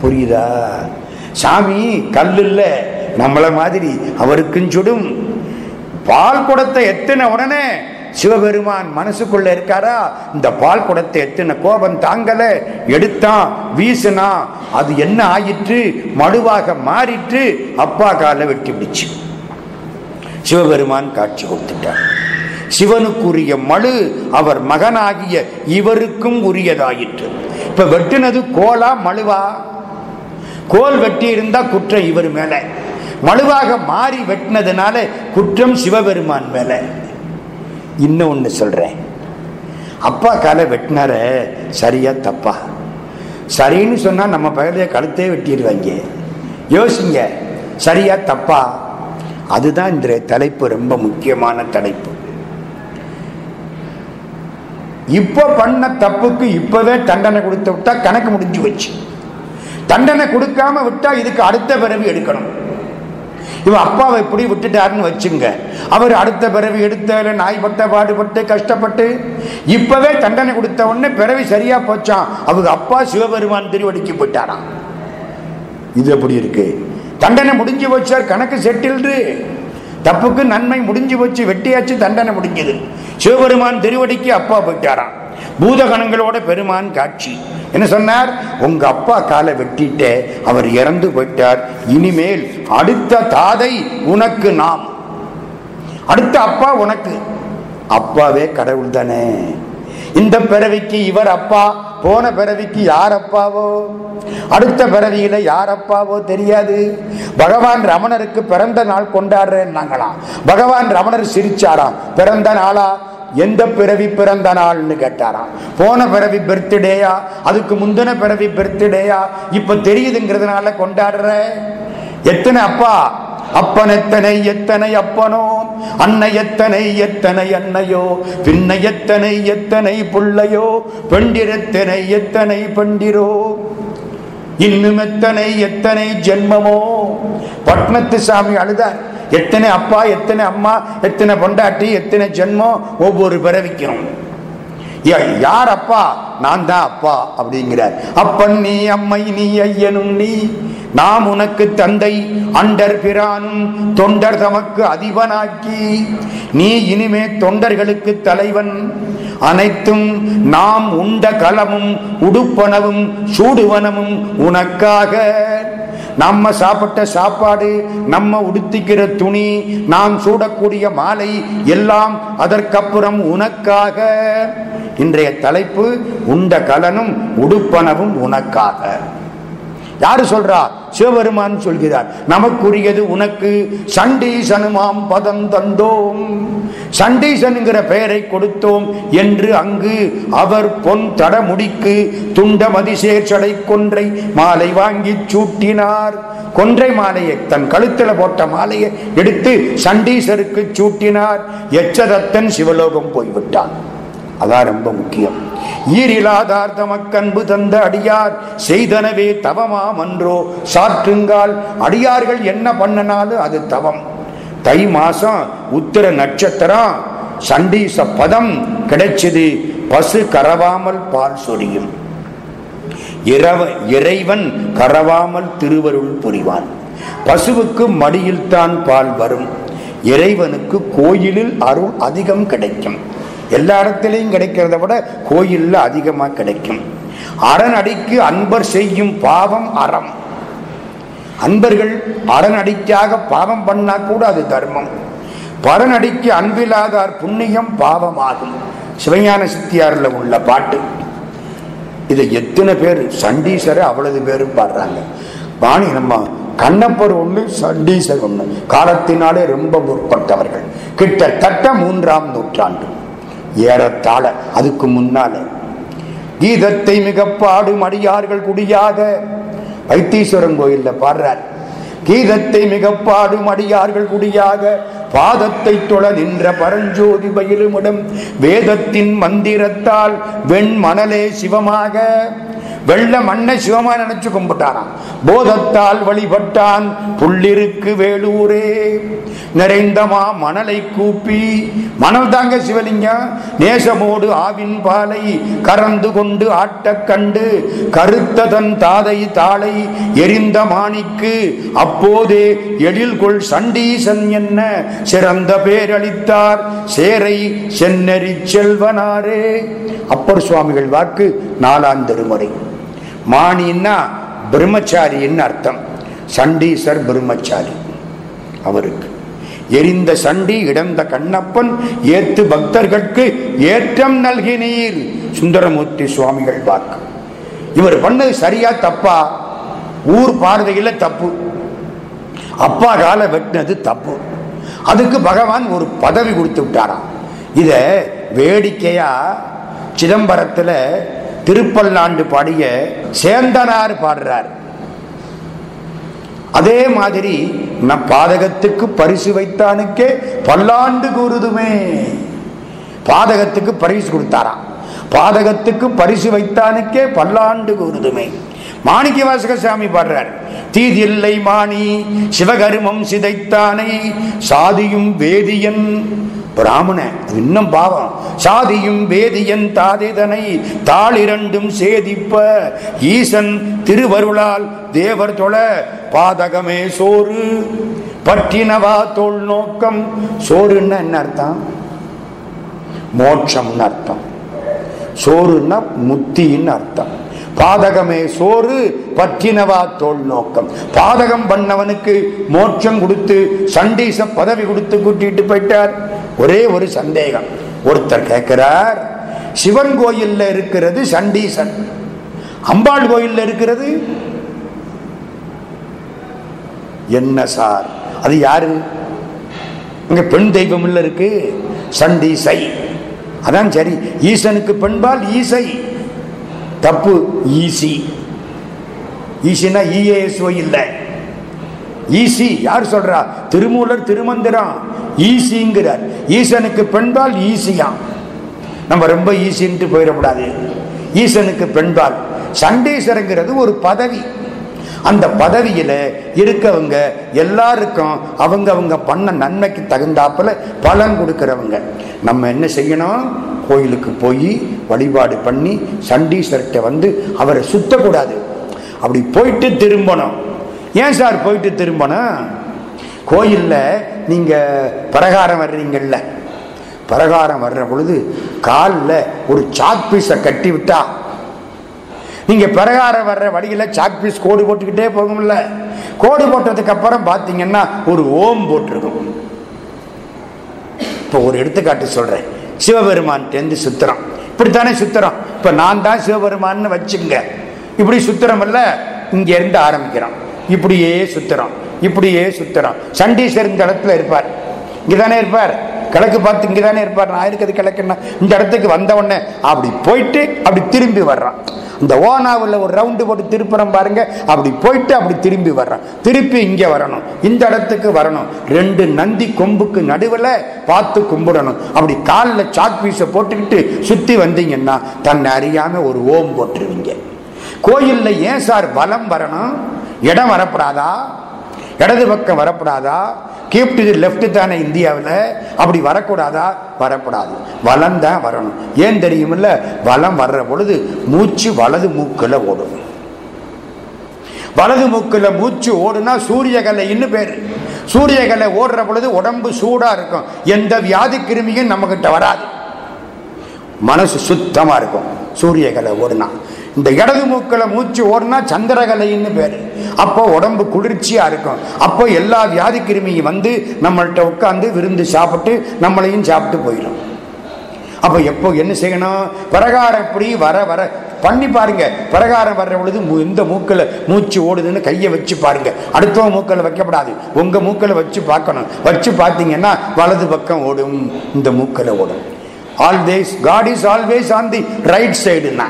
புரியுதா? சாமி கல் இல்லை நம்மள மாதிரி அவருக்கும் சுடும். பால் குடத்தை எத்தனை உடனே சிவபெருமான் மனசுக்குள்ள இருக்காரா? இந்த பால் குடத்தை எத்தின கோபம் தாங்கல? எடுத்தான் வீசினா அது என்ன ஆயிற்று? மடுவாக மாறிட்டு அப்பா கால வெட்டி பிடிச்சு. சிவபெருமான் காட்சி கொடுத்துட்டார். சிவனுக்குரிய மழு அவர் மகனாகிய இவருக்கும் உரியதாயிற்று. இப்ப வெட்டினது கோலா மழுவா? கோல் வெட்டி இருந்தா குற்றம் இவர் மேல. மழுவாக மாறி வெட்டினதுனால குற்றம் சிவபெருமான் மேல. இன்னும் ஒன்று சொல்றேன். அப்பா காலை வெட்டினார சரியா தப்பா? சரின்னு சொன்னா நம்ம பகுதியை கழுத்தே வெட்டிடுவாங்க. யோசிங்க சரியா தப்பா? அதுதான் இந்த தலைப்பு ரொம்ப முக்கியமான தலைப்பு. இப்போ பண்ண தப்புக்கு இப்பவே தண்டனை கொடுத்து விட்டா கணக்கு முடிஞ்சு வச்சு தண்டனை கொடுக்காம விட்டா இதுக்கு அடுத்த பிறவி எடுக்கணும். இவன் அப்பாவை இப்படி விட்டுட்டாருன்னு வச்சுங்க. அவர் அடுத்த பிறவி எடுத்த நாய்பட்ட பாடுபட்டு கஷ்டப்பட்டு இப்பவே தண்டனை கொடுத்த உடனே பிறவி சரியா போச்சான் அவங்க அப்பா சிவபெருமான் திருவடிக்கு போயிட்டாராம். இது எப்படி இருக்கு? தண்டனை முடிஞ்சு போச்சார் கணக்கு செட்டில்டு. தப்புக்கு நன்மை முடிஞ்சு போச்சு வெட்டியாச்சு தண்டனை முடிஞ்சது. சிவபெருமான் திருவடிக்கு அப்பா போயிட்டாராம். பூதகணங்களோட பெருமான் காட்சி. என்ன சொன்னார்? உங்க அப்பா காலை வெட்டிட்டு அவர் இறந்து போயிட்டார். இனிமேல் அடுத்த தாதை உனக்கு நாம். அடுத்த அப்பா உனக்கு. அப்பாவே கடவுள் தானே. இந்த பிறவிக்கு இவர் அப்பா போன பிறவிக்கு யார் அப்பாவோ? அடுத்த பிறவியில யார் அப்பாவோ தெரியாது. பகவான் ரமணருக்கு பிறந்த நாள் கொண்டாடுறேன்னாங்களாம் பகவான் ரமணர் சிரிச்சாராம். பிறந்த நாளா? எந்த பிறவி பிறந்த நாள்னு கேட்டாராம். போன பிறவி பர்த்டேயா அதுக்கு முந்தின பிறவி பர்த்டேயா இப்ப தெரியுதுங்கிறதுனால கொண்டாடுற? எத்தனை அப்பா? அப்பன் எத்தனை எத்தனை அப்பனோ? அன்னை எத்தனை எத்தனை அன்னையோ? பின்னை எத்தனை எத்தனை புள்ளையோ? பெண்டிரெத்தனை எத்தனை பெண்டிரோ? இன்னும் எத்தனை எத்தனை ஜென்மமோ? பட்னத்து சாமி அழுதார். எத்தனை அப்பா எத்தனை அம்மா எத்தனை பொண்டாட்டி எத்தனை ஜென்மம் ஒவ்வொரு பிறவிக்கும். யார் அப்பா? நான் தான் அப்பா அப்படிங்கிறார். அப்பன் நீ அம்மை நீ ஐயனும் நீ. நாம் உனக்கு தந்தை அண்டர் பிரானும் தொண்டர் தமக்கு அதிபனாக்கி. நீ இனிமே தொண்டர்களுக்கு தலைவன். அனைத்தும் நாம் உண்ட கலமும் உடுப்பனவும் சூடுவனமும் உனக்காக. நம்ம சாப்பிட்ட சாப்பாடு நம்ம உடுத்திக்கிற துணி நாம் சூடக்கூடிய மாலை எல்லாம் அதற்கப்புறம் உனக்காக. இன்றைய தலைப்பு உண்ட கலனும் உடுப்பனவும் உனக்காக. யாரு சொல்றா? சிவபெருமான் சொல்கிறார். நமக்குரியது உனக்கு. சண்டீசனுமாம் பதம் தந்தோம். சண்டீசனுங்கிற பெயரை கொடுத்தோம் என்று அங்கு அவர் பொன் தடமுடிக்கு துண்ட மதிசேர் கொன்றை மாலை வாங்கி சூட்டினார். கொன்றை மாலையை தன் கழுத்தில் போட்ட மாலையை எடுத்து சண்டீசருக்கு சூட்டினார். எச்சதத்தன் சிவலோகம் போய்விட்டான். அதான் ரொம்ப முக்கியம். ஈரிலாதார் தமக்கன்பு தந்த அடியார் செய்தனவே தவமாம் அன்றோ சாற்றுங்கால் அடியார்கள் என்ன பண்ணனாலும் அது தவம். தை மாசம் உத்திர நட்சத்திரம் சண்டீச பதம் கிடைச்சது பசு கரவாமல் பால் சொரியும். இறைவன் கரவாமல் திருவருள் புரிவான். பசுவுக்கு மடியில்தான் பால் வரும். இறைவனுக்கு கோயிலில் அருள் அதிகம் கிடைக்கும். எல்லா இடத்திலையும் கிடைக்கிறத விட கோயிலில் அதிகமாக கிடைக்கும். அறநடிக்கு அன்பர் செய்யும் பாவம் அறம். அன்பர்கள் அறநடிக்காக பாவம் பண்ணா கூட அது தர்மம். பரநடிக்கு அன்பில்லாதார் புண்ணியம் பாவமாகும். சிவஞான சித்தியாரில் உள்ள பாட்டு. இதை எத்தனை பேர் சண்டீசரை அவ்வளவு பேரும் பாடுறாங்க. பாணி நம்ம கண்ணப்பர் ஒண்ணு சண்டீசர் ஒண்ணு. காலத்தினாலே ரொம்ப முற்பட்டவர்கள். கிட்டத்தட்ட மூன்றாம் நூற்றாண்டு. ஏறத்தாழ அதுக்கு முன்னால. கீதத்தை மிக பாடும் அடியார்கள் குடியாக. வைத்தீஸ்வரன் கோயில்ல பாடுறார். கீதத்தை மிக பாடும் அடியார்கள் குடியாக. பாதத்தை தொழ நின்ற பரஞ்சோதி பயிலுமிடம் வேதத்தின் மந்திரத்தால் வெண் மணலே சிவமாக. வெள்ள மண்ணை சிவமா நினைச்சு கும்பிட்டாராம். போதத்தால் வழிபட்டான் புள்ளிருக்கு வேலூரே. நிறைந்தமா மணலை கூப்பி மணல் தாங்க சிவலிங்கம் நேசமோடு ஆவின் பாலை கறந்து கொண்டு ஆட்டக் கண்டு கருத்ததன் தாதை தாளை எரிந்த மாணிக்கு அப்போதே எழில்கொள் சண்டீசன் என்ன சிறந்த பேரளித்தார் சேரை சென்னறி செல்வனாரே. அப்பர் சுவாமிகள் வாக்கு நாலாம் திருமுறை மாணின்னா பிரம்மச்சாரின்னு அர்த்தம். சண்டீசர் பிரம்மச்சாரி. அவருக்கு. எரிந்த சண்டி இடந்த கண்ணப்பன் ஏத்து பக்தர்களுக்கு ஏற்றம் நல்கினீர். சுந்தரமூர்த்தி சுவாமிகள் வாக்கு. இவர் பண்ணது சரியா தப்பா? ஊர் பார்வையில் தப்பு. அப்பா கால வெட்டினது தப்பு. அதுக்கு பகவான் ஒரு பதவி கொடுத்து விட்டாராம். இத வேடிக்கையா சிதம்பரத்தில் திருப்பல்லாண்டு பாடிய சேந்தனார் பாடுறார். அதே மாதிரி நம் பாதகத்துக்கு பரிசு வைத்தானுக்கே பல்லாண்டு கூறுதுமே. பாதகத்துக்கு பரிசு கொடுத்தாராம். பாதகத்துக்கு பரிசு வைத்தானுக்கே பல்லாண்டு கூறுதுமே. மாணிக்க வாசக சாமி பாடுறார். தீதில்லை மாணி சிவகருமம் சிதைத்தானை சாதியும் வேதியன் பிராமண இன்னும் பாவம். சாதியும் வேதியன் தாதிதனை தாளிரண்டும் சேதிப்ப ஈசன் திருவருளால் தேவர் தொழ பாதகமே சோறு. பற்றினவா தோல் நோக்கம் சோறுன்னா என்ன அர்த்தம்? மோட்சம்னு அர்த்தம். சோறுன்னா முத்தின்னு அர்த்தம். பாதகமே சோறு பற்றினவா தோல் நோக்கம். பாதகம் பண்ணவனுக்கு மோட்சம் கொடுத்து சண்டீச பதவி கொடுத்து கூட்டிட்டு போயிட்டார். ஒரே ஒரு சந்தேகம். ஒருத்தர் கேட்கிறார் சிவன் கோயில்ல இருக்கிறது சண்டீசன். அம்பாள் கோயில்ல இருக்கிறது? என்ன சார்? அது யாரு? இங்க பெண் தெய்வம் இல்ல இருக்கு. சண்டீசை. அதான் சரி. ஈசனுக்கு பெண்பால் ஈசை. தப்பு ஈசி. ஈசினா இஏஎஸ்ஓ இல்லை. ஈசி யார் சொல்றா? திருமூலர் திருமந்திரம். ஈசிங்கிறார். ஈசனுக்கு பெண்பால் ஈசியா. நம்ம ரொம்ப ஈசின்ட்டு போயிடக்கூடாது. ஈசனுக்கு பெண்பால். சண்டீஸ்வரங்கிறது ஒரு பதவி. அந்த பதவியில் இருக்கவங்க எல்லாருக்கும் அவங்க அவங்க பண்ண நன்மைக்கு தகுந்தாப்பில் பலன் கொடுக்குறவங்க. நம்ம என்ன செய்யணும்? கோயிலுக்கு போய் வழிபாடு பண்ணி சண்டீஸ்வர்கிட்ட வந்து அவரை சுத்தக்கூடாது. அப்படி போயிட்டு திரும்பணும். ஏன் சார் போயிட்டு திரும்பணும்? கோயிலில் நீங்கள் பிரகாரம் வர்றீங்கள்ல பிரகாரம் வர்ற பொழுது காலில் ஒரு சாக் பீஸை கட்டி விட்டா நீங்க பிரகாரம் வர்ற வழியில சாக் பீஸ் கோடு போட்டுக்கிட்டே போகும்ல. கோடு போட்டதுக்கு அப்புறம் பாத்தீங்கன்னா ஒரு ஓம் போட்டிருக்கும். இப்போ ஒரு எடுத்துக்காட்டு சொல்றேன். சிவபெருமான்ட்டேருந்து சுத்திரம். இப்படித்தானே சுத்துறோம் இப்ப நான் தான் சிவபெருமான்னு வச்சுங்க. இப்படி சுத்திரம் இல்ல இங்க இருந்து ஆரம்பிக்கிறோம் இப்படியே சுத்துறோம் இப்படியே சுத்திரம். சண்டீஸ்வரின் இந்த இருப்பார் இருப்பார். இங்கதானே இருப்பார்? கிழக்கு பார்த்து இங்கே தானே இருப்பார். நான் இருக்கிறது கிழக்குன்னா? இந்த இடத்துக்கு வந்த உடனே அப்படி போயிட்டு அப்படி திரும்பி வர்றான். இந்த ஓனாவில் ஒரு ரவுண்டு போட்டு திருப்புறம் பாருங்க. அப்படி போயிட்டு அப்படி திரும்பி வர்றான். திருப்பி இங்கே வரணும். இந்த இடத்துக்கு வரணும். ரெண்டு நந்தி கொம்புக்கு நடுவில் பார்த்து கும்பிடணும். அப்படி காலில் சாக் பீஸை போட்டுக்கிட்டு சுற்றி வந்தீங்கன்னா தன்னை அறியாமல் ஒரு ஓம் போட்டுருவீங்க. கோயிலில் ஏன் சார் பலம் வரணும்? இடம் வரப்படாதா? இடது பக்கம் வரப்படாதா? கீப்ட் லெஃப்ட் தானே இந்தியாவில். அப்படி வரக்கூடாதா? வரக்கூடாது வளம் தான் வரணும். ஏன் தெரியுமில்ல? வளம் வர்ற பொழுது மூச்சு வலது மூக்கில் ஓடும். வலது மூக்கில் மூச்சு ஓடுனா சூரியகலைன்னு பேர். சூரியகலை ஓடுற பொழுது உடம்பு சூடாக இருக்கும். எந்த வியாதி கிருமியும் நம்மக்கிட்ட வராது. மனசு சுத்தமாக இருக்கும். சூரியகலை ஓடுனா. இந்த இடது மூக்கில் மூச்சு ஓடுனா சந்திரகலைன்னு பேர். அப்போ உடம்பு குளிர்ச்சியாக இருக்கும். அப்போ எல்லா வியாதி கிருமியும் வந்து நம்மள்கிட்ட உட்காந்து விருந்து சாப்பிட்டு நம்மளையும் சாப்பிட்டு போயிடும். அப்போ எப்போ என்ன செய்யணும்? பிரகாரம் எப்படி வர வர பண்ணி பாருங்க. பிரகாரம் வர்ற பொழுது மு- இந்த மூக்கில் மூச்சு ஓடுதுன்னு கையை வச்சு பாருங்க. அடுத்தவங்க மூக்கில் வைக்கப்படாது. உங்கள் மூக்கில் வச்சு பார்க்கணும். வச்சு பார்த்தீங்கன்னா வலது பக்கம் ஓடும். இந்த மூக்கில் ஓடும். Always God is always on the right சைடுன்னா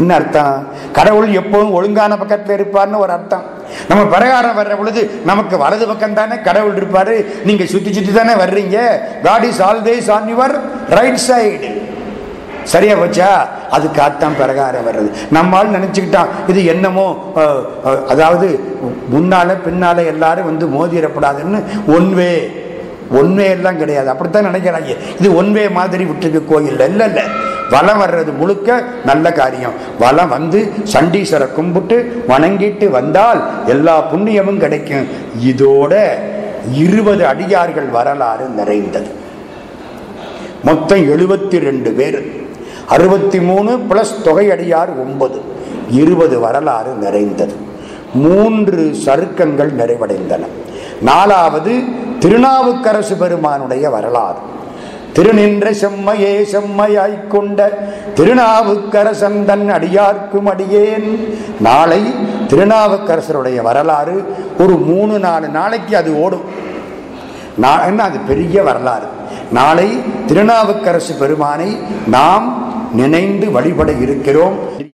என்ன அர்த்தம்? கடவுள் எப்பவும் ஒழுங்கான பக்கத்தில் இருப்பார்னு ஒரு அர்த்தம். நம்ம பிரகாரம் வர்ற பொழுது நமக்கு வலது பக்கம் தானே கடவுள் இருப்பாரு? நீங்க சுத்தி சுத்தி தானே வர்றீங்க? God is always on your right side சரியா போச்சா? அதுக்காகத்தான் பிரகாரம் வர்றது. நம்மால் நினைச்சுக்கிட்டான் இது என்னமோ அதாவது முன்னால பின்னால எல்லாரும் வந்து மோதிடப்படாதுன்னு ஒன்வே ஒன்வே எல்லாம் கிடையாது. அப்படித்தான் நினைக்கிறாங்க. இது ஒன்வே மாதிரி விட்டுருக்கு கோயில் இல்லை இல்லை. வலம் வர்றது முழுக்க நல்ல காரியம். வலம் வந்து சண்டீஸ்வரை கும்பிட்டு வணங்கிட்டு வந்தால் எல்லா புண்ணியமும் கிடைக்கும். இதோட இருபது அடியார்கள் வரலாறு நிறைந்தது. மொத்தம் எழுபத்தி ரெண்டு பேர். அறுபத்தி மூணு பிளஸ் தொகை அடியார் ஒன்பது. இருபது வரலாறு நிறைந்தது. மூன்று சருக்கங்கள் நிறைவடைந்தன. நாலாவது திருநாவுக்கரசு பெருமானுடைய வரலாறு. திருநின்ற செம்மையே செம்மையாய்க் கொண்ட திருநாவுக்கரசன் தன் அடியார்க்கும் அடியேன். நாளை திருநாவுக்கரசருடைய வரலாறு ஒரு மூணு நாலு நாளைக்கு அது ஓடும். நான் என்ன அது பெரிய வரலாறு. நாளை திருநாவுக்கரசு பெருமானை நாம் நினைந்து வழிபட இருக்கிறோம்.